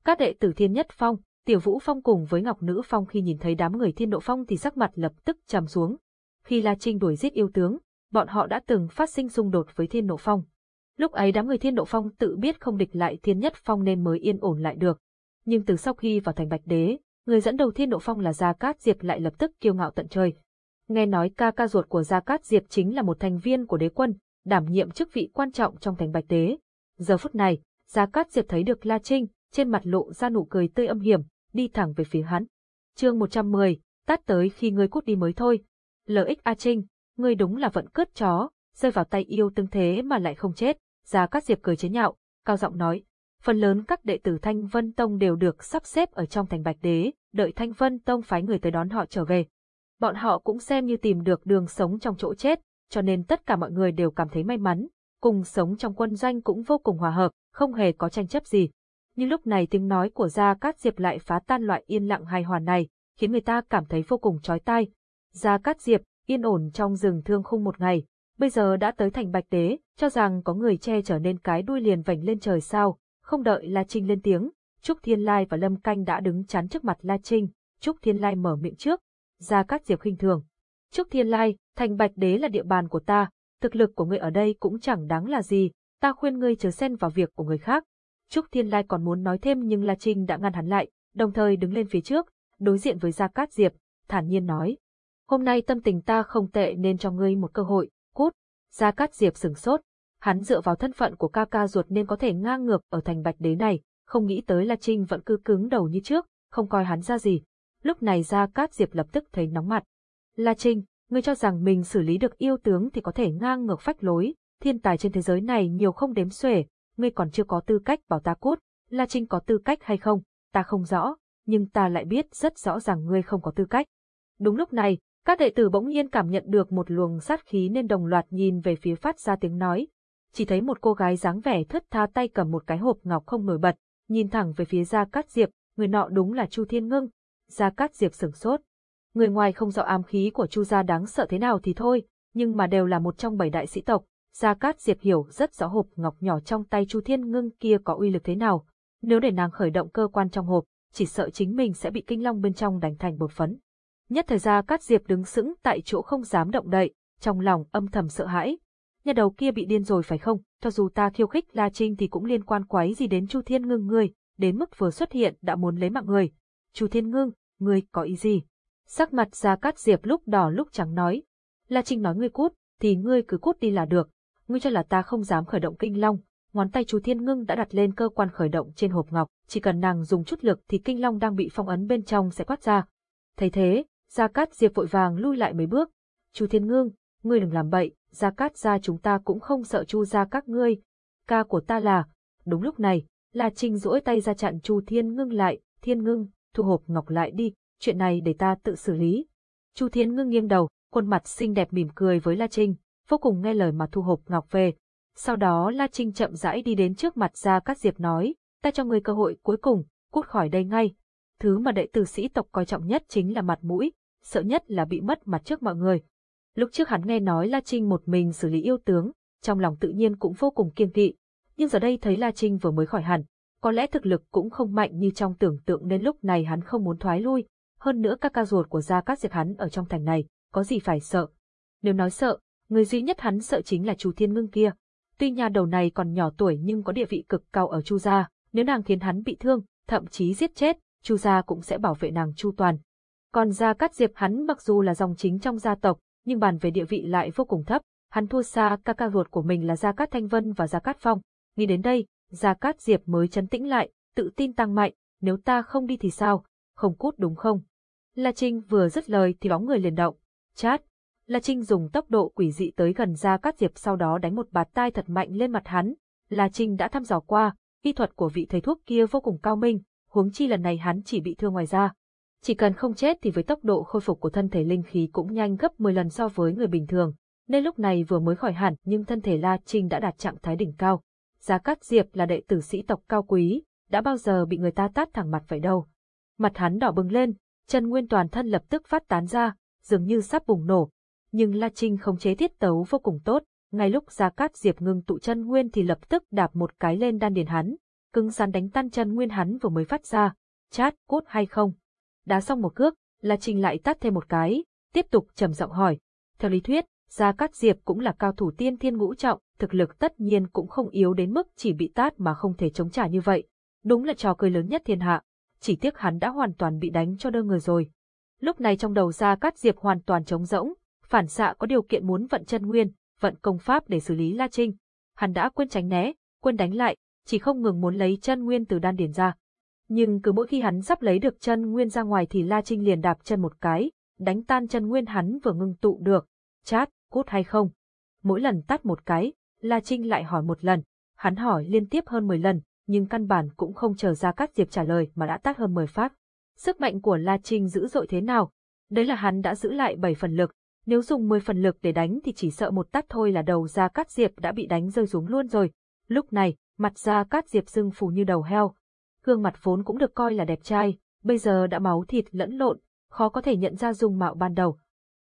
Các đệ tử Thiên Nhất Phong, Tiểu Vũ Phong cùng với Ngọc Nữ Phong khi nhìn thấy đám người Thiên Nộ Phong thì sắc mặt lập tức trầm xuống. Khi La Trinh đuổi giết yêu tướng, bọn họ đã từng phát sinh xung đột với Thiên Nộ Phong. Lúc ấy đám người Thiên Nộ Phong tự biết không địch lại Thiên Nhất Phong nên mới yên ổn lại được. Nhưng từ sau khi vào thành Bạch Đế, người dẫn đầu Thiên Nộ Phong là Gia Cát Diệp lại lập tức kiêu ngạo tận trời. Nghe nói ca ca ruột của Gia Cát Diệp chính là một thành viên của đế quân, đảm nhiệm chức vị quan trọng trong thành Bạch tế. Giờ phút này, Gia Cát Diệp thấy được La Trinh, trên mặt lộ ra nụ cười tươi âm hiểm, đi thẳng về phía hắn. Chương 110, tát tới khi ngươi cút đi mới thôi. Lợi A Trinh, ngươi đúng là vận cướp chó, rơi vào tay yêu tương thế mà lại không chết. Gia Cát Diệp cười chế nhạo, cao giọng nói, phần lớn các đệ tử Thanh Vân Tông đều được sắp xếp ở trong thành Bạch Đế, đợi Thanh Vân Tông phái người tới đón họ trở về. Bọn họ cũng xem như tìm được đường sống trong chỗ chết, cho nên tất cả mọi người đều cảm thấy may mắn, cùng sống trong quân doanh cũng vô cùng hòa hợp, không hề có tranh chấp gì. Nhưng lúc này tiếng nói của Gia Cát Diệp lại phá tan loại yên lặng hài hòa này, khiến người ta cảm thấy vô cùng chói tai. Gia Cát Diệp, yên ổn trong rừng thương khung một ngày, bây giờ đã tới thành Bạch Đế, cho rằng có người che trở nên cái đuôi liền vành lên trời sao, không đợi La Trinh lên tiếng, Trúc Thiên Lai và Lâm Canh đã đứng chắn trước mặt La Trinh, Trúc Thiên Lai mở miệng trước, Gia Cát Diệp khinh thường. Trúc Thiên Lai, thành Bạch Đế là địa bàn của ta, thực lực của ngươi ở đây cũng chẳng đáng là gì, ta khuyên ngươi chớ xen vào việc của người khác. Trúc Thiên Lai còn muốn nói thêm nhưng La Trinh đã ngăn hắn lại, đồng thời đứng lên phía trước, đối diện với Gia Cát Diệp, thản nhiên nói. Hôm nay tâm tình ta không tệ nên cho ngươi một cơ hội, cút. Gia Cát Diệp sửng sốt, hắn dựa vào thân phận của ca ca ruột nên có thể ngang ngược ở thành Bạch Đế này, không nghĩ tới La Trinh vẫn cứ cứng đầu như trước, không coi hắn ra gì. Lúc này Gia Cát Diệp lập tức thấy nóng mặt. La Trinh, ngươi cho rằng mình xử lý được yêu tướng thì có thể ngang ngược phách lối, thiên tài trên thế giới này nhiều không đếm xuể, ngươi còn chưa có tư cách bảo ta cút, La Trinh có tư cách hay không, ta không rõ, nhưng ta lại biết rất rõ ràng ngươi không có tư cách. Đúng lúc này, các đệ tử bỗng nhiên cảm nhận được một luồng sát khí nên đồng loạt nhìn về phía phát ra tiếng nói. Chỉ thấy một cô gái dáng vẻ thất tha tay cầm một cái hộp ngọc không nổi bật, nhìn thẳng về phía Gia Cát Diệp, người nọ đúng là Chu Thiên Ngưng. Gia Cát Diệp sửng sốt, Người ngoài không rõ ám khí của Chu gia đáng sợ thế nào thì thôi, nhưng mà đều là một trong bảy đại sĩ tộc, Gia Cát Diệp hiểu rất rõ hộp ngọc nhỏ trong tay Chu Thiên Ngưng kia có uy lực thế nào. Nếu để nàng khởi động cơ quan trong hộp, chỉ sợ chính mình sẽ bị kinh long bên trong đánh thành bột phấn. Nhất thời Gia Cát Diệp đứng sững tại chỗ không dám động đậy, trong lòng âm thầm sợ hãi. Nhà đầu kia bị điên rồi phải không? Cho dù ta khiêu khích La Trinh thì cũng liên quan quái gì đến Chu Thiên Ngưng ngươi, đến mức vừa xuất hiện đã muốn lấy mạng người. Chu Thiên Ngưng, ngươi có ý gì? Sắc mặt Gia Cát Diệp lúc đỏ lúc trắng nói. La Trinh nói ngươi cút, thì ngươi cứ cút đi là được. Ngươi cho là ta không dám khởi động kinh long. Ngón tay chú Thiên Ngưng đã đặt lên cơ quan khởi động trên hộp ngọc, chỉ cần nàng dùng chút lực thì kinh long đang bị phong ấn bên trong sẽ quát ra. Thấy thế, Gia Cát Diệp vội vàng lui lại mấy bước. Chú Thiên Ngưng, ngươi đừng làm bậy, Gia Cát gia chúng ta cũng không sợ Chu gia các ngươi. Ca của ta là... Đúng lúc này, La Trinh duỗi tay ra chặn Chu Thiên Ngưng lại, Thiên Ngưng, thu hộp ngọc lại đi, chuyện này để ta tự xử lý. Chu Thiến ngưng nghiêng đầu, khuôn mặt xinh đẹp mỉm cười với La Trinh, vô cùng nghe lời mà thu hộp ngọc về. Sau đó La Trinh chậm rãi đi đến trước mặt Gia Cát Diệp nói, ta cho ngươi cơ hội cuối cùng, cút khỏi đây ngay. Thứ mà đệ tử sĩ tộc coi trọng nhất chính là mặt mũi, sợ nhất là bị mất mặt trước mọi người. Lúc trước hắn nghe nói La Trinh một mình xử lý yêu tướng, trong lòng tự nhiên cũng vô cùng kiên kỵ, nhưng giờ đây thấy La Trinh vừa mới khỏi hẳn, có lẽ thực lực cũng không mạnh như trong tưởng tượng nên lúc này hắn không muốn thoái lui, hơn nữa các ca ruột của Gia Cát Diệp hắn ở trong thành này, có gì phải sợ. Nếu nói sợ, người duy nhất hắn sợ chính là Chu Thiên Ngưng kia. Tuy nhà đầu này còn nhỏ tuổi nhưng có địa vị cực cao ở Chu gia, nếu nàng khiến hắn bị thương, thậm chí giết chết, Chu gia cũng sẽ bảo vệ nàng chu toàn. Còn Gia Cát Diệp hắn mặc dù là dòng chính trong gia tộc, nhưng bàn về địa vị lại vô cùng thấp, hắn thua xa ca ca ruột của mình là Gia Cát Thanh Vân và Gia Cát Phong. Nghĩ đến đây, Gia Cát Diệp mới chấn tĩnh lại, tự tin tăng mạnh, nếu ta không đi thì sao, không cút đúng không? La Trinh vừa dứt lời thì bóng người liền động. Chát! La Trinh dùng tốc độ quỷ dị tới gần gia cát diệp sau đó đánh một bạt tai thật mạnh lên mặt hắn. La Trinh đã thăm dò qua, kỹ thuật của vị thầy thuốc kia vô cùng cao minh, huống chi lần này hắn chỉ bị thương ngoài da. Chỉ cần không chết thì với tốc độ khôi phục của thân thể linh khí cũng nhanh gấp 10 lần so với người bình thường, nên lúc này vừa mới khỏi hẳn nhưng thân thể La Trinh đã đạt trạng thái đỉnh cao. Giá Cát Diệp là đệ tử sĩ tộc cao quý, đã bao giờ bị người ta tát thẳng mặt vậy đâu. Mặt hắn đỏ bừng lên, chân nguyên toàn thân lập tức phát tán ra, dường như sắp bùng nổ. nhưng La Trinh không chế tiết tấu vô cùng tốt, ngay lúc Gia Cát Diệp ngưng tụ chân nguyên thì lập tức đạp một cái lên đan điền hắn, cứng rắn đánh tan chân nguyên hắn vừa mới phát ra, chát, cốt hay không. Đá xong một cước, La Trinh lại tát thêm một cái, tiếp tục trầm giọng hỏi. Theo lý thuyết, Gia Cát Diệp cũng là cao thủ tiên thiên ngũ trọng, thực lực tất nhiên cũng không yếu đến mức chỉ bị tát mà không thể chống trả như vậy. Đúng là trò cười lớn nhất thiên hạ, chỉ tiếc hắn đã hoàn toàn bị đánh cho đơ người rồi. Lúc này trong đầu Gia Cát Diệp hoàn toàn trống rỗng, phản xạ có điều kiện muốn vận chân nguyên, vận công pháp để xử lý La Trinh. Hắn đã quên tránh né, quên đánh lại, chỉ không ngừng muốn lấy chân nguyên từ đan điền ra. Nhưng cứ mỗi khi hắn sắp lấy được chân nguyên ra ngoài thì La Trinh liền đạp chân một cái, đánh tan chân nguyên hắn vừa ngưng tụ được. Chát, cút hay không? Mỗi lần tắt một cái, La Trinh lại hỏi một lần. Hắn hỏi liên tiếp hơn 10 lần, nhưng căn bản cũng không chờ ra Cát Diệp trả lời mà đã tắt hơn 10 phát. Sức mạnh của La Trinh dữ dội thế nào? Đấy là hắn đã giữ lại 7 phần lực, nếu dùng 10 phần lực để đánh thì chỉ sợ một tát thôi là đầu ra Cát Diệp đã bị đánh rơi xuống luôn rồi. Lúc này, mặt ra Cát Diệp sưng phù như đầu heo. Gương mặt vốn cũng được coi là đẹp trai, bây giờ đã máu thịt lẫn lộn, khó có thể nhận ra dung mạo ban đầu.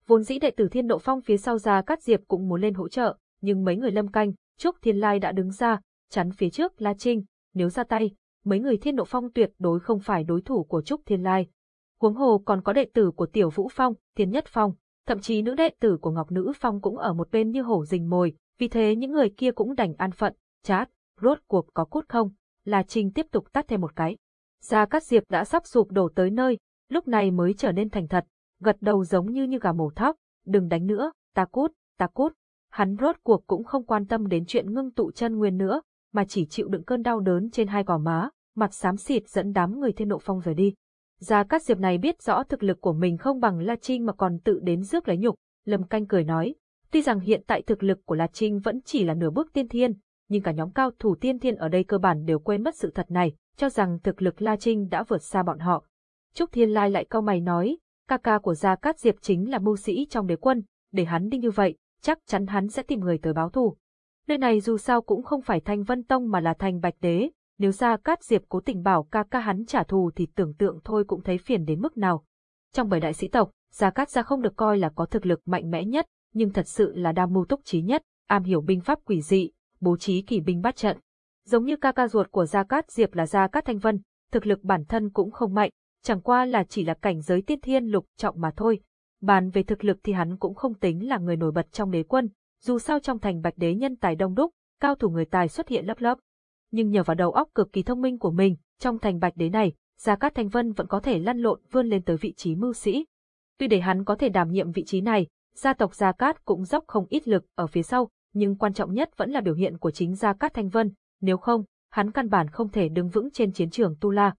Vốn dĩ đệ tử Thiên Nộ Phong phía sau ra Cát Diệp cũng muốn lên hỗ trợ, nhưng mấy người lâm canh, Trúc Thiên Lai đã đứng ra, chắn phía trước La Trinh, nếu ra tay, mấy người Thiên Nộ Phong tuyệt đối không phải đối thủ của Trúc Thiên Lai. Huống hồ còn có đệ tử của Tiểu Vũ Phong, Thiên Nhất Phong, thậm chí nữ đệ tử của Ngọc Nữ Phong cũng ở một bên như hổ rình mồi, vì thế những người kia cũng đành an phận, chát, rốt cuộc có cút không, La Trinh tiếp tục tắt thêm một cái. Gia Cát Diệp đã sắp sụp đổ tới nơi, lúc này mới trở nên thành thật, gật đầu giống như như gà mổ thóc, đừng đánh nữa, ta cút, ta cút. Hắn rốt cuộc cũng không quan tâm đến chuyện ngưng tụ chân nguyên nữa, mà chỉ chịu đựng cơn đau đớn trên hai gò má, mặt xám xịt dẫn đám người thiên nộ phong rời đi. Gia Cát Diệp này biết rõ thực lực của mình không bằng La Trinh mà còn tự đến rước lấy nhục, Lâm Canh cười nói, tuy rằng hiện tại thực lực của La Trinh vẫn chỉ là nửa bước tiên thiên, nhưng cả nhóm cao thủ tiên thiên ở đây cơ bản đều quên mất sự thật này, cho rằng thực lực La Trinh đã vượt xa bọn họ. Trúc Thiên Lai lại cau mày nói, ca ca của Gia Cát Diệp chính là mưu sĩ trong đế quân, để hắn đi như vậy, chắc chắn hắn sẽ tìm người tới báo thù. Nơi này dù sao cũng không phải Thanh Vân Tông mà là Thành Bạch Đế, nếu Gia Cát Diệp cố tình bảo ca ca hắn trả thù thì tưởng tượng thôi cũng thấy phiền đến mức nào. Trong bảy đại sĩ tộc, Gia Cát Gia không được coi là có thực lực mạnh mẽ nhất, nhưng thật sự là đa mưu túc trí nhất, am hiểu binh pháp quỷ dị, bố trí kỳ binh bắt trận. Giống như ca ca ruột của Gia Cát Diệp là Gia Cát Thanh Vân, thực lực bản thân cũng không mạnh, chẳng qua là chỉ là cảnh giới tiên thiên lục trọng mà thôi. Bàn về thực lực thì hắn cũng không tính là người nổi bật trong đế quân, dù sao trong thành bạch đế nhân tài đông đúc, cao thủ người tài xuất hiện lấp lấp nhưng nhờ vào đầu óc cực kỳ thông minh của mình, trong thành bạch đế này, Gia Cát Thanh Vân vẫn có thể lăn lộn vươn lên tới vị trí mưu sĩ. Tuy để hắn có thể đảm nhiệm vị trí này, gia tộc Gia Cát cũng dốc không ít lực ở phía sau, nhưng quan trọng nhất vẫn là biểu hiện của chính Gia Cát Thanh Vân, nếu không, hắn căn bản không thể đứng vững trên chiến trường Tu La.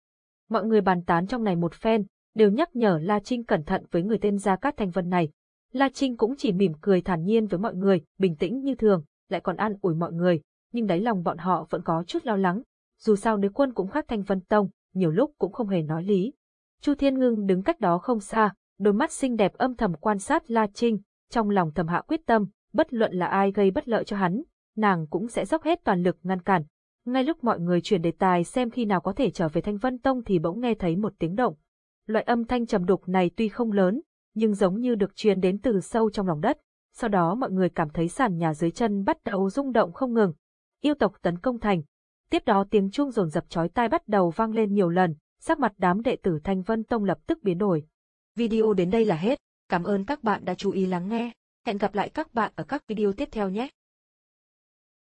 Mọi người bàn tán trong này một phen, đều nhắc nhở La Trinh cẩn thận với người tên Gia Cát Thanh Vân này. La Trinh cũng chỉ mỉm cười thản nhiên với mọi người, bình tĩnh như thường, lại còn an ủi mọi người, nhưng đáy lòng bọn họ vẫn có chút lo lắng. Dù sao đế quân cũng khác thanh vân tông, nhiều lúc cũng không hề nói lý. Chu Thiên Ngưng đứng cách đó không xa, đôi mắt xinh đẹp âm thầm quan sát La Trinh, trong lòng thầm hạ quyết tâm, bất luận là ai gây bất lợi cho hắn, nàng cũng sẽ dốc hết toàn lực ngăn cản. Ngay lúc mọi người chuyển đề tài xem khi nào có thể trở về Thanh Vân Tông thì bỗng nghe thấy một tiếng động. Loại âm thanh trầm đục này tuy không lớn, nhưng giống như được truyền đến từ sâu trong lòng đất. Sau đó mọi người cảm thấy sàn nhà dưới chân bắt đầu rung động không ngừng, yêu tộc tấn công thành. Tiếp đó tiếng chuông rồn dập chói tai bắt đầu vang lên nhiều lần, sắc mặt đám đệ tử Thanh Vân Tông lập tức biến đổi. Video đến đây là hết, cảm ơn các bạn đã chú ý lắng nghe. Hẹn gặp lại các bạn ở các video tiếp theo nhé.